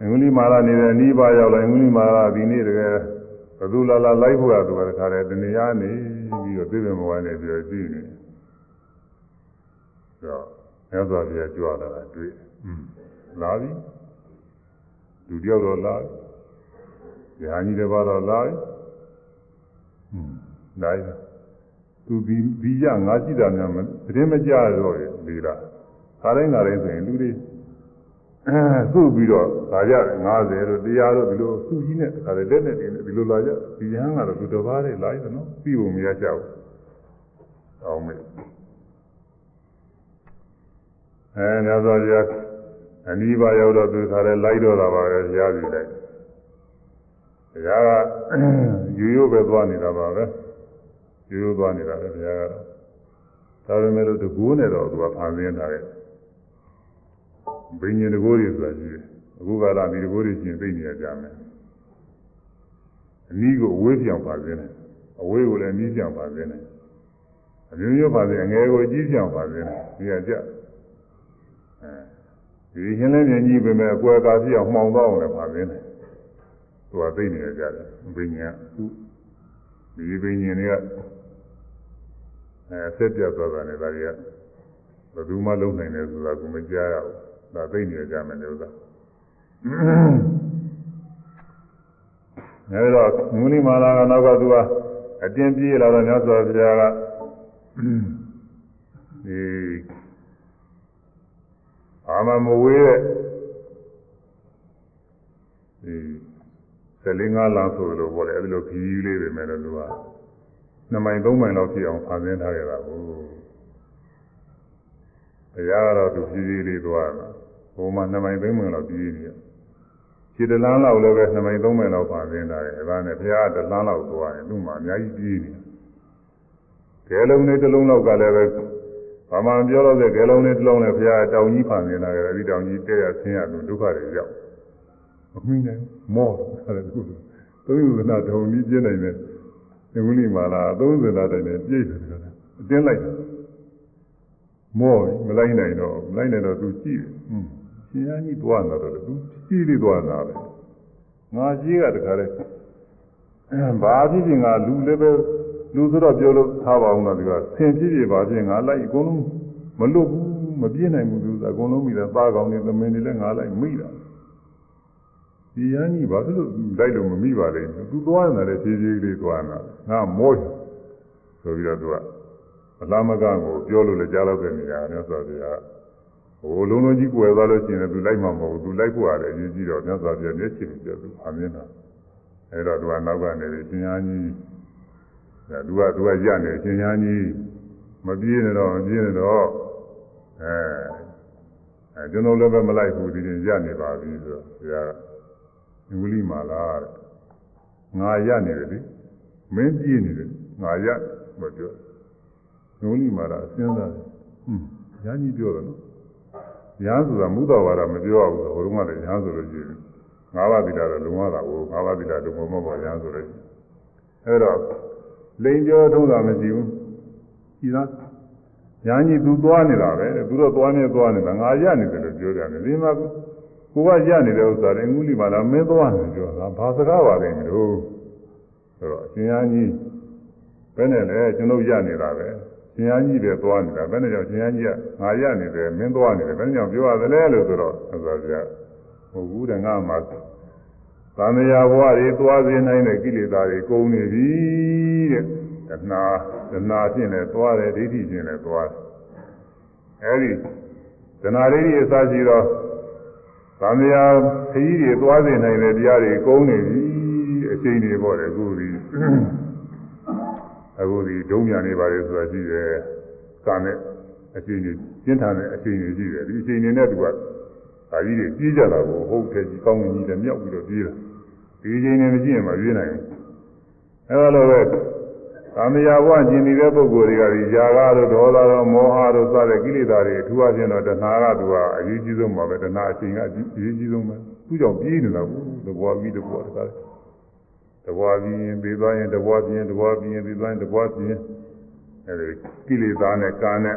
အင်္ဂလိပ်မာလာနေတဲ့အနီးပါရောက်လာအင်္ဂလိပ်မာလာဒီနေ့တကယ်ဘသူလာလာလိုက်ဖို့ရသူကတခါတည်းတနေရာနေပြီးတော့သိတယ်မဝိုင်းနေပြီးတော့ကြည့်နေတော့မြတ်စွာဘုရားကြွလာတာတွေ့ လာပြီလူတယောက်တော့လာပြီညာကြီးတစ်ပါးတော့လာပြီဟွန်းနိုင်သူဒီဒီရငါရှိတာများမတင်းမကြတော့လေလားခါတိုင်းခါတိုင်းဆိုရင်လူတွေအဲစုပြီးတော့လာကြတယ်90တို့100တို့ဒီလိုစုကြီးနဲ့ခါတယ်လက်နဲ့တင်ဒီလိုလာကြဒီရဟန်းကတော့သူတစ်ပါးနဲ့လာရတယ်နော်ပြီးဖို့မရကြဘူးအောင်မေအဲညသောရ အနိဗ္ဗာန်ရောက်တော့သူခါတယ်လိုက်တော့တာပါပဲရားစီလိုက်တရားကယူရိုးပဲသွားနေတာပါပဲယူရိုးသွားနေတာပဲတရားကတော့ဒါပေမဲ့လို့တကူနဲ့တော့သူကဖန်ဆင်းထားတယ်ဘိညာဉ်တကိုးတွေဆိုတာရှိတယ်အခုကလာဒီတကိုးတွေရှင်သိနေရကြမယ်အနည်းကိုအဝေးပြောင်ပါစေနဲ့အဝေးကိုလည်းအနည်းပြောင်ပါစေနဲ့အမျိုးမျိုးပါစေအငယ်ကိုအကြီးပြောင်ပါစေနဲ့ဒီကကြအဲ ဒီရှင်းလင်းမြင်ကြီးပဲမဲ့အကွယ်ကားပြောင်မှောင်တော့အောင်လည်းပါစေနဲ့သူကသိနေရကြတယ်ဘိညာဉ်သူဒီဘိညာဉ်တွေကအဲဆက်ပြတ်သွားတာနဲ့ဒါတွေကဘယ်သူမှလုံနိုင်တယ်ဆိုတာကိုမကြားရဘူးဒါသိနေကြမယ်လို့သာအဲဒီတော့မုနိမာလာကနောက်ကသူကအတင်းပြေးလာတော့မြတ်စွာဘုရားကဒီ အာမမဝေးတဲ့ဒီဆယ်လင်းငါးလမ်းဆိုလို့ပြောတယ်အဲဒီလိုခီးလေးပဲမယ်လို့သူကနှစ်မိုင်သုံးမိုင်လောက်ပြည့်အောင်ဖန်ဆင်းထားခဲ့တာကိုတရားကတော့သူဖြည်းဖြည်းလေးသွားတာဟိုမှာနှစ်မိုင်သုံးမိုင်လောက်ပြည့်နေတယ်ခြေတလန်းလောက်လည်းပဲနှစ်မိုင်သုံးမိုင်လောက်ဖန်ဆင်းထားတယ်အဲဒါနဲ့ဘုရားကတလန်းလောက်သွားရင်သူ့မှာအများကြီးပြည့်နေတယ်ကဲလုံးလေးတစ်လုံးလောက်ကလည်းပဲ ဘာမှမပြောတော့တဲ့ကဲလုံးလေးတစ်လုံးနဲ့ဘုရားတောင်ကြီးဖန်ဆင်းထားတယ်အဲဒီတောင်ကြီးတဲ့ရဆင်းရသူဒုက္ခတွေရောက်မမိနိုင်မောတယ်သူသုံးယူနာတုံကြီးပြင်းနိုင်တယ်ဒီဝိလိမာလာ30လားတိုင်နဲ့ပြည့်တယ်ကွာအတင်းလိုက်တာမောမလိုက်နိုင်တော့မလိုက်နိုင်တော့သူကြည့်တယ်ဟွန်းရှင်ရကြီးသွားလာတော့သူကြည့်လေးသွားလာတယ်ငါကြီးကတခါလဲဘာဖြစ်ဖြစ်ငါလူလည်းပဲ လူဆိုတော့ပြောလို့ထားပါအောင်တော့ဒီကဆင်ဖြစ်ဖြစ်ပါဖြစ်ငါလိုက်အကုန်လုံးမလွတ်ဘူးမပြည့်နိုင်ဘူးသူကအကုန်လုံးမိတယ်သားကောင်းနေသမင်းတွေလည်းငါလိုက်မိတာဒီရန်ကြီးဘာဖြစ်လို့လိုက်လို့မမိပါလဲသူသွားနေတာလေဖြည်းဖြည်းလေးသွားနေတာငါမောဆိုပြီးတော့သူကအလားမကကိုပြောလို့လည်းကြားတော့တဲ့နေရာနဲ့ဆိုတော့ဟိုလုံးလုံးကြီးကွယ်သွားလို့ရှိရင်သူလိုက်မှာမဟုတ်ဘူးသူလိုက်ဖို့ရတယ်အရေးကြီးတော့မြတ်စွာဘုရားမျက်ခြေပြသူအမြင်တာအဲ့တော့သူကနောက်ကနေပြီးရှင်ရားကြီး ဒါသူကသူကရနေရှင်ရားကြီးမပြေးနေတော့မပြေးနေတော့အဲအဲကျွန်တော်လည်းပဲမလိုက်ဘူးဒီရင်ရနေပါပြီဆိုတော့ဘုရားကဝိလိမာလာတဲ့ငါရနေတယ်လေမင်းပြေးနေတယ်ငါရမပြောဝိလိမာလာစဉ်းစားတယ်ဟွန်းညာကြီးပြောတယ်နော်ညာဆိုတာမူတော်ဝါဒမပြောဘူးဟိုတုန်းကလည်းညာဆိုလို့ရှိရင်ငါးပါးသီလတော့လုံရတာကိုငါးပါးသီလလုံမမပေါ်ညာဆိုလို့အဲ့တော့ လိန်ပြောထုံးတာမရှိဘူးဒီသားညာကြီးသူသွားနေတာပဲသူတော့သွားနေသွားနေတာငါရနေတယ်လို့ပြောကြတယ်ဒီမှာကိုကရနေတဲ့ဥစ္စာတွေငူးလီပါလားမင်းသွားနေပြောတာဘာစကားပါလဲလို့ဆိုတော့အရှင်ညာကြီးဘယ်နဲ့လဲကျွန်တော်ရနေတာပဲရှင်ရားကြီးလည်းသွားနေတာဘယ်နဲ့ကြောင့်ရှင်ရားကြီးကငါရနေတယ်မင်းသွားနေတယ်ဘယ်နဲ့ကြောင့်ပြောရသလဲလို့ဆိုတော့ဆိုတော့ဗျာဟိုဘူးတဲ့ငါမှသံဃာဘဝတွေသွားစေနိုင်တဲ့ကိလေသာတွေကုန်နေပြီ တဲ့တဏှာတဏှာဖြင့်လည်းသွားတယ်ဒိဋ္ဌိဖြင့်လည်းသွားတယ်အဲဒီတဏှာဒိဋ္ဌိအစရှိတော့သံဃာခကြီးတွေသွားစေနိုင်တဲ့တရားတွေကုန်နေပြီအချိန်တွေပေါ့လေအခုဒီအခုဒီဒုံညာနေပါလေဆိုတာရှိတယ်။ကာနဲ့အချိန်ကြီးကျင်းထန်တဲ့အချိန်ကြီးရှိတယ်။ဒီအချိန်တွေနဲ့သူကဒါကြီးတွေပြေးကြတာကိုဟုတ်တယ်ကြီးကောင်းကြီးလည်းမြောက်ပြီးတော့ပြေးတာ။ဒီအချိန်တွေမရှိရင်မပြေးနိုင်ဘူး။ အဲလိုပဲသံဃာဘဝကျင်နေတဲ့ပုဂ္ဂိုလ်တွေကဒီຢာကတို့ဒေါသတို့မောဟတို့စတဲ့ကိလေသာတွေအထူးအချင်းတော့တဏှာကသူကအရေးကြီးဆုံးပါပဲတဏှာအချိန်ကအရေးကြီးဆုံးပဲ။သူ့ကြောင့်ပြေးနေတာဘူး။တဘောပြီးတဘောတကားတဘွားပြီးရင်ပြီးသွားရင်တဘွားပြီးရင်တဘွားပြီးရင်ပြီးသွားရင်တဘွားပြီးရင်အဲဒီကိလေသာနဲ့ကာနဲ့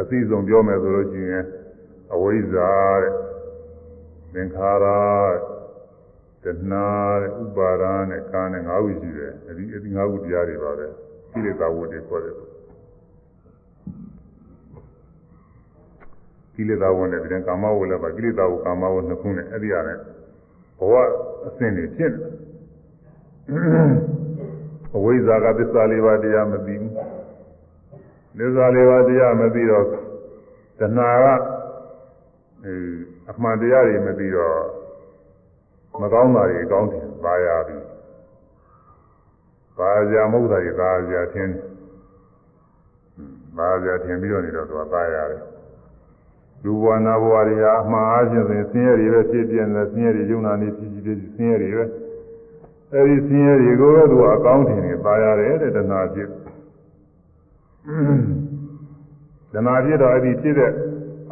အသိဆုံးပြောမယ်ဆိုလို့ရှိရင်အဝိဇ္ဇာတဲ့သင်္ခါရတ ဏှာတဲ့ဥပါဒာနဲ့ကာနဲ့၅ခုရှိတယ်အဲဒီအဲဒီ၅ခုတရားတွေပါပဲကိလေသာဝတ်တွေခေါ်တယ်ကိလေသာဝတ်နဲ့ဒီကာမဝတ်လည်းပါကိလေသာဝတ်ကာမဝတ်နှစ်ခုနဲ့အဲ့ဒီရတယ်ဘဝအစဉ်တွေဖြစ်နေအဝိဇ္ဇာကသစ္စာလေးပါးတရားမသိဘူးသစ္စာလေးပါးတရားမသိတော့တဏှာကအအမှန်တရားတွေမသိတော့ မကောင်းတာတွေအကောင်းတယ်ပါရပြီပါရမဟုတ်တာတွေပါရထင်းပါရထင်းပြီးတော့နေတော့သူကပါရတယ်လူဘဝနာဘဝတွေဟာအမှားအချင်းစဉ်ဆင်းရဲတွေပဲဖြစ်ပြနေဆင်းရဲတွေယုံနာနေဖြစ်ဖြစ်ဆင်းရဲတွေပဲအဲဒီဆင်းရဲတွေကိုပဲသူကအကောင်းထင်နေပါရတယ်တဲ့တဏှာဖြစ်တဏှာဖြစ်တော့အဲ့ဒီဖြစ်တဲ့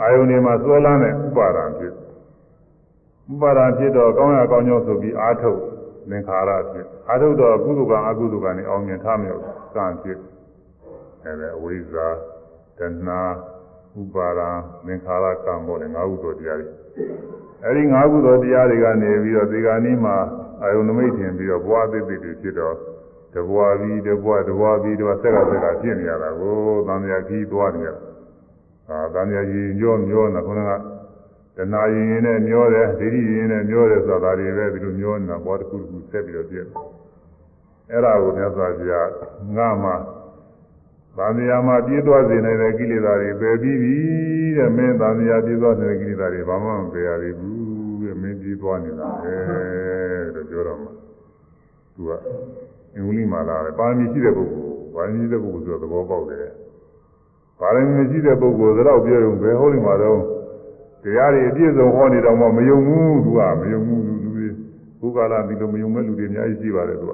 အာယုန်တွေမှာစွဲလန်းတဲ့ဥပါဒံဖြစ် ဥပါဒံဖြစ်တော့ကောင်းရကောင်းကြောင်းဆိုပြီးအာထုတ်သင်္ခါရဖြစ်အာထုတ်တော့ကုသကအကုသကနဲ့အောင်မြင်ထားမြောက်ကံဖြစ်အဲဒါအဝိဇ္ဇာတဏှာဥပါဒံသင်္ခါရကံပေါ်လေ၅ခုသောတရားတွေအဲဒီ၅ခုသောတရားတွေကနေပြီးတော့ဒီကနေ့မှာအာယုန်နမိတ်ထင်ပြီးတော့ဘဝသိသိတွေဖြစ်တော့တဘွားပြီးတဘွားတဘွားပြီးတော့ဆက်ကဆက်ကဖြစ်နေရတာကိုသံဃာကြီးသွားနေရတာအာသံဃာကြီးညောမျောနေခုနက တဏှာရင်ရင်နဲ့မျောတယ်ဒိဋ္ဌိရင်နဲ့မျောတယ်ဆိုတာတွေပဲဒီလိုမျောနေတာဘောတစ်ခုတစ်ခုဆက်ပြီးတော့ပြည့်အဲ့ဒါကိုမြတ်စွာဘုရားငါမှသံဃာမှာပြည့်သွားစေနိုင်တဲ့ကိလေသာတွေပယ်ပြီးပြီတဲ့မင်းသံဃာပြည့်သွားတဲ့ကိလေသာတွေဘာမှမပယ်ရဘူးတဲ့မင်းပြည့်သွားနေတာပဲလို့ပြောတော့မှသူကအင်္ဂလိပ်မှာလာတယ်ပါရမီရှိတဲ့ပုဂ္ဂိုလ်ပါရမီရှိတဲ့ပုဂ္ဂိုလ်ဆိုတော့သဘောပေါက်တယ်ပါရမီမရှိတဲ့ပုဂ္ဂိုလ်တော့ပြောရုံပဲဟောလိမှာတော့ တရားတွေအပြည့်စုံဟောနေတော့မှမယုံဘူးသူကမယုံဘူးလူတွေဘုရားလာဒီလိုမယုံမဲ့လူတွေအများကြီးရှိပါတယ်သူက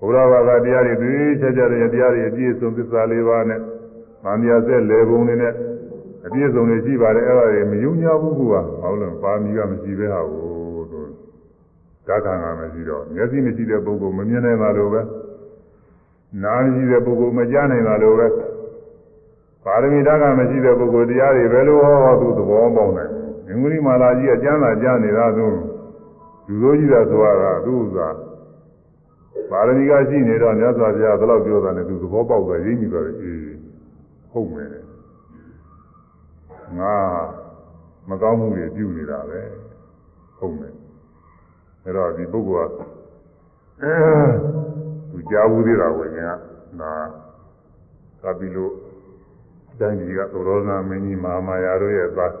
ဘုရားဘာသာတရားတွေသိချက်ချက်တဲ့တရားတွေအပြည့်စုံသစ္စာလေးပါးနဲ့ဗာမယာဆက်လေပုံတွေနဲ့အပြည့်စုံတွေရှိပါတယ်အဲ့ဒါတွေမယုံကြဘူးကွာဘာလို့လဲပါမီကမရှိပဲဟာကိုသူဓာတ်ခံကမရှိတော့မျက်စိမရှိတဲ့ပုဂ္ဂိုလ်မမြင်နိုင်တာလိုပဲနားမရှိတဲ့ပုဂ္ဂိုလ်မကြားနိုင်တာလိုပဲ ပါရမီဓာတ်ကမရှိတဲ့ပုဂ္ဂိုလ်တရားတွေဘယ်လိုဟောသူသဘောပေါက်နိုင်ဘူးငွေမာလာကြီးကကျမ်းသာကြားနေတာသူလူလိုကြီးတာဆိုတာကသူ့ဥစ္စာပါရမီကရှိနေတော့မြတ်စွာဘုရားဘယ်လောက်ပြောတာလဲသူသဘောပေါက်သွားရင်းကြည့်တော့အေးဟုတ်မယ်ငါမကောင်းမှုတွေပြုနေတာပဲဟုတ်မယ်အဲ့တော့ဒီပုဂ္ဂိုလ်ကသူကြားဘူးသေးတာကိုရင်ကဒါကပ်ပြီးလို့ တိုင်းကြီးကသောရောနာမင်းကြီးမဟာမာယာတို့ရဲ့သား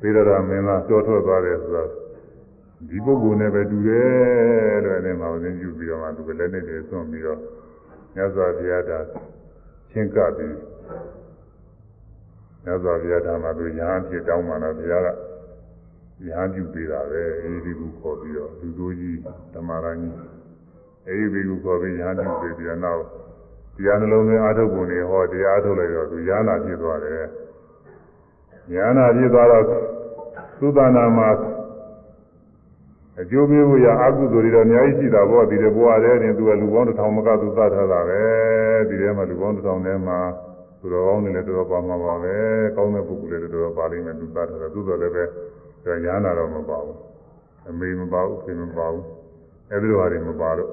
သေရတာမင်းသားကြောထွက်သွားတယ်ဆိုတော့ဒီပုဂ္ဂိုလ်နဲ့ပဲတူတယ်လို့အဲ့ဒီမှာသင်ပြုပြီးတော့မှသူကလည်းနဲ့တည်းဆွန့်ပြီးတော့မြတ်စွာဘုရားတာချင်းကပ်ပြီးမြတ်စွာဘုရားဓမ္မသူရဟန်းဖြစ်တောင်းမှတော့ဘုရားကရဟန်းပြုပေးတာပဲအဲဒီကူခေါ်ပြီးတော့လူသူကြီးဓမ္မရကြီးအဲဒီကူခေါ်ပြီးရဟန်းပြုပေးပြီးတော့နောက် တရားနှလုံးသွင်းအာထုတ်ပုံတွေဟောတရားထုတ်လိုက်တော့သူရဟနာဖြစ်သွားတယ်ရဟနာဖြစ်သွားတော့သုသနာမှာအကျိုးပေးဖို့ရအကုသိုလ်တွေတော့အများကြီးရှိတာပေါ့ဒီတဲ့ဘဝတည်းတင်သူကလူပေါင်းတစ်ထောင်မကသူသတ်ထားတာပဲဒီထဲမှာလူပေါင်းတစ်ထောင်ထဲမှာသူတော်ကောင်းတွေလည်းတော်တော်ပါမှာပါပဲကောင်းတဲ့ပုဂ္ဂိုလ်တွေတော်တော်ပါလိမ့်မယ်သူသတ်ထားတာသူတော်လည်းပဲရဟနာတော့မပါဘူးအမေမပါဘူးခင်မပါဘူးအဲဒီလိုဟာတွေမပါတော့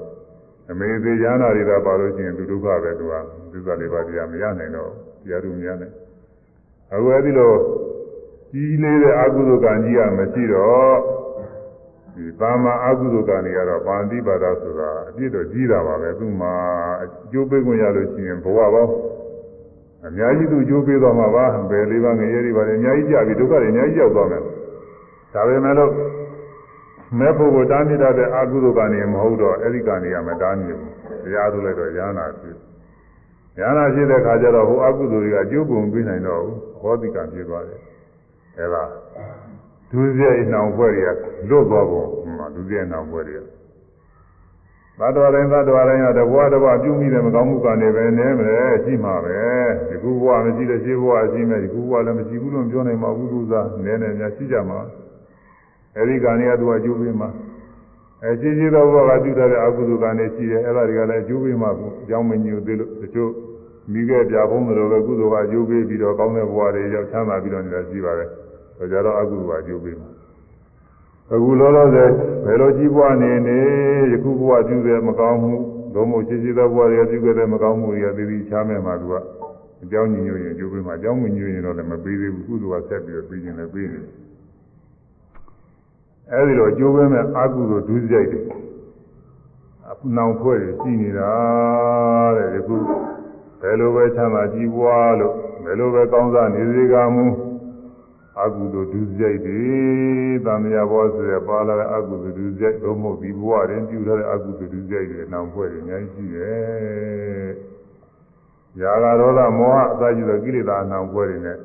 အမေသေးရဟနာတွေတော့ပါလို့ရှိရင်သူဒုက္ခပဲသူကသစ္စာလေးပါးတရားမရနိုင်တော့တရားသူမရနိုင်အခုအဲဒီလိုကြီးလေးတဲ့အကုသိုလ်ကံကြီးကမရှိတော့ဒီသာမအကုသိုလ်ကံတွေကတော့ပါဠိပါဒဆိုတာအပြည့်တော့ကြီးတာပါပဲသူ့မှာအကျိုးပေးခွင့်ရလို့ရှိရင်ဘဝပေါင်းအများကြီးသူအကျိုးပေးသွားမှာပါဘယ်လေးပါးငရေတွေပါလေအများကြီးကြပြီဒုက္ခတွေအများကြီးရောက်သွားမယ်ဒါပေမဲ့လို့ မဲ့ဖို့ကိုတားမြစ်တဲ့အကုသိုလ်ကံတွေမဟုတ်တော့အဲ့ဒီကံတွေကမတားမြစ်ဘူးတရားသူလိုက်တော့ရဟနာဖြစ်ရဟနာဖြစ်တဲ့ခါကျတော့ဟိုအကုသိုလ်တွေကအကျိုးပုံပေးနိုင်တော့ဘူးဟောတိကံဖြစ်သွားတယ်အဲ့ဒါဒုစရိုက်နှောင်ဖွဲ့တွေကလွတ်သွားပုံမှာဒုစရိုက်နှောင်ဖွဲ့တွေကသတ္တဝါတိုင်းသတ္တဝါတိုင်းကတဘွားတဘွားပြုမိတဲ့မကောင်းမှုကနေပဲနည်းမလဲရှိမှာပဲဒီခုဘဝမရှိတဲ့ရှိဘဝရှိမယ်ဒီခုဘဝလည်းမရှိဘူးလို့ပြောနိုင်မှာဘူးသူစားနည်းနည်းများရှိကြမှာ အဲဒီကံတွေကသူကအကျိုးပေးမှာအဲရှိရှိသောဘဝကပြုတဲ့အကုသိုလ်ကံတွေရှိတယ်အဲ့ဒါတွေကလည်းအကျိုးပေးမှာကိုအကြောင်းမညိုသေးလို့တချို့မိခဲ့ပြဖုံးတယ်လို့ပဲကုသိုလ်ကအကျိုးပေးပြီးတော့ကောင်းတဲ့ဘဝတွေရောက်ချမ်းသာပြီးတော့နေတာရှိပါတယ်။ဒါကြတော့အကုသိုလ်ကအကျိုးပေးမှာ။အခုလောလောဆယ်ဘယ်လိုကြီးပွားနေနေယခုဘဝပြုတဲ့မကောင်းမှုဒုံမို့ရှိရှိသောဘဝတွေပြုခဲ့တဲ့မကောင်းမှုတွေကသိသိချမ်းမဲ့မှာသူကအကြောင်းညညွှန်ရင်အကျိုးပေးမှာအကြောင်းမညွှန်ရင်တော့လည်းမပေးသေးဘူးကုသိုလ်ကဆက်ပြီးတော့ပြီးရင်လည်းပေးနေတယ်။ အဲဒီတော့အကျိုးပေးမဲ့အကုသိုလ်ဒုစရိုက်တွေနောင်ဖွဲ့ရှိနေတာတဲ့ဒီခုဘယ်လိုပဲချမ်းသာကြည်ပွားလို့ဘယ်လိုပဲကောင်းစားနေစေကမူအကုသိုလ်ဒုစရိုက်တွေသံဃာဘောဆိုရပါလာတဲ့အကုသိုလ်ဒုစရိုက်တို့မဟုတ်ဒီဘဝတွင်ပြုထားတဲ့အကုသိုလ်ဒုစရိုက်တွေနောင်ဖွဲ့တွေအများကြီးရှိတယ်။ຢာကရောဓမောဟအစရှိသောကိလေသာနောင်ဖွဲ့တွေနဲ့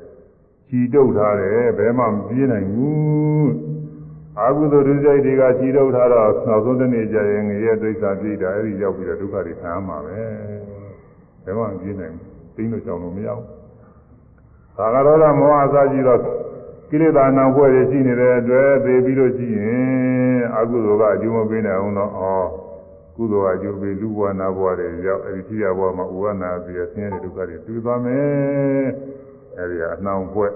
ခြီတုပ်ထားတယ်ဘယ်မှမပြေးနိုင်ဘူး။ အာဟုသောဒုစရိုက်တွေကခြိထုတ်ထားတော့နောက်ဆုံးတစ်နေ့ကျရင်ငရဲဒိဋ္ဌာပြိတာအဲ့ဒီရောက်ပြီးတော့ဒုက္ခတွေခံရမှာပဲဘယ်မှမပြေးနိုင်ဘူးသိလို့ကြောင်လို့မရဘူးသာဂရောဓမောဟအစရှိတော့ကိလေသာနာဖွဲ့တွေရှိနေတဲ့အတွက်သိပြီးလို့ရှိရင်အကုသိုလ်ကအကျိုးမပေးနိုင်အောင်တော့ဩကုသိုလ်ကအကျိုးပေးလူဘဝနာဘဝတွေရောက်အဲ့ဒီဖြစ်ရဘဝမှာဥဝနာပြီးဆင်းရဲတဲ့ဒုက္ခတွေတွေ့သွားမယ်အဲ့ဒီကအနှောင်ဖွဲ့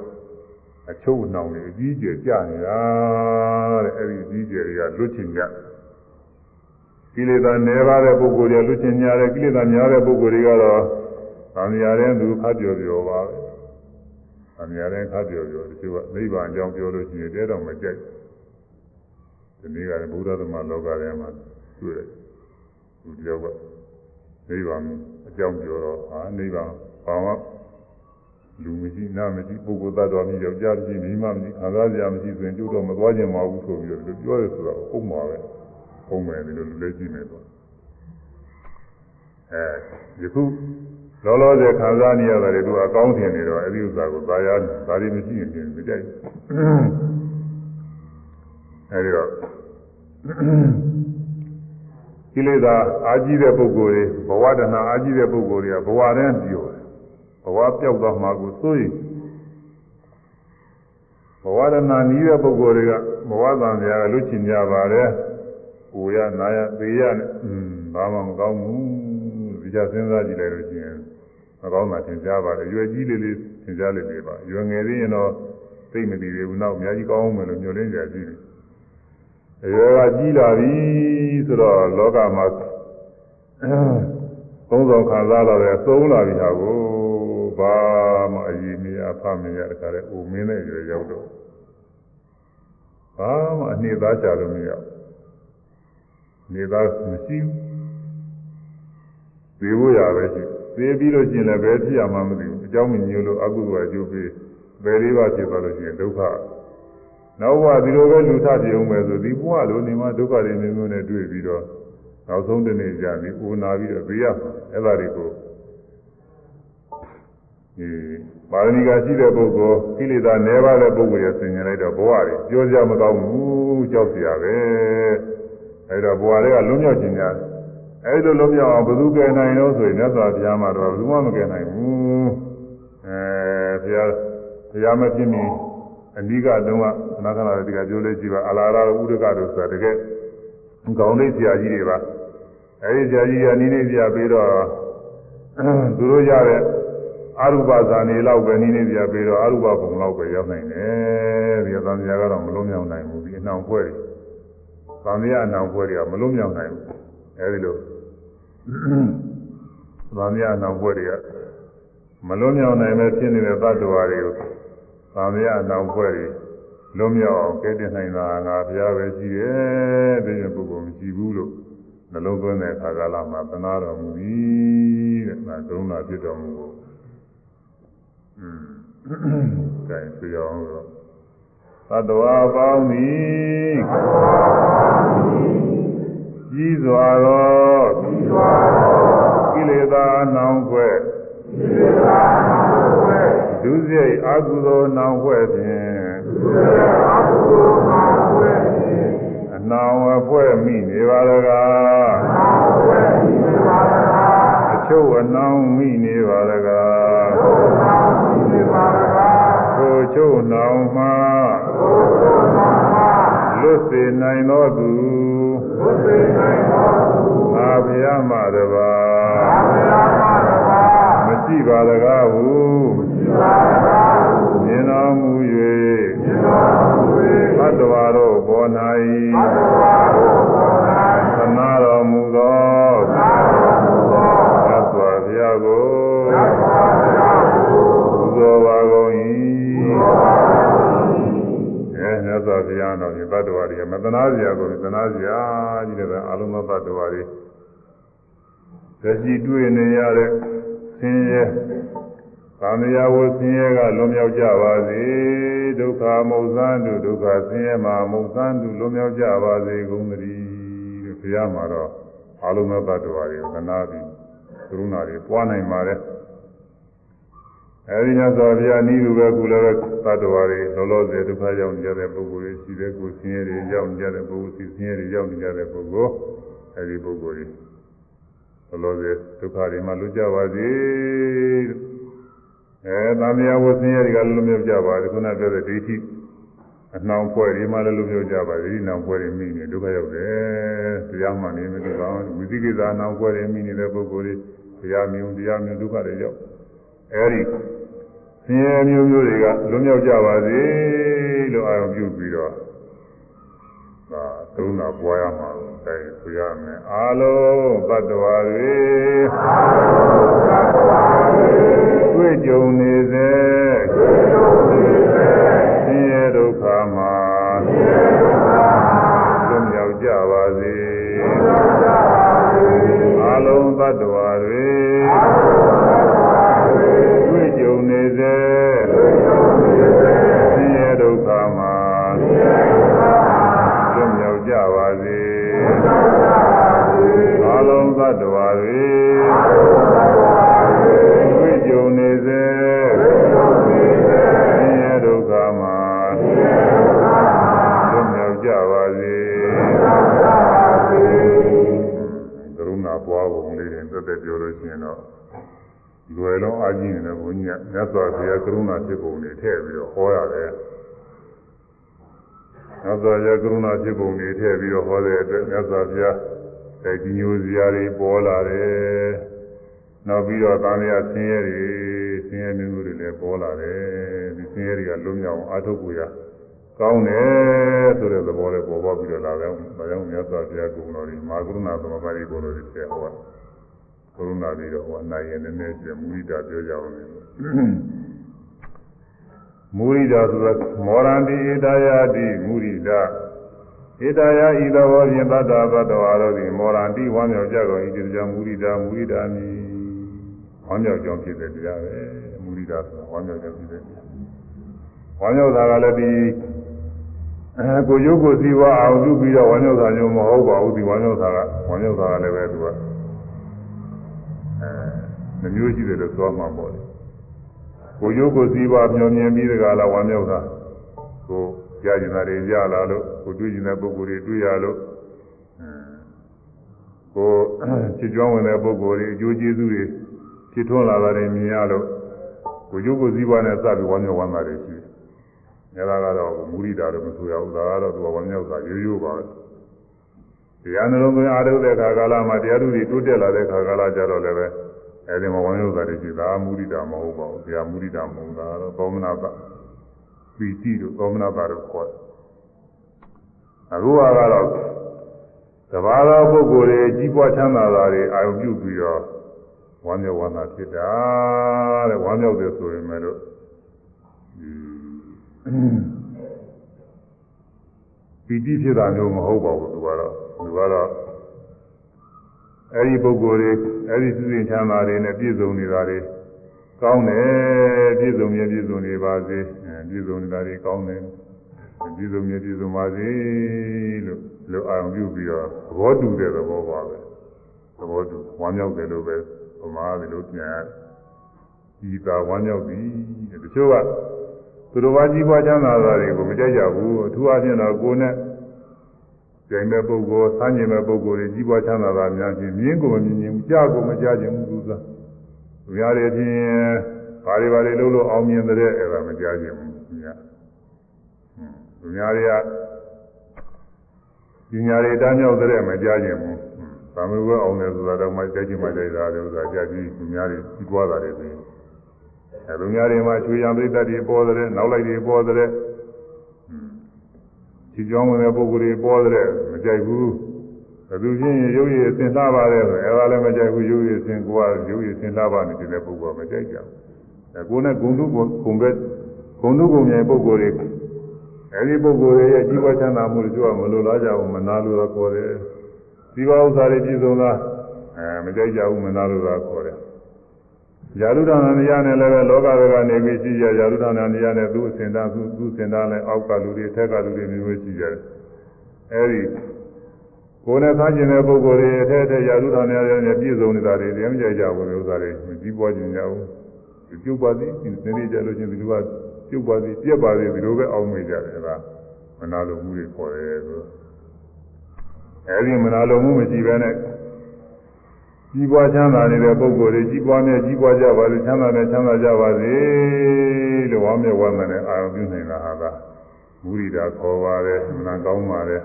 အချုပ်နှောင်တွေအကြီးကျယ်ကြနေတာတဲ့အဲဒီအကြီးကျယ်တွေကလွတ်ချင်ကြကိလေသာနယ်ပါတဲ့ပုဂ္ဂိုလ်တွေလွတ်ချင်ကြတယ်ကိလေသာများတဲ့ပုဂ္ဂိုလ်တွေကတော့သံဃာတဲ့သူခတ်ပြောပြောပါပဲသံဃာတဲ့ခတ်ပြောပြောတချို့ကနိဗ္ဗာန်အကြောင်းပြောလို့ရှိရင်တဲတော့မကြိုက်ဒီနေ့ကလည်းဘုရားသမလောကထဲမှာတွေ့တယ်သူတယောက်ကနိဗ္ဗာန်အကြောင်းပြောတော့ဟာနိဗ္ဗာန်ဘာမှ လူမရှိနာမရှိပုဂ္ဂိုလ်သတ္တဝါမရှိယောက်ျားမရှိမိန်းမမရှိခံစားစရာမရှိဆိုရင်ကျုပ်တော့မသွားခြင်းမဟုတ်ဘူးဆိုပြီးတော့ပြောရဆိုတော့ဟုတ်မှာပဲဟုတ်မယ်ဒီလိုလူလေးကြည့်မယ်တော့အဲယခုလောလောဆယ်ခံစားနေရတယ်သူအကောင်းထင်နေတော့အဲဒီဥစ္စာကိုသာယာဒါတွေမရှိရင်ပြင်မကြိုက်အဲဒီတော့ကိလေသာအာကြီးတဲ့ပုဂ္ဂိုလ်တွေဘဝတဏှာအာကြီးတဲ့ပုဂ္ဂိုလ်တွေကဘဝတည်းပြောတယ် ဘဝပြောက်သွားမှာကိုသို့ရင်ဘဝရဏနီးတဲ့ပုဂ္ဂိုလ်တွေကဘဝတန်ကြာလွတ်ချင်ကြပါတယ်။ကိုရနာရသေရနဲ့อืมဘာမှမကောင်းဘူး။ဒီကြစဉ်းစားကြည့်လိုက်လို့ရှိရင်မကောင်းတာသင်ကြားပါတယ်။ရွယ်ကြီးလေးလေးသင်ကြားလေးလေးပါ။ရွယ်ငယ်သေးရင်တော့သိမတည်သေးဘူး။နောက်အများကြီးကောင်းအောင်မယ်လို့ညွှန်လင်းကြကြည့်တယ်။အရွယ်ကကြီးလာပြီဆိုတော့လောကမှာသုံးဆောင်ခံစားတော့တယ်သုံးလာပြီဟာကို ဘာမှအည်မရဖမရတခါလဲအိုမင်းနဲ့ရွယ်ရောက်တော့ဘာမှအနှစ်သားချလို့မရနေသားမရှိဘူးသေဖို့ရပဲရှိသေပြီးလို့ကျင်လည်းဘယ်ဖြစ်ရမှမသိဘူးအကြောင်းမညို့လို့အကုသိုလ်အကျိုးပေးဘယ်လေးပါဖြစ်သွားလို့ရှိရင်ဒုက္ခနောက်ဘဝဒီလိုပဲလူထပြေအောင်မယ်ဆိုဒီဘဝလိုနေမှဒုက္ခတွေမျိုးမျိုးနဲ့တွေ့ပြီးတော့နောက်ဆုံးတနေ့ကြာပြီးအိုနာပြီးတော့သိရမှာအဲ့ဒါတွေကို အဲပါရဏီကရှိတဲ့ပုဂ္ဂိုလ်ကိလေသာနည်းပါးတဲ့ပုဂ္ဂိုလ်ရဲ့ဆင်ញင်လိုက်တော့ဘဝတွေပြောစရာမကောင်းဘူးကြောက်စရာပဲအဲဒါဘဝတွေကလွံ့မြောက်ခြင်းများအဲဒီလိုလွံ့မြောက်အောင်ဘယ်သူကယ်နိုင်လို့ဆိုရင်မြတ်စွာဘုရားမှာတော့ဘယ်သူမှမကယ်နိုင်ဘူးအဲဘုရားဘုရားမဖြစ်မီအနိကတုံးကသနာခဏတိကပြောလို့ရှိပါအလာရဥဒကတို့ဆိုတာတကယ်ကောင်းလေးဆရာကြီးတွေပါအဲဒီဆရာကြီးကနိနေဆရာပြီးတော့သူတို့ရတဲ့ အရုပဇာနေလောက်ပဲနိနေဆရာပြီးတော့အရုပဘုံလောက်ပဲရောက်နိုင်တယ်ဒီသံဃာကတော့မလုံးမြောက်နိုင်ဘူးဒီအနှောင်ဖွဲ့တွေသံဃာအနှောင်ဖွဲ့တွေကမလုံးမြောက်နိုင်ဘူးအဲဒီလိုသံဃာအနှောင်ဖွဲ့တွေကမလုံးမြောက်နိုင်ပဲဖြစ်နေတဲ့သတ္တဝါတွေကိုသံဃာအနှောင်ဖွဲ့တွေလုံးမြောက်အောင်ကဲတင်နိုင်တာငါဘုရားပဲရှိတယ်တဲ့ဒီပုဂ္ဂိုလ်မရှိဘူးလို့နှလုံးသွင်းတဲ့အခါကာလမှာသနာတော်မူသည်တဲ့ဒါကရုဏာဖြစ်တော်မူဖို့ อืมကဲဆိုရအောင်တော့သတ္တဝါပေါင်းသည်ကြီးစွာသောကိလေသာနှောင်ခွဲ့ဒုစရိုက်အကုသိုလ်နှောင်ခွဲ့ဖြင့်အနောင်အဖွဲ့မိနေပါလကားအချုပ်အနောင်မိနေပါလကား ကိုချုပ်နောင်မှာလွတ်စေနိုင်သောသူငါဘုရားမတပါမမရှိပါတကားဟုမြင်တော်မူ၍ဘတ်တော်တို့ပေါ်၌ တော်ဒီဘတ်တော်တွေကမသနာစရာကိုသနာစရာကြီးတဲ့အာလုံးသောဘတ်တော်တွေသက်ရှိတွေ့နေရတဲ့ဆင်းရဲ။ကာမရာဝဆင်းရဲကလွန်မြောက်ကြပါစေ။ဒုက္ခမုတ်သံတုဒုက္ခဆင်းရဲမှာမုတ်သံတုလွန်မြောက်ကြပါစေကုန်သတည်းလို့ဘုရားမှာတော့အာလုံးသောတ attva တွေကိုသနာပြီးကရုဏာတွေပွားနိုင်ပါတယ်။ အဲဒီညသောဘုရားဤလိုပဲကုလည်းပဲတ attva တွေလောလောဆယ်ဒုက္ခရောက်နေကြတဲ့ပုဂ္ဂိုလ်တွေရှိတဲ့ကိုယ်ဆင်းရဲတွေရောက်နေကြတဲ့ပုဂ္ဂိုလ်စီဆင်းရဲတွေရောက်နေကြတဲ့ပုဂ္ဂိုလ်အဲဒီပုဂ္ဂိုလ်တွေဘလို့စေဒုက္ခတွေမှလွတ်ကြပါစေအဲသံဃာဝဆင်းရဲတွေကလွတ်မြောက်ကြပါစေခုနပြောတဲ့ဒိဋ္ဌိအနှောင်ဖွဲ့တွေမှလည်းလွတ်မြောက်ကြပါစေဒီနှောင်ဖွဲ့တွေမိနေဒုက္ခရောက်တယ်တရားမှနေမသိပါဘူးဝိသိကိစ္စအနှောင်ဖွဲ့တွေမိနေတဲ့ပုဂ္ဂိုလ်တွေတရားမြုံတရားမြုံဒုက္ခတွေရောက် အဲဒီဆင်းရဲမျိုးမျိုးတွေကလွတ်မြောက်ကြပါစေလို့အာရုံပြုပြီးတော့ဒါသုဏပွားရမှာအဲဆိုရမယ်အာလုံးတ attva တွေအာလုံးတ attva တွေတွေ့ကြုံနေစေတွေ့ကြုံနေစေဆင်းရဲဒုက္ခမှာဆင်းရဲဒုက္ခမှာလွတ်မြောက်ကြပါစေလွတ်မြောက်ကြပါစေအာလုံးတ attva နေစေတွေ့ကြုံနေစေဆင်းရဲဒုက္ခမှာဆင်းရဲဒုက္ခလွတ်မြောက်ကြပါစေအလုံးသတ္တဝါတွေတွေ့ကြုံနေစေဆင်းရဲဒုက္ခမှာလွတ်မြောက်ကြပါစေကရုဏာပွားပုံလေးတွေတက်တက်ပြောလို့ရှိရင်တော့ လွယ်လုံးအားကြီးနေတဲ့ဘုန်းကြီးကမြတ်စွာဘုရားကရုဏာဖြစ်ပုံတွေထည့်ပြီးတော့ဟောရတယ်မြတ်စွာဘုရားကရုဏာဖြစ်ပုံတွေထည့်ပြီးတော့ဟောတဲ့အတွက်မြတ်စွာဘုရားအဲဒီညိုစရာတွေပေါ်လာတယ်။နောက်ပြီးတော့တာမယဆင်းရဲတွေဆင်းရဲမျိုးတွေလည်းပေါ်လာတယ်။ဒီဆင်းရဲတွေကလွတ်မြောက်အောင်အထုပ်ကိုရကောင်းတယ်ဆိုတဲ့သဘောလေးပေါ်ပေါက်ပြီးတော့လာတယ်။ဒါကြောင့်မြတ်စွာဘုရားကုံတော်ဒီမာကရုဏာသမဘာတိကိုလို့ဆရာဟော ကရုဏာပြီးတော့ဟောနိုင်ရင်လည်းနည်းနည်းမူရိတာပြောကြအောင်လို့မူရိတာဆိုတာမောရန္တိဧတယာတိမူရိတာဧတယာဤသောဘောဖြင့်သတ္တဗတ္တဝါတို့သည်မောရန္တိဝမ်းမြောက်ကြကုန်၏ဒီကြောင့်မူရိတာမူရိတာမည်ဝမ်းမြောက်ကြောင်းဖြစ်တဲ့တရားပဲမူရိတာဆိုတာဝမ်းမြောက်ကြောင်းဖြစ်တဲ့တရားဝမ်းမြောက်တာကလည်းဒီအဲကိုရုပ်ကိုစီဝါအောင်ပြုပြီးတော့ဝမ်းမြောက်တာမျိုးမဟုတ်ပါဘူးဒီဝမ်းမြောက်တာကဝမ်းမြောက်တာကလည်းပဲသူက အဲမျိုးရှိတယ်လို့သွားမှာပေါ့လေကိုရုပ်ကိုစီးပွားမျောမြင်ပြီးတကလားဝမ်းမြောက်တာကိုကြားကျင်တာတွေကြားလာလို့ကိုတွေ့ကျင်တဲ့ပုဂ္ဂိုလ်တွေတွေ့ရလို့ကိုချစ်ကြွဝင်တဲ့ပုဂ္ဂိုလ်တွေအကျိုးကျေးဇူးတွေဖြစ်ထွန်းလာတာတွေမြင်ရလို့ကိုရုပ်ကိုစီးပွားနဲ့စပြီးဝမ်းမြောက်ဝမ်းသာတွေရှိတယ်။အဲဒါကတော့မူရိတာတော့မဆိုရဘူး။ဒါကတော့သူကဝမ်းမြောက်တာရိုးရိုးပါပဲ။တရားနှလုံးသွင်းအားထုတ်တဲ့ခါကာလမှာတရားသူတွေတိုးတက်လာတဲ့ခါကာလကြတော့လည်းပဲ အဲဒီမှာဝမ်းမြောက်တာတွေရှိတာမူရိတာမဟုတ်ပါဘူး။တရားမူရိတာမဟုတ်တာတော့သောမနာပပီတိတို့သောမနာပတို့ခေါ်တယ်။အခုကတော့တဘာသောပုဂ္ဂိုလ်တွေကြီးပွားချမ်းသာတာတွေအာရုံပြုပြီးတော့ဝမ်းမြောက်ဝမ်းသာဖြစ်တာတဲ့ဝမ်းမြောက်တယ်ဆိုရင်လည်းပီတိဖြစ်တာမျိုးမဟုတ်ပါဘူးသူကတော့သူကတော့ အဲဒီပုဂ္ဂိုလ်တွေအဲဒီစုစဉ်ချမ်းသာတွေနဲ့ပြည့်စုံနေတာတွေကောင်းတယ်ပြည့်စုံမြဲပြည့်စုံနေပါစေပြည့်စုံနေတာတွေကောင်းတယ်ပြည့်စုံမြဲပြည့်စုံပါစေလို့လို့အာရုံပြုပြီးတော့သဘောတူတဲ့သဘောပါပဲသဘောတူဝမ်းမြောက်တယ်လို့ပဲဗမာတယ်လို့ပြန်ဒီသာဝမ်းမြောက်သည်တချို့ကသူတော်ဘာကြီးပွားချမ်းသာတာတွေကိုမကြိုက်ကြဘူးအထူးအဖြင့်တော့ကိုယ်နဲ့ ကြိုင်တဲ့ပုဂ္ဂိုလ်ဆန်းကျင်တဲ့ပုဂ္ဂိုလ်တွေကြီးပွားချမ်းသာတာများချင်းမြင်းကိုမမြင်ရင်ကြားကိုမကြားခြင်းဘူးသူကသူများတွေဖြင့်ဘာတွေဘာတွေလုပ်လို့အောင်မြင်တဲ့အဲ့ဒါမကြားခြင်းဘူးသူများသူများတွေကပညာတွေတန်းမြောက်တဲ့မကြားခြင်းဘူးသာမဝဲအောင်တယ်ဆိုတာတော့မှကြိုက်ချင်မှကြိုက်တာလေဥစ္စာကြာကြီးသူများတွေပြီးသွားတာလေဆိုရင်အဲသူများတွေမှာချွေရံပြိတ္တတွေပေါ်တဲ့နောက်လိုက်တွေပေါ်တဲ့ ချီကြောင်းဝင်တဲ့ပုဂ္ဂိုလ်တွေပေါ်တဲ့မကြိုက်ဘူးဘယ်သူချင်းရုပ်ရည်အစင်လှပါတယ်ဆိုအဲဒါလည်းမကြိုက်ဘူးရုပ်ရည်အစင်ကိုကရုပ်ရည်အစင်လှပါနေတဲ့ပုဂ္ဂိုလ်ကမကြိုက်ကြဘူးအဲကိုယ်နဲ့ဂုံတုဂုံပဲဂုံတုဂုံမြင်ပုဂ္ဂိုလ်တွေအဲဒီပုဂ္ဂိုလ်တွေရဲ့ကြီးပွားချမ်းသာမှုတွေကျိုးကမလိုလားကြဘူးမနာလိုတော့ခေါ်တယ်ဒီပါဥစ္စာတွေပြည့်စုံတာအဲမကြိုက်ကြဘူးမနာလိုတော့ခေါ်တယ် ယာရုဒ္ဓနာတရားနဲ့လည်းပဲလောကတွေကနေပြီးရှိကြယာရုဒ္ဓနာတရားနဲ့သူ့အစဉ်တန်းသူ့သူ့အစဉ်တန်းနဲ့အောက်ကလူတွေအထက်ကလူတွေမျိုးမျိုးရှိကြတယ်အဲဒီကိုယ်နဲ့သားကျင်တဲ့ပုဂ္ဂိုလ်တွေအထက်ထက်ယာရုဒ္ဓနာတရားနဲ့ပြည့်စုံနေတာတွေတရားမကြိုက်ကြဘူးလို့ဥစ္စာတွေကြီးပွားကျင်ကြဘူးပြုတ်ပါသည်ဒီနေ့ကြလို့ချင်းဒီလိုကပြုတ်ပါသည်ပြက်ပါသည်ဒီလိုပဲအောင်းမိကြတယ်အဲဒါမနာလိုမှုတွေခေါ်တယ်ဆိုအဲဒီမနာလိုမှုမရှိဘဲနဲ့ ကြီးပွားချမ်းသာနေတဲ့ပုဂ္ဂိုလ်တွေကြီးပွားမြဲကြီးပွားကြပါစေချမ်းသာနဲ့ချမ်းသာကြပါစေလို့ဝါမျက်ဝမ်းနဲ့အာရုံပြုနေတာဟာကမူရိတာခေါ်ပါတယ်မနာကောင်းပါတယ်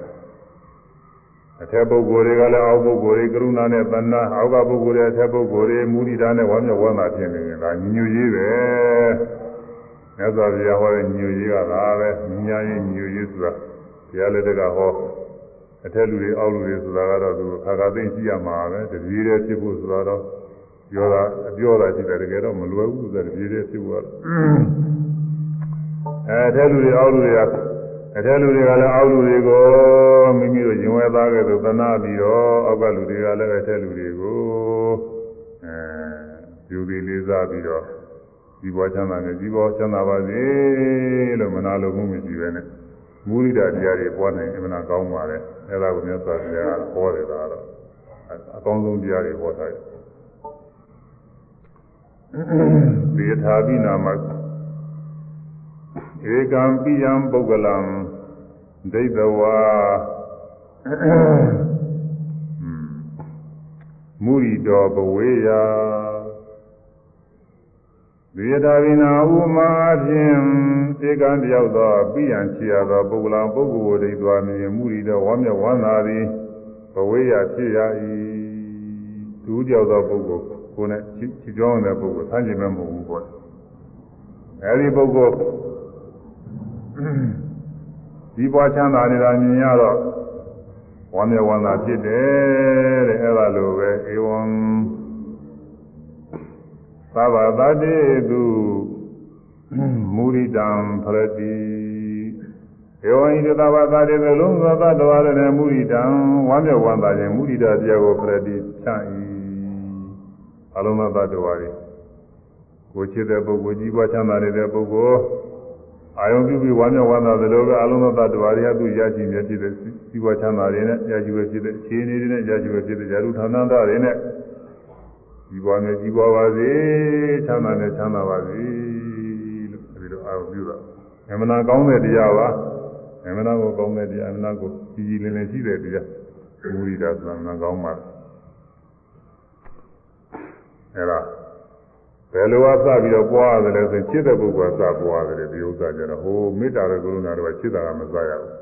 အထက်ပုဂ္ဂိုလ်တွေကလည်းအောက်ပုဂ္ဂိုလ်တွေကရုဏာနဲ့သဏ္ဍာန်အောက်ကပုဂ္ဂိုလ်တွေအထက်ပုဂ္ဂိုလ်တွေမူရိတာနဲ့ဝါမျက်ဝမ်းသာဖြစ်နေရင်ဒါညညရေးပဲမြတ်စွာဘုရားဟောတဲ့ညညရေးကဒါပဲညညာရေးညညရေးဆိုတာဘုရားလက်ထက်ကဟော အထက်လူတွေအောက်လူတွေဆိုတာကတော့သူခါခါသိရှိရမှာပဲတတိယဖြစ်ဖို့ဆိုတာတော့ပြောတာအပြောတာရှိတယ်တကယ်တော့မလွယ်ဘူးဆိုတဲ့တတိယဖြစ်ဖို့ကတော့အဲအထက်လူတွေအောက်လူတွေကအထက်လူတွေကလည်းအောက်လူတွေကိုမိမိတို့ရင်ဝဲသားကဲ့သို့သနာပြီးတော့အောက်ကလူတွေကလည်းအထက်လူတွေကိုအဲယူပြီးလေးစားပြီးတော့ဒီဘောချမ်းသာနဲ့ဒီဘောချမ်းသာပါစေလို့မနာလိုမှုမရှိပဲနဲ့ မူရိဒတရားတွေပွားနိုင်အမှန်ကောင်းပါလေအဲ့ဒါကိုမြတ်စွာဘုရားကဟောတယ်ဒါတော့အကောင်းဆုံးတရားတွေဟောထားတယ်ဒီထာပိနာမဧကံပိယံပုဂ္ဂလံဒိဋ္ဌဝါမူရိတော်ဘဝေယဒီထာဝိနာဥမာဖြင့် ဧကံတယောက်သောပိယံချီရသောပုဂ္ဂလံပုဂ္ဂိုလ်ဒိဋ္ဌဝါမြင်မူရိတော်ဝမ်းမြဝမ်းသာသည်ဘဝေယဖြစ်ရ၏သူတယောက်သောပုဂ္ဂိုလ်ကိုယ်နဲ့ချီကြောင်းတဲ့ပုဂ္ဂိုလ်ဆန်းကျင်မဲ့မဟုတ်ဘူးပေါ့အဲဒီပုဂ္ဂိုလ်ဒီပွားချမ်းသာနေတာမြင်ရတော့ဝမ်းမြောက်ဝမ်းသာဖြစ်တယ်တဲ့အဲ့ဒါလိုပဲဧဝံသဗ္ဗတတိတု မူရိတံဖရတိဧဝံဣသဗ္ဗတတိသလုံးသောသတ္တဝါတွေနဲ့မူရိတံဝမ်းမြောက်ဝမ်းသာခြင်းမူရိတာတရားကိုဖရတိဖြန့်၏အလုံးစုံသတ္တဝါတွေကိုချစ်တဲ့ပုဂ္ဂိုလ်ကြီးပွားချမ်းသာနေတဲ့ပုဂ္ဂိုလ်အာယုံပြုပြီးဝါမျက်ဝါသာသလိုပဲအလုံးစုံသတ္တဝါတွေဟာသူရရှိမြဲဖြစ်တဲ့စီးပွားချမ်းသာတွေနဲ့ရရှိဝဲဖြစ်တဲ့အခြေအနေတွေနဲ့ရရှိဝဲဖြစ်တဲ့ဇာတုဌာနန္တတွေနဲ့ဒီပွားနဲ့ဒီပွားပါစေချမ်းသာနဲ့ချမ်းသာပါစေလို့ အဲဒီလိုအာယုံပြုတာအမှန်တရားကောင်းတဲ့တရားပါအမှန်တရားကိုကောင်းတဲ့တရားအမှန်တရားကိုကြည်ကြည်လင်လင်ရှိတဲ့တရားမူရိတာဆိုတာမှန်ကောင်းပါအဲဒါဘယ်လိုအစပြီးတော့ပွားရတယ်လဲဆိုချစ်တဲ့ပုဂ္ဂိုလ်ကစပွားတယ်ဒီဥစ္စာကျတော့ဟိုမေတ္တာရဲ့ကရုဏာတော့ချစ်တာကမစရဘူး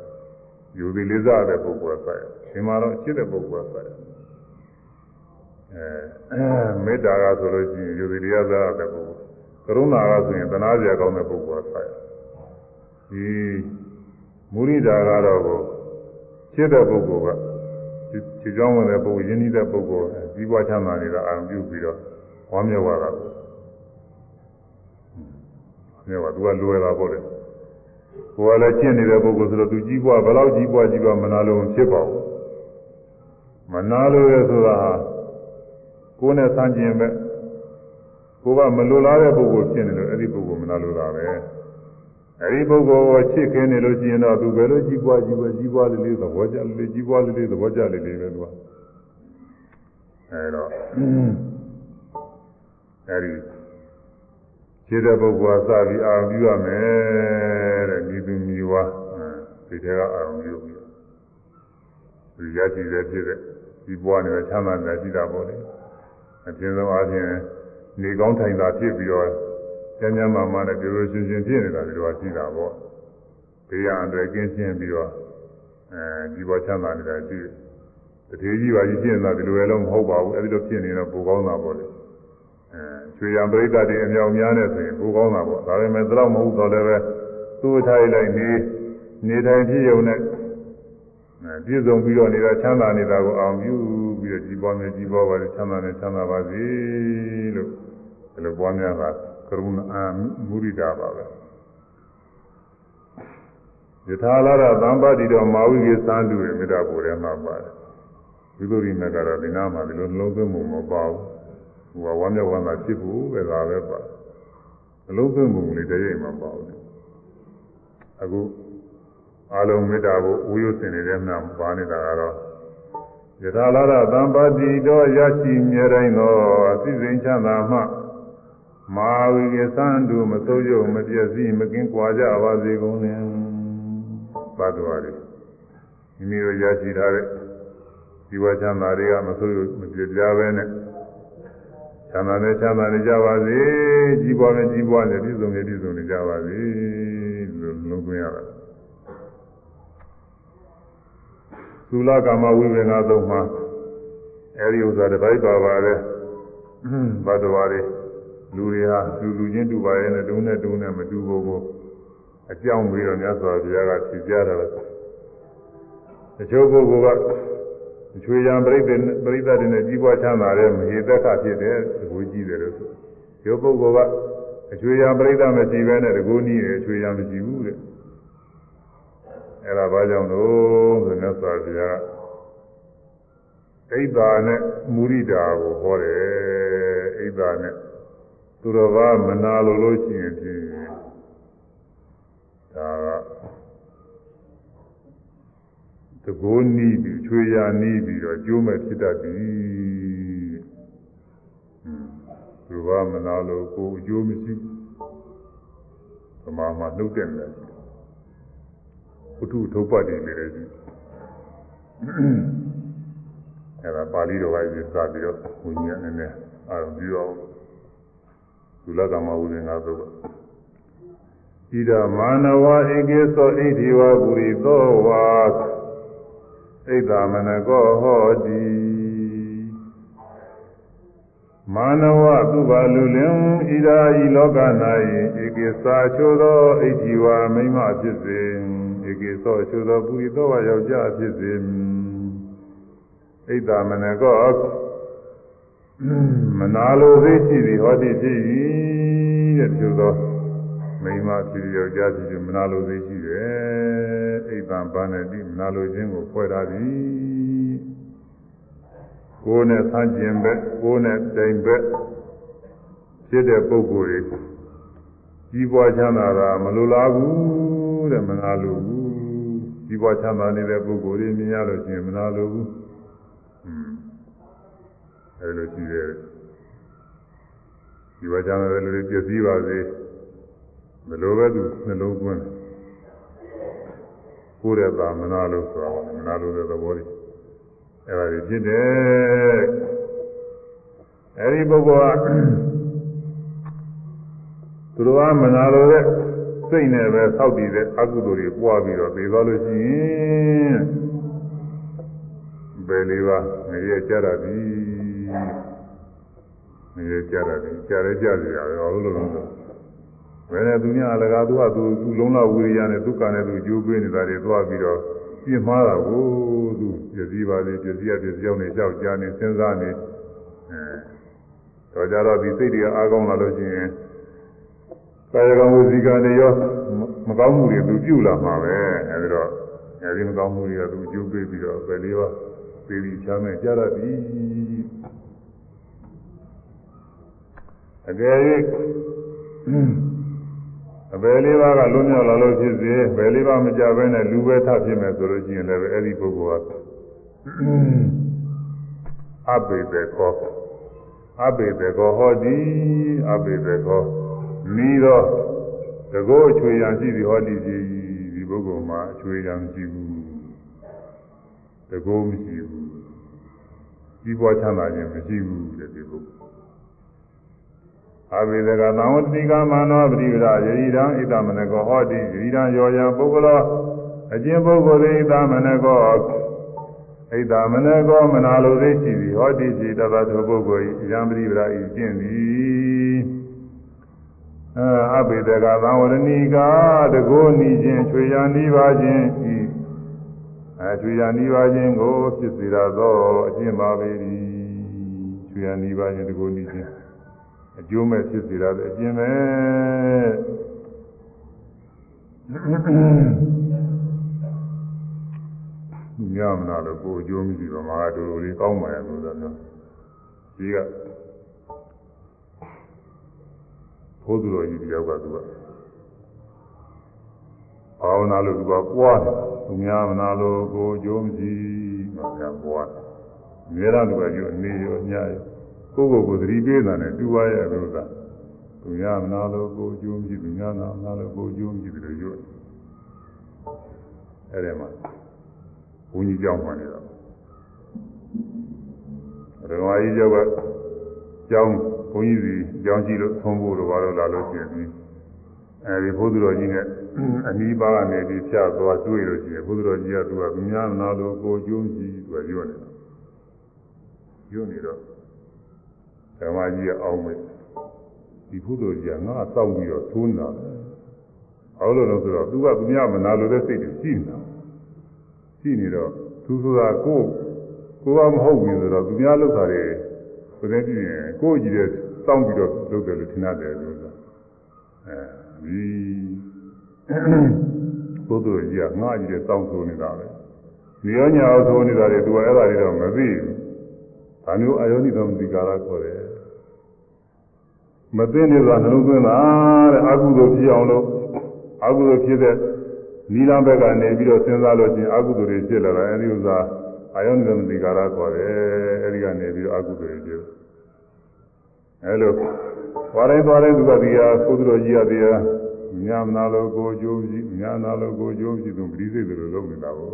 ယူသည်လေးစားတဲ့ပုဂ္ဂိုလ်ကစရဒီမှာတော့ချစ်တဲ့ပုဂ္ဂိုလ်ကစရအဲမေတ္တာကဆိုလို့ရှိရင်ယူသည်လေးစားတဲ့ပုဂ္ဂိုလ် ကရုဏာကဆိုရင်တနာစရာကောင်းတဲ့ပုဂ္ဂိုလ်ကစရဒီမုရိဒာကတော့ကိုချစ်တဲ့ပုဂ္ဂိုလ်ကခြေချောင်းဝင်တဲ့ပုဂ္ဂိုလ်ယဉ်ဤတဲ့ပုဂ္ဂိုလ်ကြီးပွားချမ်းသာနေတာအာရုံပြုပြီးတော့ဝမ်းမြောက်ရတာနေပါသူကလွယ်တာပေါ့လေကိုယ်ကလည်းကျင့်နေတဲ့ပုဂ္ဂိုလ်ဆိုတော့သူကြီးပွားဘယ်လောက်ကြီးပွားကြီးပွားမနာလို့ဖြစ်ပါဘူးမနာလို့ရဆိုတာဟာကိုယ်နဲ့ဆန့်ကျင်ပဲ ကိုကမလိုလားတဲ့ပုဂ္ဂိုလ်ဖြစ်နေလို့အဲ့ဒီပုဂ္ဂိုလ်မနာလို့တာပဲအဲ့ဒီပုဂ္ဂိုလ်ကိုချစ်ခင်နေလို့ရှိရင်တော့သူဘယ်လိုကြီးပွားကြီးပွားကြီးပွားလေးလေးသဘောကျလေးလေးကြီးပွားလေးလေးသဘောကျလေးလေးပဲသူကအဲ့တော့အဲ့ဒီခြေတဲ့ပုဂ္ဂိုလ်ကစပြီးအာရုံပြုရမယ်တဲ့ဒီသူမြည်ဝါဒီထဲကအာရုံပြုပြီးဒီရရှိတဲ့ဖြစ်တဲ့ဒီဘဝနဲ့ချမ်းသာနေရှိတာပေါ့လေအပြင်းဆုံးအားဖြင့် နေကောင်းထိုင်တာဖြစ်ပြီးတော့ကျမ်းကျမ်းမာမာနဲ့ပြည့်စုံရှင်ရှင်ဖြစ်နေတာဒီလိုရှိတာပေါ့ဘေးရန်အတွက်ကင်းရှင်းပြီးတော့အဲဒီဘဝချမ်းသာနေတာရှိတယ်တထေကြီးပါကြီးဖြစ်နေတာဒီလိုလည်းမဟုတ်ပါဘူးအဲဒီလိုဖြစ်နေတော့ပိုကောင်းတာပေါ့လေအဲချွေရံပရိသတ်တွေအမြောင်များနေဆိုရင်ပိုကောင်းတာပေါ့ဒါပေမဲ့တော့မဟုတ်တော့လည်းပဲသူ့ထားလိုက်နေနေတိုင်းဖြစ်ုံနဲ့အဲပြည့်စုံပြီးတော့နေတာချမ်းသာနေတာကိုအောင်ယူပြီးတော့ကြီးပွားမယ်ကြီးပွားပါလေချမ်းသာနေချမ်းသာပါစေလို့ ဒီလိုပွားများတာကရုဏာမုရိဒာပါပဲယထာလာရသံပါတိတော်မာဝိကေသံလူရဲ့မေတ္တာပို့ထဲမှာပါတယ်ဝိသုရိမေကတော့ဒီနာမှာဒီလိုနှလုံးသွင်းမှုမပါဘူးဟိုကဝမ်းမြောက်ဝမ်းသာဖြစ်ဖို့ပဲဒါပဲပါနှလုံးသွင်းမှုလေးတည်းရဲ့မှာပါဘူးအခုအာလုံးမေတ္တာကိုဝိယုစင်နေတဲ့မှာပါနေတာကတော့ယထာလာရသံပါတိတော်ရရှိမြဲတိုင်းသောအသိစိမ်ချမ်းသာမှ မာဝိကေသံလူမစိုးရုံမပြည့်စည်မကင်းကွာကြပါစေကုန်လင်သတ္တဝါတွေမိမိတို့ရရှိထားတဲ့ဒီဝချမ်းသာတွေကမဆိုးမပြပြပဲနဲ့ချမ်းသာနဲ့ချမ်းသာနေကြပါစေကြီးပွားနဲ့ကြီးပွားနဲ့ပြည့်စုံနဲ့ပြည့်စုံနေကြပါစေလို့လုံးသွင်းရတာသုလကာမဝိဝေငါသုံးမှာအဲဒီဥစ္စာတစ်ပိုက်ပါပါတယ်ဘတ်တော်တွေ လူတွေဟာလူလူချင်းတူပါရဲ့နဲ့တုံးနဲ့တုံးနဲ့မတူဘူးကိုအကြောင်းပြီးတော့မြတ်စွာဘုရားကဖြေကြတာပဲတချို့ပုဂ္ဂိုလ်ကချွေရန်ပြိဿပြိဿတွေနဲ့ကြီးပွားချမ်းသာတဲ့မဟေသက်ခဖြစ်တဲ့သဘောကြီးတယ်လို့ဆိုဒီပုဂ္ဂိုလ်ကအချွေရန်ပြိဿမရှိဘဲနဲ့တကူနီးတယ်ချွေရန်မရှိဘူးတဲ့အဲ့ဒါဘာကြောင့်လို့ဆိုမြတ်စွာဘုရားဣဒ္ဓာနဲ့မုရိဒာကိုဟောတယ်ဣဒ္ဓာနဲ့ သူတော်ဘာမနာလို့လို့ရှိရင်ဖြင့်ဒါကတကိုးနီးပြီးချွေရနီးပြီးတော့ကျိုးမဲ့ဖြစ်တတ်သည်သူဘာမနာလို့ကိုအကျိုးမရှိသမာမှာနှုတ်တဲ့တယ်ဘုထုထုတ်ပတ်တယ်လည်းရှိအဲဒါပါဠိတော်ကရေးစပြီးတော့ဘုညာနည်းနည်းအာရုံပြုအောင် သုလကမဝုဇင်္ဂသုတ်ဣဒမာနဝဧကေသောဣတိဝပုရိသောဝါဣဒမနကောဟောတိမာနဝသူပါလူလင်ဣဒာဤလောက၌ဧကေသာချိုသောဣတိဝမိမဖြစ်စေဧကေသောချိုသောပုရိသောဝါယောက်ျားဖြစ်စေဣဒမနကော မနာလိုသေးရှိသည်ဟောတိဖြစ်၏တဲ့ချို့သောမိမဖြစ်ယောက်ျားဖြစ်မနာလိုသေးရှိတယ်အိမ်တန်ပန်းနဲ့ဒီမနာလိုခြင်းကိုဖွဲ့ထားသည်ကိုယ်နဲ့ဆန်းကျင်ဘက်ကိုယ်နဲ့တိုင်ဘက်ဖြစ်တဲ့ပုဂ္ဂိုလ်တွေကြီးပွားချမ်းသာတာမလိုလားဘူးတဲ့မနာလိုဘူးကြီးပွားချမ်းသာနေတဲ့ပုဂ္ဂိုလ်တွေမြင်ရလို့ရှိရင်မနာလိုဘူးအဲလိုရှိတယ် ဒီဝါကျမ်းတဲ့လူတွေပြည့်စည်ပါစေဘယ်လိုပဲသူနှလုံးသွင်းကိုယ်ရဲ့သာမနာလို့ဆိုတာမနာလို့တဲ့သဘောကြီးအဲဒါကြီးဖြစ်တယ်အဲဒီပုဂ္ဂိုလ်ကသူတို့ကမနာလို့တဲ့စိတ်နဲ့ပဲစောက်တည်တဲ့အကုသိုလ်တွေပွားပြီးတော့ပြေသွားလို့ရှိရင်ဘယ်လေးပါငရဲကြတာဒီ ငရဲကြတာဒီကြားရဲကြစီရတယ်ဘာလို့လဲဆိုတော့ဘယ်နဲ့သူများအလကားသူကသူသူလုံးလဝိရိယနဲ့သူကနဲ့သူကြိုးပေးနေတာတွေသွားပြီးတော့ပြင်းမှားတာကိုသူပြည့်စည်ပါလေပြည့်စည်ရပြည့်စည်အောင်နေလျှောက်ကြားနေစဉ်းစားနေအဲတော့ကြတော့ဒီစိတ်တွေကအားကောင်းလာလို့ရှိရင်ကာယကံဝစီကံတွေရောမကောင်းမှုတွေသူပြုလာမှာပဲအဲဒီတော့အဲဒီမကောင်းမှုတွေကသူကြိုးပေးပြီးတော့ပဲလေးပါသေးပြီးချမ်းမဲ့ကြရသည် အကယ်၍အဘယ်လေးပါးကလွန်မြောက်လာလို့ဖြစ်စေဘယ်လေးပါးမကြဘဲနဲ့လူပဲထဖြစ်မယ်ဆိုလို့ရှိရင်လည်းအဲ့ဒီပုဂ္ဂိုလ်ကအဘိဒေကောအဘိဒေကောဟောတိအဘိဒေကောမိတော့တကောအချွေရန်ရှိသည်ဟောတိကြီးဒီပုဂ္ဂိုလ်မှာအချွေရန်မရှိဘူးတကောမရှိဘူးကြီးပွားချမ်းသာခြင်းမရှိဘူးတဲ့ဒီပုဂ္ဂိုလ် အဘိဓကသံဝတိကမာနောပရိဝရယေဟိတံဣတမနကောဟောတိယေဟိတံယောယံပုဂ္ဂလောအကျင့်ပုဂ္ဂိုလ်သည်ဣတမနကောဣဣဒ္ဓမနကောမနာလိုသိရှိသည်ဟောတိจิตတသောပုဂ္ဂိုလ်ဤယံပရိပရာဤကျင့်သည်အဘိဓကသံဝရဏီကာတကိုးနီခြင်းချွေရနီးပါခြင်းဤအဲချွေရနီးပါခြင်းကိုဖြစ်စေရသောအကျင့်ပါပေ၏ချွေရနီးပါခြင်းတကိုးနီးခြင်း အကျိုးမဲ့ဖြစ်စေရတဲ့အကျင့်ပဲညမနာလို့ကိုအကျိုးမရှိတော့မှာတူတူလေးကောင်းပါရဲ့လို့ဆိုတော့ဒီကဘုသူတော်ကြီးတယောက်ကသူကဘာဝနာလို့သူကပွားတယ်သူများမနာလို့ကိုအကျိုးမရှိမှကပွားတယ်အများအားသူကယူအနေရောညရော ကိုယ့်ကိုယ်ကိုသတိပေးတာနဲ့တူပါရဲ့လို့သာသူများမနာလို့ကိုအကျိုးမရှိသူများနာမနာလို့ကိုအကျိုးမရှိတယ်လို့ယူတယ်အဲ့ဒီမှာဘုန်းကြီးကြောင်းမှနေတော့ရဟန်းကြီးကျောက်ကကျောင်းဘုန်းကြီးစီကျောင်းရှိလို့သုံးဖို့တော့ဘာလို့လာလို့ရှိရင်ဒီအဲဒီဘုသူတော်ကြီးနဲ့အနီးပါးကနေပြီးဖြတ်သွားတွေ့လို့ရှိရင်ဘုသူတော်ကြီးကသူကသူများနာလို့ကိုကျိုးကြီးသူကညွတ်နေတာညွတ်နေတော့ ဓမ္မကြီးကအောင်းမဲ့ဒီဘုသူတော်ကြီးကငါအဆောင်ပြီးတော့သိုးနေတာပဲအောလို့လို့ဆိုတော့သူကသူများမနာလို့တဲ့စိတ်တွေရှိနေတာရှိနေတော့သူဆိုတာကိုကိုကမဟုတ်ဘူးဆိုတော့သူများလောက်တာတွေကိုယ်တည်းကြည့်ရင်ကိုယ်ကြည့်တဲ့စောင့်ပြီးတော့လုပ်တယ်လို့ထင်ရတယ်လို့ဆိုတာအဲဒီဘုဒ္ဓကြီးကငါကြီးတဲ့စောင့်ဆိုနေတာပဲနေရောညာအောင်ဆိုနေတာတွေသူကအဲ့ဒါတွေတော့မသိဘူး ဒါမျိုးအယောနိသမတိကာရခေါ်တယ်မသိနေသောနှလုံးသွင်းတာတဲ့အကုသိုလ်ဖြစ်အောင်လို့အကုသိုလ်ဖြစ်တဲ့နိလဘက်ကနေပြီးတော့စဉ်းစားလို့ချင်းအကုသိုလ်တွေဖြစ်လာတာအဲဒီဥစ္စာအာယောနိသမတိကာရခေါ်တယ်အဲဒီကနေပြီးတော့အကုသိုလ်တွေဖြစ်အဲလိုသွားတိုင်းသွားတိုင်းသူကဒီဟာသုဒ္ဓတော်ကြီးရတရားညာမနာလို့ကိုကြိုးကြည့်ညာနာလို့ကိုကြိုးကြည့်သူပရိသေတွေလိုလုပ်နေတာကို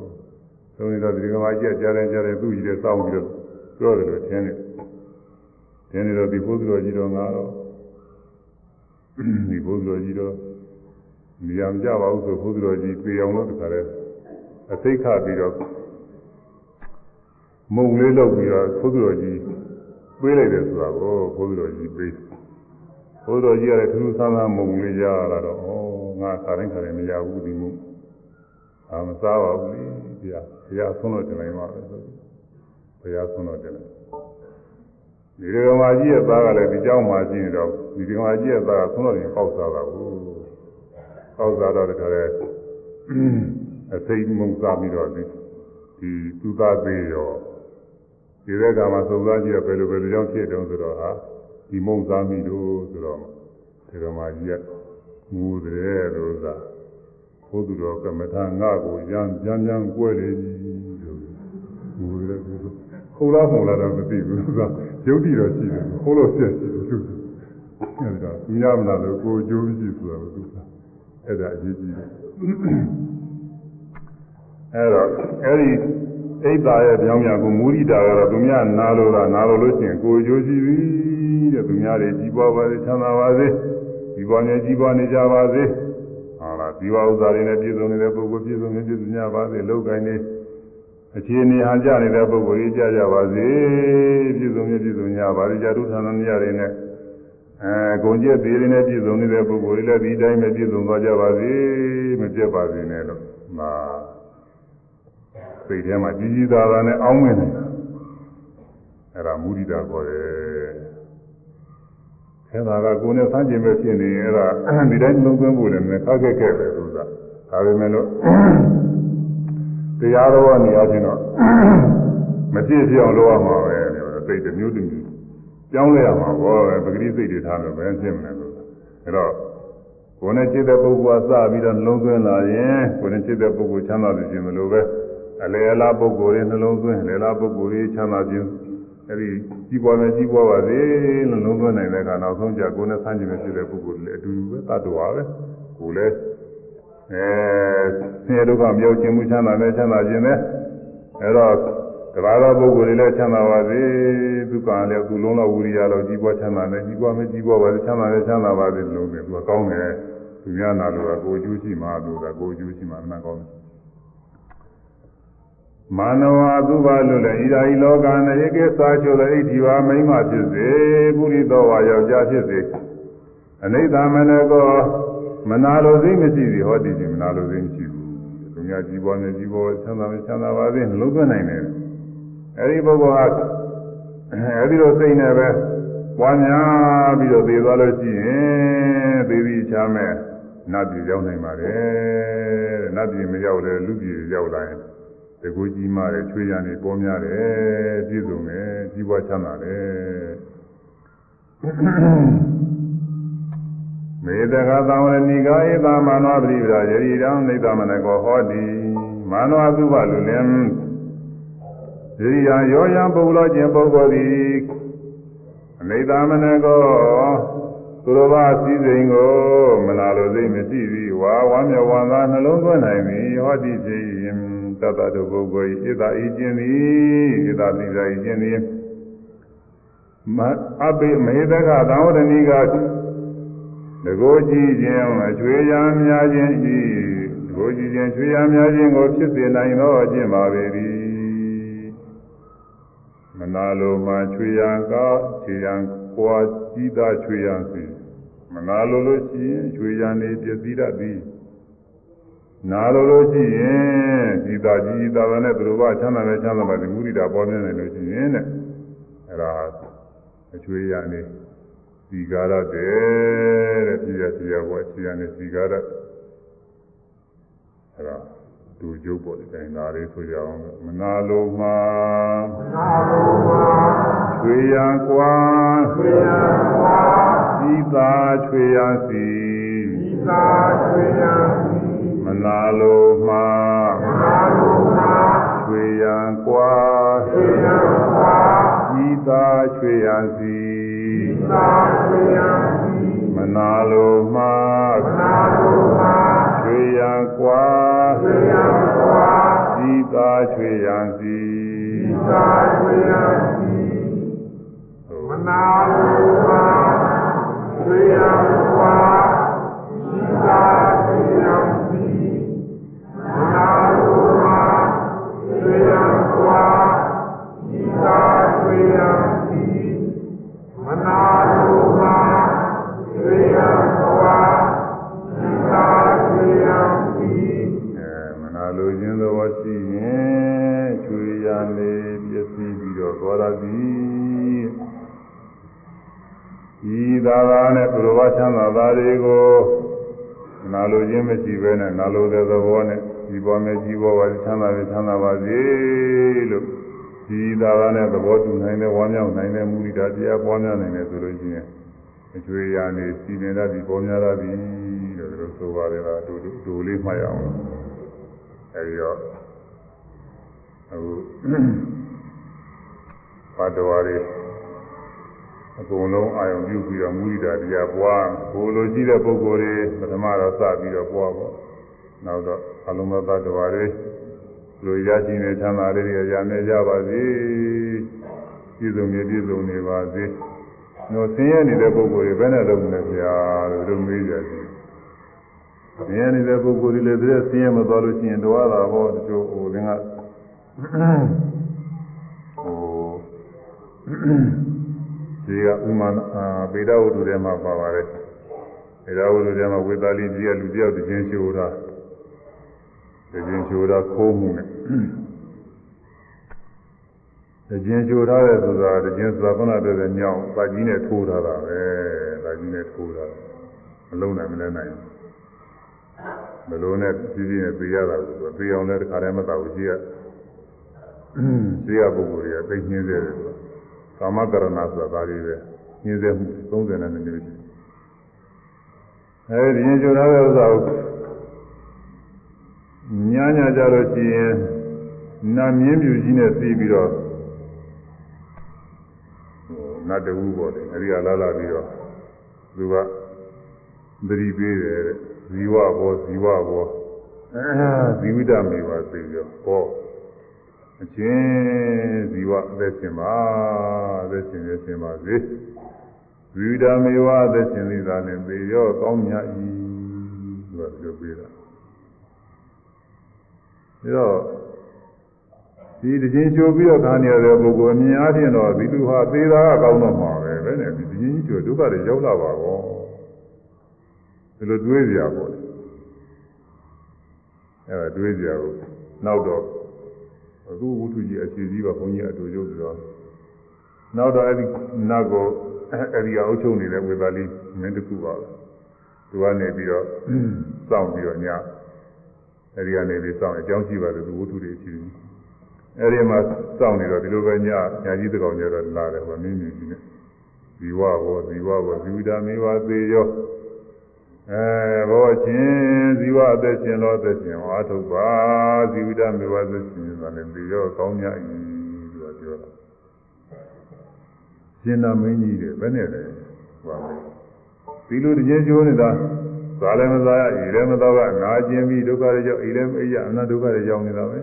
သုံးနေတာဒီကမာကြီးကြားတယ်ကြားတယ်သူ့ကြီးတဲ့စောင်းပြီးတော့ ပြောတယ်လို့ထင်တယ်ထင်နေတော့ဒီဘုဒ္ဓတော်ကြီးတော်ငါတော့ဒီဘုဒ္ဓတော်ကြီးတော်နေရာမကြပါဘူးဆိုဘုရားတော်ကြီးပြေအောင်လို့တခါလဲအသိခပြီးတော့မုံလေးလုပ်ပြီးတော့ဘုရားတော်ကြီးပေးလိုက်တယ်ဆိုတာကိုဘုရားတော်ကြီးပေးဘုရားတော်ကြီးကလည်းထူးထူးဆန်းဆန်းမုံလေးရလာတော့ဩငါခါတိုင်းခါတိုင်းမရဘူးဒီမုံအာမစားပါဘူးလေဘုရားဘုရားဆုံးတော့တင်လိုက်ပါပဲဆို ဘုရားဆုံးတော့တင်လိုက်ဒီကမာကြီးရဲ့သားကလည်းဒီเจ้าမှာရှိနေတော့ဒီကမာကြီးရဲ့သားကဆုံးတော့ရင်ပေါက်စားတာဘူးပေါက်စားတော့တခါလဲအသိမုံစားပြီးတော့ဒီဒီသူသားသေးရောဒီတဲ့ကမှာစုံစမ်းကြည့်တော့ဘယ်လိုဘယ်လိုကြောင့်ဖြစ်တုံးဆိုတော့ဟာဒီမုံစားမိလို့ဆိုတော့ဒီကမာကြီးကငူတယ်လို့သာဘုသူတော်ကမ္မထာငါကိုရမ်းကြမ်းကြမ်းကွဲလေကြီးလို့ငူတယ်သူ ခုလားခုလားတော့မသိဘူးသူကယုတ်တိတော့ရှိတယ်ခိုးလို့ဆက်ရှိတယ်သူအဲဒီတော့သူများမလားလို့ကိုကြိုးကြည့်ဆိုတော့သူကအဲ့ဒါအရေးကြီးတယ်အဲ့တော့အဲ့ဒီအိတ်သားရဲ့ပြောင်းပြန်ကိုမူရိတာကတော့သူများနာလို့လားနာလို့လို့ရှိရင်ကိုကြိုးရှိပြီတဲ့သူများတွေကြီးပွားပါစေချမ်းသာပါစေကြီးပွားနေကြီးပွားနေကြပါစေဟာလားဒီဝဥစ္စာတွေနဲ့ပြည့်စုံနေတဲ့ပုဂ္ဂိုလ်ပြည့်စုံနေပြည့်စုံကြပါစေလောက်ကိုင်းနေ အခြေအနေဟန်ကြနေတဲ့ပုဂ္ဂိုလ်ကြီးကြကြပါစေပြည့်စုံပြည့်စုံကြပါစေကြာတုထာဏမြရတွေနဲ့အဲဂုံကျက်သေးတွေနဲ့ပြည့်စုံနေတဲ့ပုဂ္ဂိုလ်တွေလည်းဒီတိုင်းပဲပြည့်စုံသွားကြပါစေမပြတ်ပါစေနဲ့လို့မှာစိတ်ထဲမှာကြီးကြီးသားသားနဲ့အောင်းဝင်နေတာအဲ့ဒါမုဒိတာခေါ်တယ်အဲဒါကကိုယ်နဲ့ဆန်းကျင်ပဲဖြစ်နေရင်အဲ့ဒါဒီတိုင်းလုံးသွင်းဖို့လည်းနည်းခက်ခဲခဲ့ပဲဆိုတာဒါပေမဲ့လို့ တရားတော်ကနေအချင်းတော့မပြည့်ပြည့်အောင်လုပ်ရမှာပဲစိတ်တစ်မျိုးတစ်မျိုးကြောင်းလဲရမှာပေါ့ပဂတိစိတ်တွေထားလို့ဘယ်ဖြစ်မလဲလို့အဲတော့ကိုယ်နဲ့ခြေတဲ့ပုဂ္ဂိုလ်ကစပြီးတော့နှလုံးသွင်းလာရင်ကိုယ်နဲ့ခြေတဲ့ပုဂ္ဂိုလ်ချမ်းသာခြင်းမလိုပဲအလေအလားပုဂ္ဂိုလ်ရဲ့နှလုံးသွင်းလေလားပုဂ္ဂိုလ်ရဲ့ချမ်းသာခြင်းအဲဒီကြီးပွားမယ်ကြီးပွားပါစေနှလုံးသွင်းနိုင်တဲ့အခါနောက်ဆုံးကျကိုယ်နဲ့ဆန်းကျင်မဲ့ဖြစ်တဲ့ပုဂ္ဂိုလ်လည်းအတူတူပဲတတ်တော်ပါပဲကိုယ်လည်း အဲဆင်းရဲဒုက္ခမြောက်ခြင်းမှုချမ်းသာနဲ့ချမ်းသာခြင်းနဲ့အဲ့တော့တဘာသောပုဂ္ဂိုလ်တွေလည်းချမ်းသာပါစေသူကလည်းသူလုံးလောက်ဝိရိယလောက်ကြီးပွားချမ်းသာတယ်ကြီးပွားမကြီးပွားပါစေချမ်းသာတယ်ချမ်းသာပါစေလို့လည်းသူကကောင်းတယ်သူများနာလို့ကကိုအကျိုးရှိမှသူကကိုအကျိုးရှိမှအမှန်ကောင်းတယ်မာနဝသုဘလွတ်လည်းဣဒာဤလောကနဧကေသာချိုလည်းဣတိဝမိမ့်မဖြစ်စေပုရိသောဝါယောက်ျားဖြစ်စေအနိစ္စမနကော မနာလိုသိမရှိသည်ဟောဒီဒီမနာလိုသိမရှိဘူးသူများကြည်ပေါ်နေကြည်ပေါ်ချမ်းသာမချမ်းသာပါစေနှလုံးသွင်းနိုင်တယ်အဲဒီပုဂ္ဂိုလ်ဟာအဲဒီလိုစိတ်နဲ့ပဲပွားများပြီးတော့သိသွားလို့ရှိရင်သိပြီးချမ်းမဲ့နတ်ပြည်ရောက်နိုင်ပါတယ်တဲ့နတ်ပြည်မရောက်လဲလူပြည်ရောက်လာရင်တကူကြီးမားတယ်ချွေးရနေပေါ်များတယ်ပြည့်စုံတယ်ကြီးပွားချမ်းသာတယ် မေတ္တာသံဝရဏိကာဧသမ္မာနောပရိပရာယရိတံနေသမနကောဟောတိမာနောသုဘလူလင်ယရိယရောယံပုဂ္ဂလောခြင်းပုဂ္ဂိုလ်သည်အနိသမနကောသူတော်ဘာစည်းစိမ်ကိုမနာလိုစိတ်မရှိသည်ဝါဝမ်းမြောက်ဝမ်းသာနှလုံးသွင်းနိုင်သည်ဟောတိဖြစ်ရင်တတ္တတုပုဂ္ဂိုလ်ဤဣဒဤခြင်းသည်ဣဒပိဇာဤခြင်းသည်မအပိမေတကသံဝရဏိက တကိုးကြည့်ခြင်းအချွေရာများခြင်းဤတကိုးကြည့်ခြင်းချွေရာများခြင်းကိုဖြစ်စေနိုင်သောအကျင့်ပါပေသည်မနာလိုမှချွေရာကခြေရာကွာကြည်သာချွေရာစီမနာလိုလို့ရှိရင်ချွေရာနေပြည့်စည်တတ်သည်နာလိုလို့ရှိရင်ဒီသာကြီးသာနဲ့သူတို့ကချမ်းသာနဲ့ချမ်းသာပါဒီမုရိတာပေါ်နေတယ်လို့ရှိရင်တဲ့အဲ့ဒါအချွေရနေ စီကာရတဲ့တဲ့ပြည့်ရပြည့်ရဘောအချွေရနေစီကာရအဲ့ဒါဒူကျုပ်ပေါ်တဲ့ဒါလေးဆိုရအောင်မနာလိုမှာမနာလိုမှာချွေရကွာချွေရကွာဒီသာချွေရစီဒီသာချွေရစီမနာလိုမှာမနာလိုမှာချွေရန်ကွာချွေရန်ကွာဤသာချွေရန်စီဤသာချွေရန်စီ မနာလိုမှာမနာလိုမှာချွေရန်ကွာချွေရန်ကွာဤသာချွေရန်စီဤသာချွေရန်စီမနာလိုမှာချွေရန်ကွာ လိုတဲ့သဘောနဲ့ဒီပေါ်မဲ့ကြီးပေါ်ပါချမ်းသာပဲချမ်းသာပါစေလို့ဒီသာသာနဲ့သဘောတူနိုင်တဲ့ဝမ်းမြောက်နိုင်တဲ့မူရိတာတရားပွားများနိုင်တယ်ဆိုလို့ရှိရင်အကျွေးရနေစီနေတတ်ပြီးပေါ်များတတ်ပြီးလို့တို့ဆိုပါတယ်လားတို့တို့လေးမှတ်ရအောင်အဲဒီတော့အခုပါတော်ရီအကုန်လုံးအာယုံပြုပြီးတော့မူရိတာတရားပွားဘိုလ်လိုရှိတဲ့ပုဂ္ဂိုလ်တွေပထမတော့စပြီးတော့ပွားပေါ့ နောက်တော့အလုံးမသတ္တဝါတွေလူရရှိနေချမ်းသာတွေရနေကြပါစေပြည့်စုံနေပြည့်စုံနေပါစေတို့ဆင်းရဲနေတဲ့ပုဂ္ဂိုလ်တွေဘယ်နဲ့လုပ်မလဲဗျာလို့တို့မေးကြတယ်ဆင်းရဲနေတဲ့ပုဂ္ဂိုလ်တွေလည်းသူဆင်းရဲမသွားလို့ရှိရင်တော့တာဟောတချို့ဟိုသင်ကဟိုဒီကဥမာပေဒဝတ္ထုထဲမှာပါပါတယ်ပေဒဝတ္ထုထဲမှာဝေသာလီကြီးကလူတယောက်တခြင်းရှိုးတာ တခြင်းရှိုးတာခိုးမှုနဲ့တခြင်းရှိုးထားတဲ့ဆိုတာတခြင်းဆိုတာခုနပြောတဲ့ညောင်းပါကြီးနဲ့ထိုးထားတာပဲပါကြီးနဲ့ထိုးထားတယ်မလုံးနိုင်မလဲနိုင်ဘလို့နဲ့ကြီးကြီးနဲ့ပြေးရတာဆိုတော့ပြေးအောင်လည်းတခါတည်းမတော့ဘူးကြီးကရှိရပုဂ္ဂိုလ်တွေကသိညင်းသေးတယ်ဆိုတော့ကာမကရဏဆိုတာဒါတွေပဲညင်းစေမှု30နဲ့မျိုးရှိအဲဒီရင်ကြိုထားတဲ့ဥစ္စာကို ညာညာကြလို့ရှိရင်နာမြင်းပြူကြီးနဲ့စီးပြီးတော့နတ်တူပေါ့လေအဲဒီကလာလာပြီးတော့သူကသတိပေးတယ်တဲ့ဇီဝဘောဇီဝဘောဇီဝိတမေပါသိရောဟောအချင်းဇီဝအသက်ရှင်ပါအသက်ရှင်ရရှင်ပါစေဝိဒမေဝအသက်ရှင်သေးတာနဲ့သေရောကောင်းမြတ်၏သူကပြောပြတာ ဒါတော့ဒီတခြင်းချိုးပြီးတော့ခါနေရတဲ့ပုဂ္ဂိုလ်အမြင်အားဖြင့်တော့ဒီလူဟာသေတာကကောင်းတော့မှာပဲပဲနဲ့ဒီတခြင်းချိုးဒုက္ခတွေရောက်လာပါကောဒီလိုတွေးကြပါလေအဲဒါတွေးကြဘူးနောက်တော့အခုဝုထုကြီးအခြေကြီးပါဘုန်းကြီးအတူရုပ်ပြီးတော့နောက်တော့အဲ့ဒီနတ်ကိုအဲ့ဒီအုပ်ချုပ်နေတဲ့ဝေသာလီမင်းတခုပါပဲသူကနေပြီးတော့စောင့်ပြီးတော့ည အဲ့ဒီကနေပြီးစောင့်အကြောင်းရှိပါတယ်သူဝုထုတွေအခြေကြီးအဲ့ဒီမှာစောင့်နေတော့ဒီလိုပဲညညာကြီးတကောင်ကျတော့လာတယ်ဟောမင်းမြင်ကြီးနဲ့ဇီဝဘောဇီဝဘောဇီဝတာမေဝသေးရောအဲဘောချင်းဇီဝအသက်ရှင်လို့အသက်ရှင်ဝါထုတ်ပါဇီဝတာမေဝသက်ရှင်ဆိုတာလည်းပြီးရောကောင်းမြတ်ဤလို့ပြောတာရှင်နာမင်းကြီးတယ်ဘယ်နဲ့လဲဟောမယ်ဒီလိုတည်းကျိုးနေတာ သာလည်းမသာရဤလည်းမသောကနာကျင်ပြီးဒုက္ခတွေကြောင့်ဤလည်းမအိယအနတ္ဒုက္ခတွေကြောင့်နေတာပဲ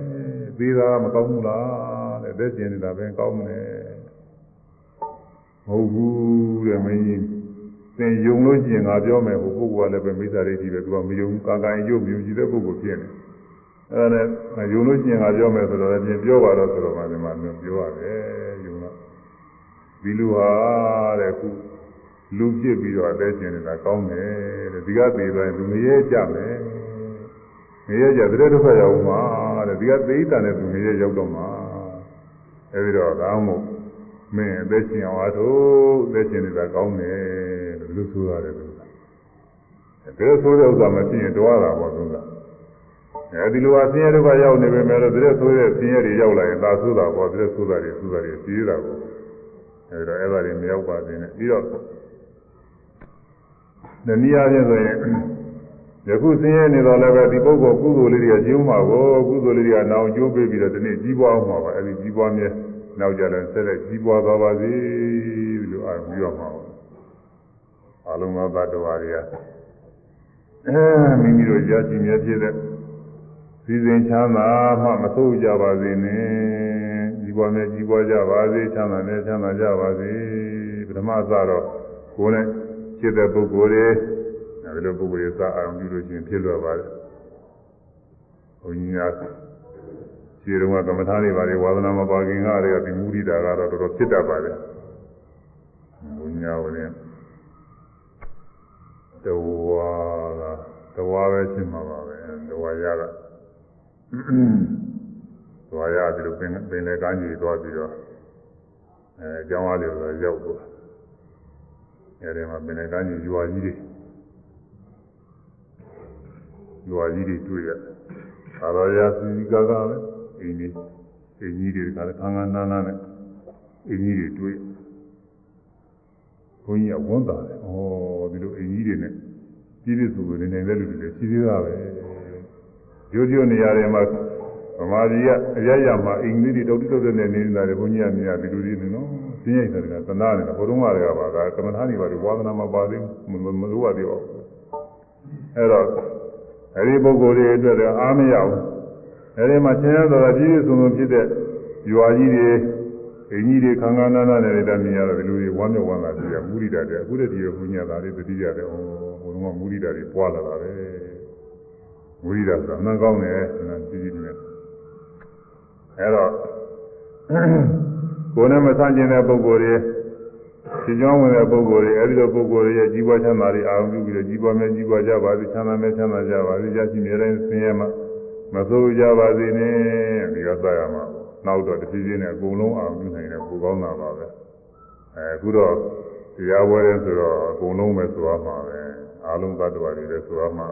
သေးတာမကောင်းဘူးလားတဲ့သက်ရှင်နေတာပဲကောင်းမလဲမဟုတ်ဘူးတဲ့မင်းကြီးသင်ယုံလို့ရှိရင်ငါပြောမယ်ဟိုပုဂ္ဂိုလ်ကလည်းပဲမိစ္ဆာဒိဋ္ဌိပဲသူကမယုံကာကာယုံမြူကြည့်တဲ့ပုဂ္ဂိုလ်ဖြစ်နေအဲဒါနဲ့ယုံလို့ရှိရင်ငါပြောမယ်ဆိုတော့လည်းပြင်ပြောပါတော့ဆိုတော့မှဒီမှာပြောရတယ်ယုံတော့ဒီလူဟာတဲ့ခု လူဖြစ်ပြီးတော့အသက်ရှင်နေတာကောင်းတယ်တဲ့ဒီကသေးသွားရင်လူငရဲကြမယ်ငရဲကြတဲ့ဒုက္ခရောက်မှာတဲ့ဒီကသေတန်တဲ့သူငရဲရောက်တော့မှာအဲဒီတော့ကောင်းမို့မင်းအသက်ရှင်အောင်အားထုတ်အသက်ရှင်နေတာကောင်းတယ်လို့လူဆိုရတယ်သူကဒါဆိုတဲ့ဥစ္စာမဖြစ်ရင်တွားတာပေါ့သူကအဲဒီလိုအဆင်းရဲဒုက္ခရောက်နေပေမဲ့လို့တဲ့ဆိုတဲ့ဆင်းရဲတွေရောက်လာရင်သာဆိုတာပေါ့တဲ့ဆိုတာတွေဆိုတာတွေကြီးတာပေါ့အဲဒီတော့အဲ့ဒါတွေမရောက်ပါသေးနဲ့ပြီးတော့ တနည်းအားဖြင့်ဆိုရင်ယခုဆင်းရဲနေတော့လည်းပဲဒီပုဂ္ဂိုလ်ကုသိုလ်လေးတွေကကျိုးမှာကိုကုသိုလ်လေးတွေကနောင်ကျိုးပေးပြီးတော့ဒီနေ့ကြီးပွားအောင်မှာပါအဲဒီကြီးပွားမြဲနောက်ကြလည်းဆက်လက်ကြီးပွားသွားပါစေလို့အားပြီးတော့မှာပါအလုံးစုံသတ္တဝါတွေကအဲမိမိတို့ကြာရှိမြဲဖြစ်တဲ့စည်းစိမ်ချမ်းသာမှမဆိုးကြပါစေနဲ့ကြီးပွားမြဲကြီးပွားကြပါစေချမ်းသာမြဲချမ်းသာကြပါစေပထမစတော့ကိုယ်နဲ့ ဖြစ်တဲ့ပုဂ္ဂိုလ်တွေအဲဒီလိုပုဂ္ဂိုလ်တွေစအောင်ပြုလို့ရှိရင်ဖြစ်လွယ်ပါတယ်ဘုန်းကြီးကခြေတော်ကကမ္မထာတွေပါလေဝါသနာမပါခင်ကတည်းကဒီမူရိတာကတော့တော်တော်ဖြစ်တတ်ပါတယ်ဘုန်းကြီးကလည်းတဝါကတဝါပဲရှင်းမှာပါပဲတဝါရကတဝါရဒီလိုပင်ပင်လေကမ်းကြီးသွားပြီးတော့အဲအကြောင်းအားလျော်တော့ရောက်သွား အဲဒီမှာပင်လေကမ်းကြီးရွာကြီးတွေရွာကြီးတွေတွေ့ရအာရောရာစီကာကပဲအင်းကြီးအင်းကြီးတွေကလည်းခန်းခန်းနားနားနဲ့အင်းကြီးတွေတွေ့ဘုန်းကြီးကဝန်တာတယ်ဩဒီလိုအင်းကြီးတွေနဲ့ပြည့်ပြည့်စုံစုံနေနေတဲ့လူတွေလည်းရှိသေးတာပဲရိုးရိုးနေရာတွေမှာဗမာပြည်ကအရရမှာအင်္ဂလိပ်တွေတောက်တုတ်တဲ့နေနေတာတွေဘုန်းကြီးကမြင်ရဒီလိုတွေနေနော်သ င်ရိုက်တယ်ကသနာနေတာဘုရုံးကလည်းပါကကမ္မထာနေပါလို့ဝါသနာမပါသေးဘူးမလို့ရသေးပါဘူးအဲ့တော့အဲဒီပုဂ္ဂိုလ်တွေအတွက်လည်းအားမရဘူးအဲဒီမှာချင်းရသောပြည့်ပြည့်စုံစုံဖြစ်တဲ့ရွာကြီးတွေအင်းကြီးတွေခန်းခန်းနားနားနဲ့တည်းမြင်ရတော့ဒီလိုတွေဝမ်းမြောက်ဝမ်းသာကြည့်ရမူရိတာတွေအခုတည်းဒီဘုညာသားလေးတတိယတယ်ဟိုဘုံကမူရိတာတွေပွားလာတာပဲမူရိတာဆိုတာအမှန်ကောင်းတယ်နာကြည့်ကြည့်နေအဲတော့ ကိုယ်နဲ့မဆန့်ကျင်တဲ့ပုဂ္ဂိုလ်တွေရှင်းကြောင်းဝင်တဲ့ပုဂ္ဂိုလ်တွေအဲဒီလိုပုဂ္ဂိုလ်တွေရဲ့ကြီးပွားချမ်းသာတွေအာရုံပြုပြီးတော့ကြီးပွားမြဲကြီးပွားကြပါစေချမ်းသာမြဲချမ်းသာကြပါစေရရှိမြဲတိုင်းဆင်းရဲမှာမဆိုးကြပါစေနဲ့ဒီကစားရမှာနောက်တော့တဖြည်းဖြည်းနဲ့အကုန်လုံးအာရုံပြုနိုင်တယ်ပူကောင်းတာပါပဲအဲအခုတော့တရားဝဲတယ်ဆိုတော့အကုန်လုံးပဲဆိုရမှာပဲအားလုံးသတ္တဝါတွေလည်းဆိုရမှာ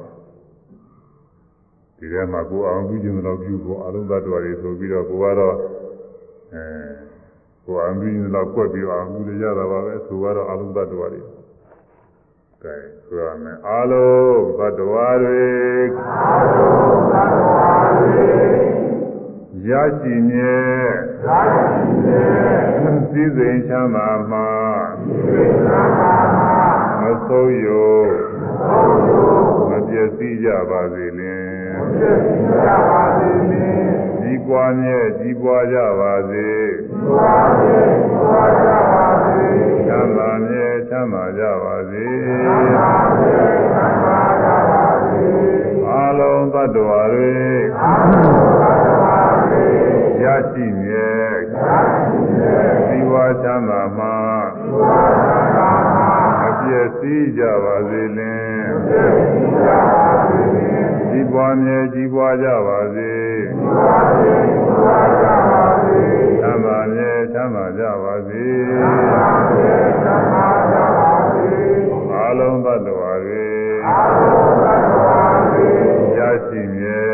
ဒီထဲမှာကိုယ်အောင်ပြုခြင်းတော့ပြုဖို့အားလုံးသတ္တဝါတွေဆိုပြီးတော့ကိုကတော့အဲ ကိုယ်အောင်ပြုခြင်းတော့ကွက်ပြီးအောင်ပြုရတာပါပဲဆိုတော့အားလုံးသတ္တဝါတွေကဲဆိုရမယ်အားလုံးသတ္တဝါတွေအားလုံးသတ္တဝါတွေရရှိမြဲရရှိမြဲစည်းစိမ်ချမ်းသာမှာစည်းစိမ်ချမ်းသာမှာမဆုံးယုံမဆုံးယုံမပြည့်စည်ကြပါစေလင်မပြည့်စည်ကြပါစေလင် ကြီးပွားမြဲကြီးပွားကြပါစေကြီးပွားမြဲကြီးပွားကြပါစေချမ်းသာမြဲချမ်းသာကြပါစေချမ်းသာမြဲချမ်းသာကြပါစေအလုံးသတ္တဝါတွေအလုံးသတ္တဝါတွေရရှိမြဲသီဝါချမ်းသာမှအပြ ည့်စည်းကြပါစေလင်ကြီးပွားမြဲကြီးပွားကြပါစေချမ်းသာမြဲချမ်းသာကြပါစေအလုံးသတ္တဝါတွေရရှိမြဲ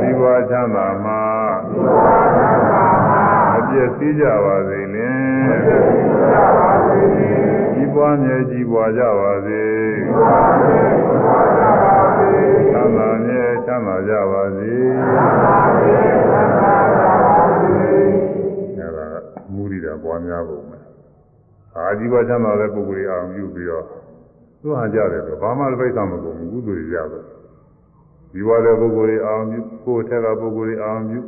သီဝါချမ်းသာမှအပြည့်စည်းကြပါစေလင်ကြီး ပွားမြဲကြီးပွားကြပါစေချမ်းသာမြဲချမ်းသာကြပါစေအဲဒါမူရိတာပွားများပုံပဲအာကြီးပွားချမ်းသာတဲ့ပုဂ္ဂိုလ်အောင်ပြုပြီးတော့သူဟာကြတယ်ဆိုဘာမှလည်းပိဿမကုန်ဘူးကုသိုလ်ရရတယ်ဒီဝါတဲ့ပုဂ္ဂိုလ်တွေအောင်ပြုကိုယ်ထက်ကပုဂ္ဂိုလ်တွေအောင်ပြု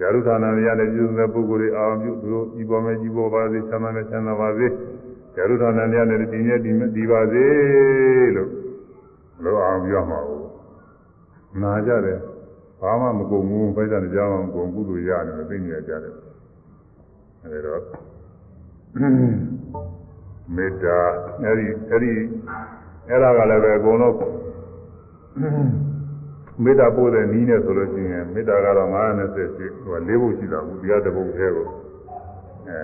ယာရုဌာနတွေရတဲ့ပြုတဲ့ပုဂ္ဂိုလ်တွေအောင်ပြုသူတို့ဤပေါ်မဲ့ဤပေါ်ပါစေချမ်းသာနဲ့ချမ်းသာပါစေ ယာရုဌာနတွေရတဲ့ဒီမြဲဒီဒီပါစေလို့လို့အောင်ပြုရမှာဘူးနာကြတယ်ဘာမှမကုန်ဘူးပိဿနဲ့ကြောင်းအောင်ကုန်ကုသိုလ်ရတယ်သိနေကြတယ်အဲဒါတော့မေတ္တာအဲ့ဒီအဲ့ဒီအဲ့ဒါကလည်းပဲအကုန်လုံးမေတ္တာပို့တဲ့နည်းနဲ့ဆိုလို့ရှိရင်မေတ္တာကတော့920ရှိဟို၄ဘုတ်ရှိတာဘူးဒီကတပုတ်သေးကို အဲ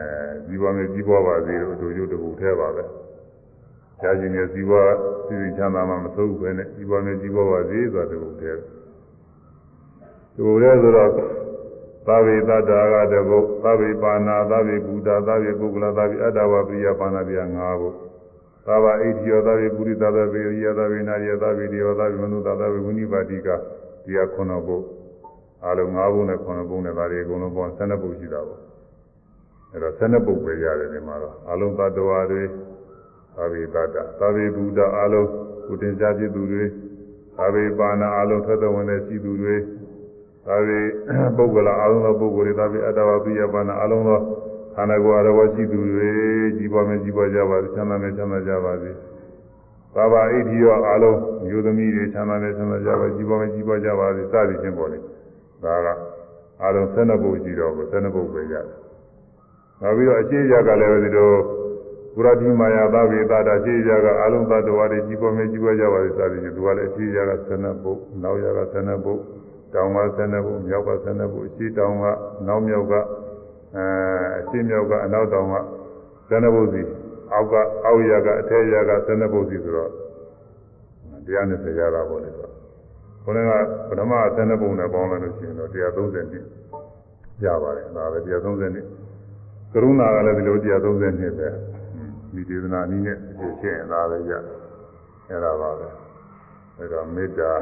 ဒီပေါ်မှာကြီးပွားပါစေလို့အတူတူတပုတ်သေးပါပဲ။ကြာရှင်ရဲ့ဇီဝစီစဉ်ချမ်းသာမှမသိဘူးပဲနဲ့ဒီပေါ်မှာကြီးပွားပါစေဆိုတာတပုတ်သေး။ဒီလိုလဲဆိုတော့သဗ္ဗေတ္တာကတပုတ်သဗ္ဗေပါဏာသဗ္ဗေဘုဒ္ဓသဗ္ဗေပုဂ္ဂလသဗ္ဗေအတ္တဝပရိယပါဏာပြ၅ဘုတ်သဗ္ဗအိဋ္ဌိယောသဗ္ဗေပုရိသသဗ္ဗေရိယသဗ္ဗေနာရိယသဗ္ဗေတေယောသဗ္ဗေမနုဿသဗ္ဗေဝိနိပါတိကဒီကခုနဘုတ်အလုံး၅ဘုတ်နဲ့ခုနဘုတ်နဲ့ဒါတွေအကုန်လုံးပေါင်း12ဘုတ်ရှိတာပေါ့ အဲတော့12ဘုတ်ပဲရတယ်ဒီမှာတော့အလုံးသတ္တဝါတွေသဗ္ဗေတတ္တသဗ္ဗေဘုဒ္ဓအလုံးကုတင်ကြဖြစ်သူတွေသဗ္ဗေပါဏာအလုံးထွက်တော်ဝင်တဲ့ရှိသူတွေသဗ္ဗေပုဂ္ဂလအလုံးသောပုဂ္ဂိုလ်တွေသဗ္ဗေအတ္တဝပိယပါဏာအလုံးသောခန္ဓာကိုယ်အရဝရှိသူတွေကြီးပွားမယ်ကြီးပွားကြပါစေချမ်းသာမယ်ချမ်းသာကြပါစေသာဘာဣတိယောအလုံးမျိုးသမီးတွေချမ်းသာမယ်ချမ်းသာကြပါကြီးပွားမယ်ကြီးပွားကြပါစေစသည်ချင်းပေါ်လေဒါကအလုံး12ပုဒ်ရှိတော့ကို12ပုဒ်ပဲရတယ် နောက်ပြီးတော့အခြေရကလည်းပဲဒီလိုပုရတိမာယာသဗေတာတာအခြေရကအလုံးသတ္တဝါတွေကြီးပွားမယ်ကြီးပွားကြပါစေစသည်ချင်းသူကလည်းအခြေရက12ပုဒ်နောက်ရက12ပုဒ်တောင်က12ပုဒ်မြောက်က12ပုဒ်အရှိတောင်ကနောက်မြောက်ကအဲအရှင်းမြောက်ကအနောက်တောင်ကဇဏဘုစီအောက်ကအောက်ရကအထက်ရကဇဏဘုစီဆိုတော့120ရတာပေါ့လေဆိုခေါင်းကပထမဇဏဘုနဲ့ပေါင်းလိုက်လို့ရှိရင်တော့130နှစ်ရပါတယ်ဒါပဲ130နှစ် ကရုဏာကလည်းဒီလို130နှစ်ပဲဒီဒေသနာနည်းနဲ့ဖြစ်ဖြစ်ရင်ဒါပဲရအဲ့ဒါပါပဲအဲ့တော့မေတ္တာ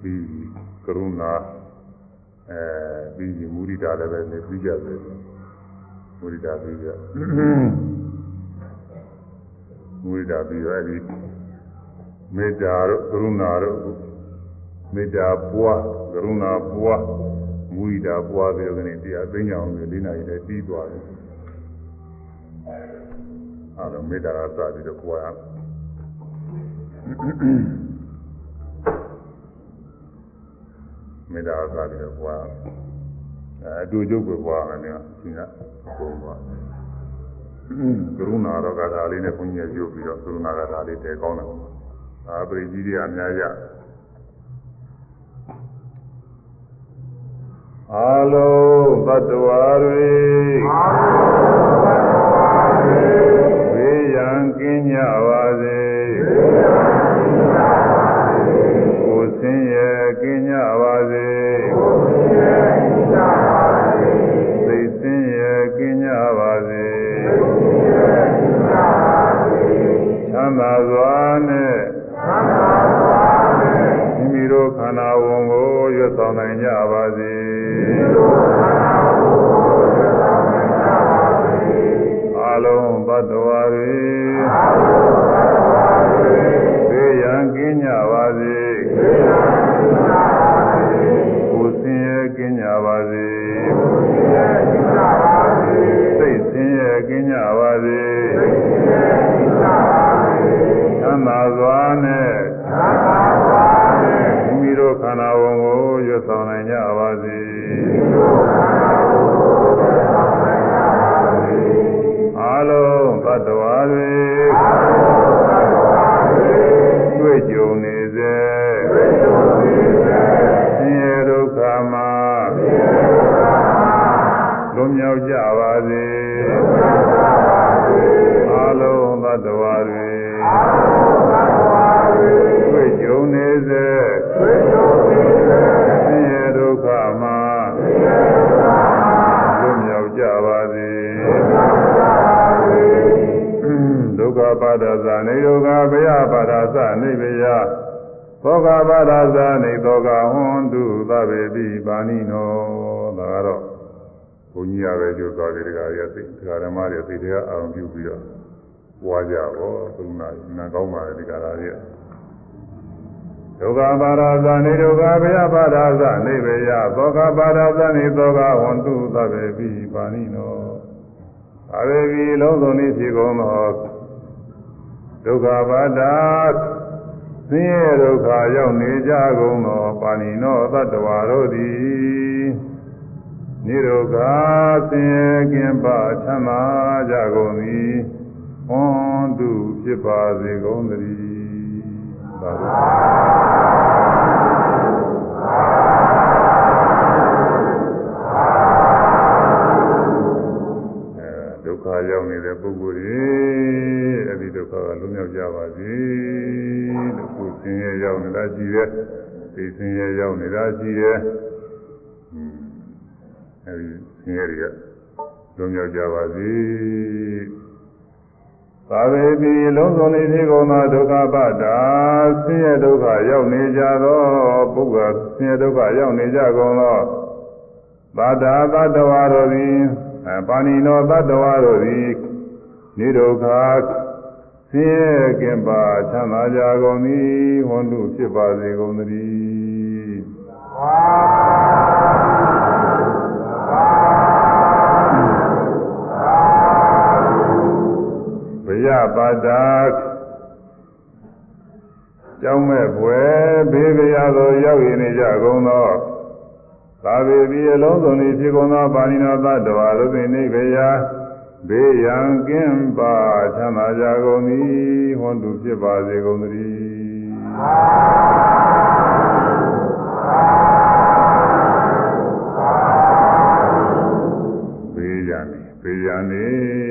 ပြီးကရုဏာအဲပြီးမုရိဒာလည်းပဲနေပြီးကြတယ်မုရိဒာပြီးကြမုရိဒာပြီးတော့အဲဒီမေတ္တာတို့ကရုဏာတို့မေတ္တာပွားကရုဏာပွားမုရိဒာပွားပြီးတော့ကနေတရားသိညာအောင်လေးနာရီလည်းပြီးသွားတယ် အဲဒါမေတ္တာကစပြီးတော့ပွားမေတ္တာသာပြီးတော့ပွားအဲအတူကျုပ်ကိုပွားမယ်နော်ရှင်ကပုံပွားကရုဏာတော့ကထာလေးနဲ့ဘုန်းကြီးရုပ်ပြီးတော့ကရုဏာကထာလေးတည်ကောင်းတယ်အာပရိကြီးတွေအများကြီးအာလုံးသတ္တဝါတွေအာလုံးသတ္တဝါတွေ ဝေယံကင်းကြပါစေဝေယံကင်းကြပါစေကိုဆင်းရဲကင်းကြပါစေ ကြပါသုံးနာနာကောင်းပါလေဒီကရာကြီးဒုက္ခပါဒသနေဒုက္ခဘယပါဒသနေဘယသောကပါဒသနေသောကဟွန်တုသဗ္ဗေတိပါဏိနောအရေဒီလုံးစုံလေးဖြစ်ကုန်သောဒုက္ခပါဒဆင်းရဲဒုက္ခရောက်နေကြကုန်သောပါဏိနောသတ္တဝါတို့သည်နိရောဓဆင်းရဲကင်းပါချမ်းသာကြကုန်သည် ဟွန်တုဖြစ်ပါစေကုန်သတည်းသာသာဒုက္ခရောက်နေတဲ့ပုဂ္ဂိုလ်တွေအဲ့ဒီဒုက္ခကလွတ်မြောက်ကြပါစေလို့ကိုယ်ဆင်းရဲရောက်နေတာရှိတယ်သိဆင်းရဲရောက်နေတာရှိတယ်အဲ့ဒီဆင်းရဲတွေကလွတ်မြောက်ကြပါစေ သာဝေတိလုံးစုံလေးဖြစ်ကုန်သောဒုက္ခပတ္တာဆင်းရဲဒုက္ခရောက်နေကြသောပုဂ္ဂိုလ်ဆင်းရဲဒုက္ခရောက်နေကြကုန်သောသတ္တာသတ္တဝါတို့သည်ပါဏိနောသတ္တဝါတို့သည်နိဒုက္ခဆင်းရဲကင်းပါချမ်းသာကြကုန်သည်ဝန္တုဖြစ်ပါစေကုန်သတည်း ဘယပါတာကြောင်းမဲ့ဘွယ်ဘေးကြရသောရောက်ရည်နေကြကုန်သောသာဝေဒီအလုံးစုံဤဖြစ်ကုန်သောပါဏိနောသတ္တဝါတို့သည်နိဗ္ဗေယဘေးရန်ကင်းပါချမ်းသာကြကုန်သည်ဟွန်တုဖြစ်ပါစေကုန်သတည်းဘေးရန်ဘေးရန်နေ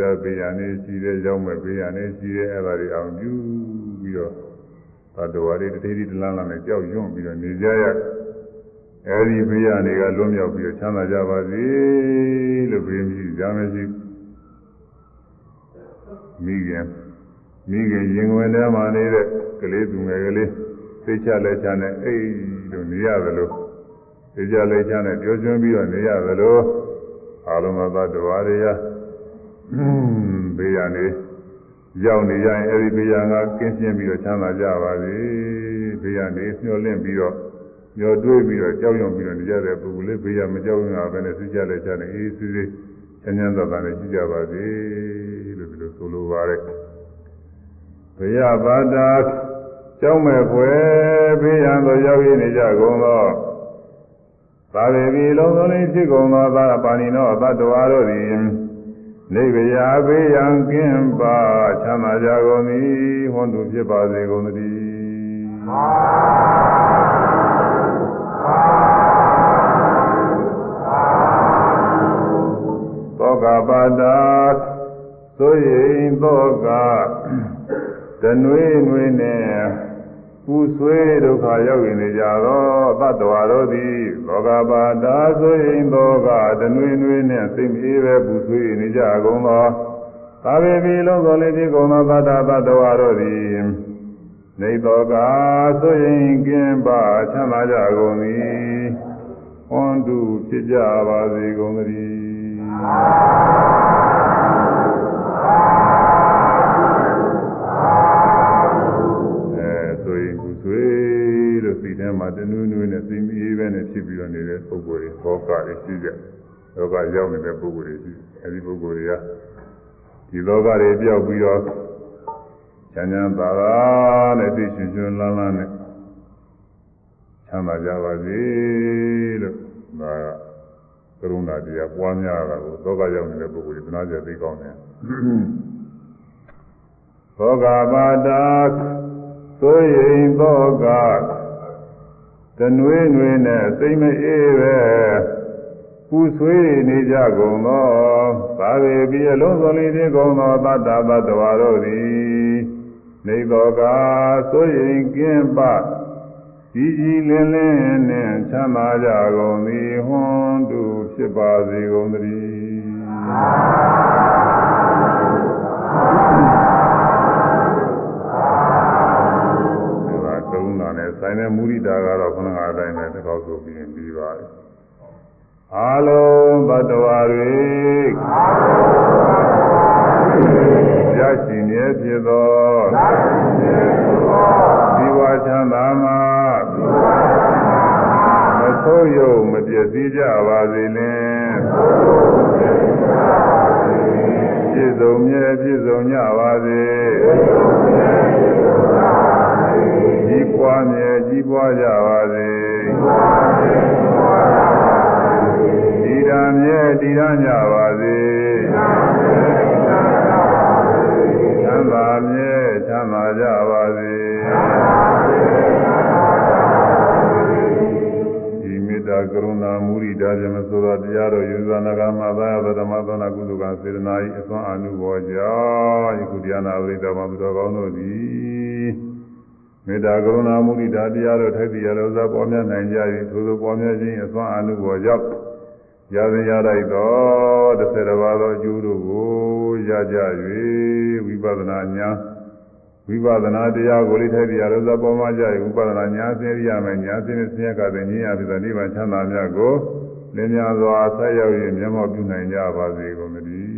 တဲ့ရောက်ပြီးသားဘေးရန်နေရှိတယ်ရောက်မဲ့ဘေးရန်နေရှိတယ်အဲ့ဒါတွေအောင်ပြုပြီးတော့သတ္တဝါတွေတတိတိတလန်းလန်းနဲ့ကြောက်ရွံ့ပြီးတော့နေကြရအဲဒီဘေးရန်တွေကလွတ်မြောက်ပြီးတော့ချမ်းသာကြပါစေလို့ဘေးမြည်ကြမရှိမိခင်မိခင်ရင်ဝင်ထဲမှာနေတဲ့ကလေးသူငယ်ကလေးသိချလက်ချနဲ့အိတ်လို့နေရသလိုသိချလက်ချနဲ့ပြောကျွန်းပြီးတော့နေရသလိုအာလုံးသတ္တဝါတွေရ ဘေးရန်တွေရောက်နေကြရင်အဲဒီဘေးရန်ကကင်းရှင်းပြီးတော့ချမ်းသာကြပါစေဘေးရန်တွေညှော်လင့်ပြီးတော့ညှော်တွေးပြီးတော့ကြောက်ရွံ့ပြီးတော့နေကြတဲ့ပုဂ္ဂိုလ်လေးဘေးရန်မကြောက်ရွံ့တာပဲနဲ့သိချလက်ချနဲ့အေးအေးဆေးဆေးချမ်းချမ်းသာသာနဲ့ရှိကြပါစေလို့ဒီလိုဆိုလိုပါတယ်ဘုရားဘာတာကြောင်းမဲ့ဖွယ်ဘေးရန်သို့ရောက်ရနေကြကုန်သောသာဝေဒီလုံးစုံလေးဖြစ်ကုန်သောသာပါဏိနောသတ္တဝါတို့သည် နိဗ္ဗာန်ဘေးရန်ကင်းပါချမ်းသာကြကုန်သည်ဟွန်တုဖြစ်ပါစေကုန်သတည်းသောကပါတာသို့ရင်သောကတနွေနွေနဲ့ ပူဆွေးဒုက္ခရောက်နေကြသောသတ္တဝါတို့သည်သောကပါတာသို့ရင်သောကတနွေနွေနဲ့စိတ်အေးပဲပူဆွေးနေကြကုန်သောသာဝေပီလုံးစုံလေးဒီကုန်သောသတ္တသတ္တဝါတို့သည်နေသောကသို့ရင်ကင်းပါချမ်းသာကြကုန်သည်ဟွန်တုဖြစ်ကြပါစေကုန်သတည်း ထဲမှာတနူးနူးနဲ့သိမီးပဲနဲ့ဖြစ်ပြီးတော့နေတဲ့ပုဂ္ဂိုလ်တွေဘောကတွေရှိကြလောကရောက်နေတဲ့ပုဂ္ဂိုလ်တွေရှိအဲဒီပုဂ္ဂိုလ်တွေကဒီလောကတွေပြောက်ပြီးတော့ချမ်းချမ်းသာသာနဲ့သိရှင်ရှင်လန်းလန်းနဲ့ချမ်းသာကြပါစေလို့ဒါကကရုဏာတရားပွားများတာကိုသောကရောက်နေတဲ့ပုဂ္ဂိုလ်ကသနာကြသိကောင်းတယ်သောကပါတာသို့ရင်သောက တနွေနွေနဲ့စိတ်မအေးပဲပူဆွေးနေကြကုန်သောသာဝေပြီးအလုံးစုံလေးခြင်းကုန်သောတတ္တသတ္တဝါတို့သည်နေသောကသို့ရင်ကင်းပကြီးကြီးလင်းလင်းနဲ့ချမ်းသာကြကုန်သည်ဟွန်းတူဖြစ်ပါစေကုန်သတည်း ဆိုင်တဲ့မုရိဒာကတော့ခဏကအတိုင်းပဲတစ်ခေါက်ဆိုပြီးရင်ပြီးပါပြီအာလုံးသတ္တဝါတွေရရှိမြဲဖြစ်သောဒီဝါချမ်းသာမှာမဆိုးရုံမပြည့်စည်ကြပါစေလင်ပြည့်စုံမြဲပြည့်စုံကြပါစေ ကြီးပွားမြဲကြီးပွားကြပါစေဒီရမြဲဒီရကြပါစေချမ်းသာမြဲချမ်းသာကြပါစေဒီမေတ္တာကရုဏာမုရိဒာဇမဆိုတော်တရားတော်ယူဇာနာကမသာယဓမ္မသောနာကုသကစေတနာ၏အစွမ်းအနုဘောကြောင့်ယခုတရားနာပရိသတ်မှာသူတော်ကောင်းတို့သည် မေတ္တာကရုဏာမုဒိတာတရားတို့ထိုက်တရားတို့သာပေါ်များနိုင်ကြ၏ထိုသို့ပေါ်များခြင်းအစွမ်းအနုဘောကြောင့်ရသည်ရလိုက်သောတစ်ဆယ်တစ်ပါးသောအကျိုးတို့ကိုရကြ၍ဝိပဿနာဉာဏ်ဝိပဿနာတရားကိုလေးထိုက်တရားတို့သာပေါ်မှာကြ၏ဝိပဿနာဉာဏ်ဆင်းရမယ်ဉာဏ်ဆင်းနဲ့ဆင်းရဲကတဲ့ဉာဏ်ရပြီးတော့နိဗ္ဗာန်ချမ်းသာမြတ်ကိုလင်းများစွာဆက်ရောက်၍မျက်မှောက်ပြုနိုင်ကြပါစေကုန်သတည်း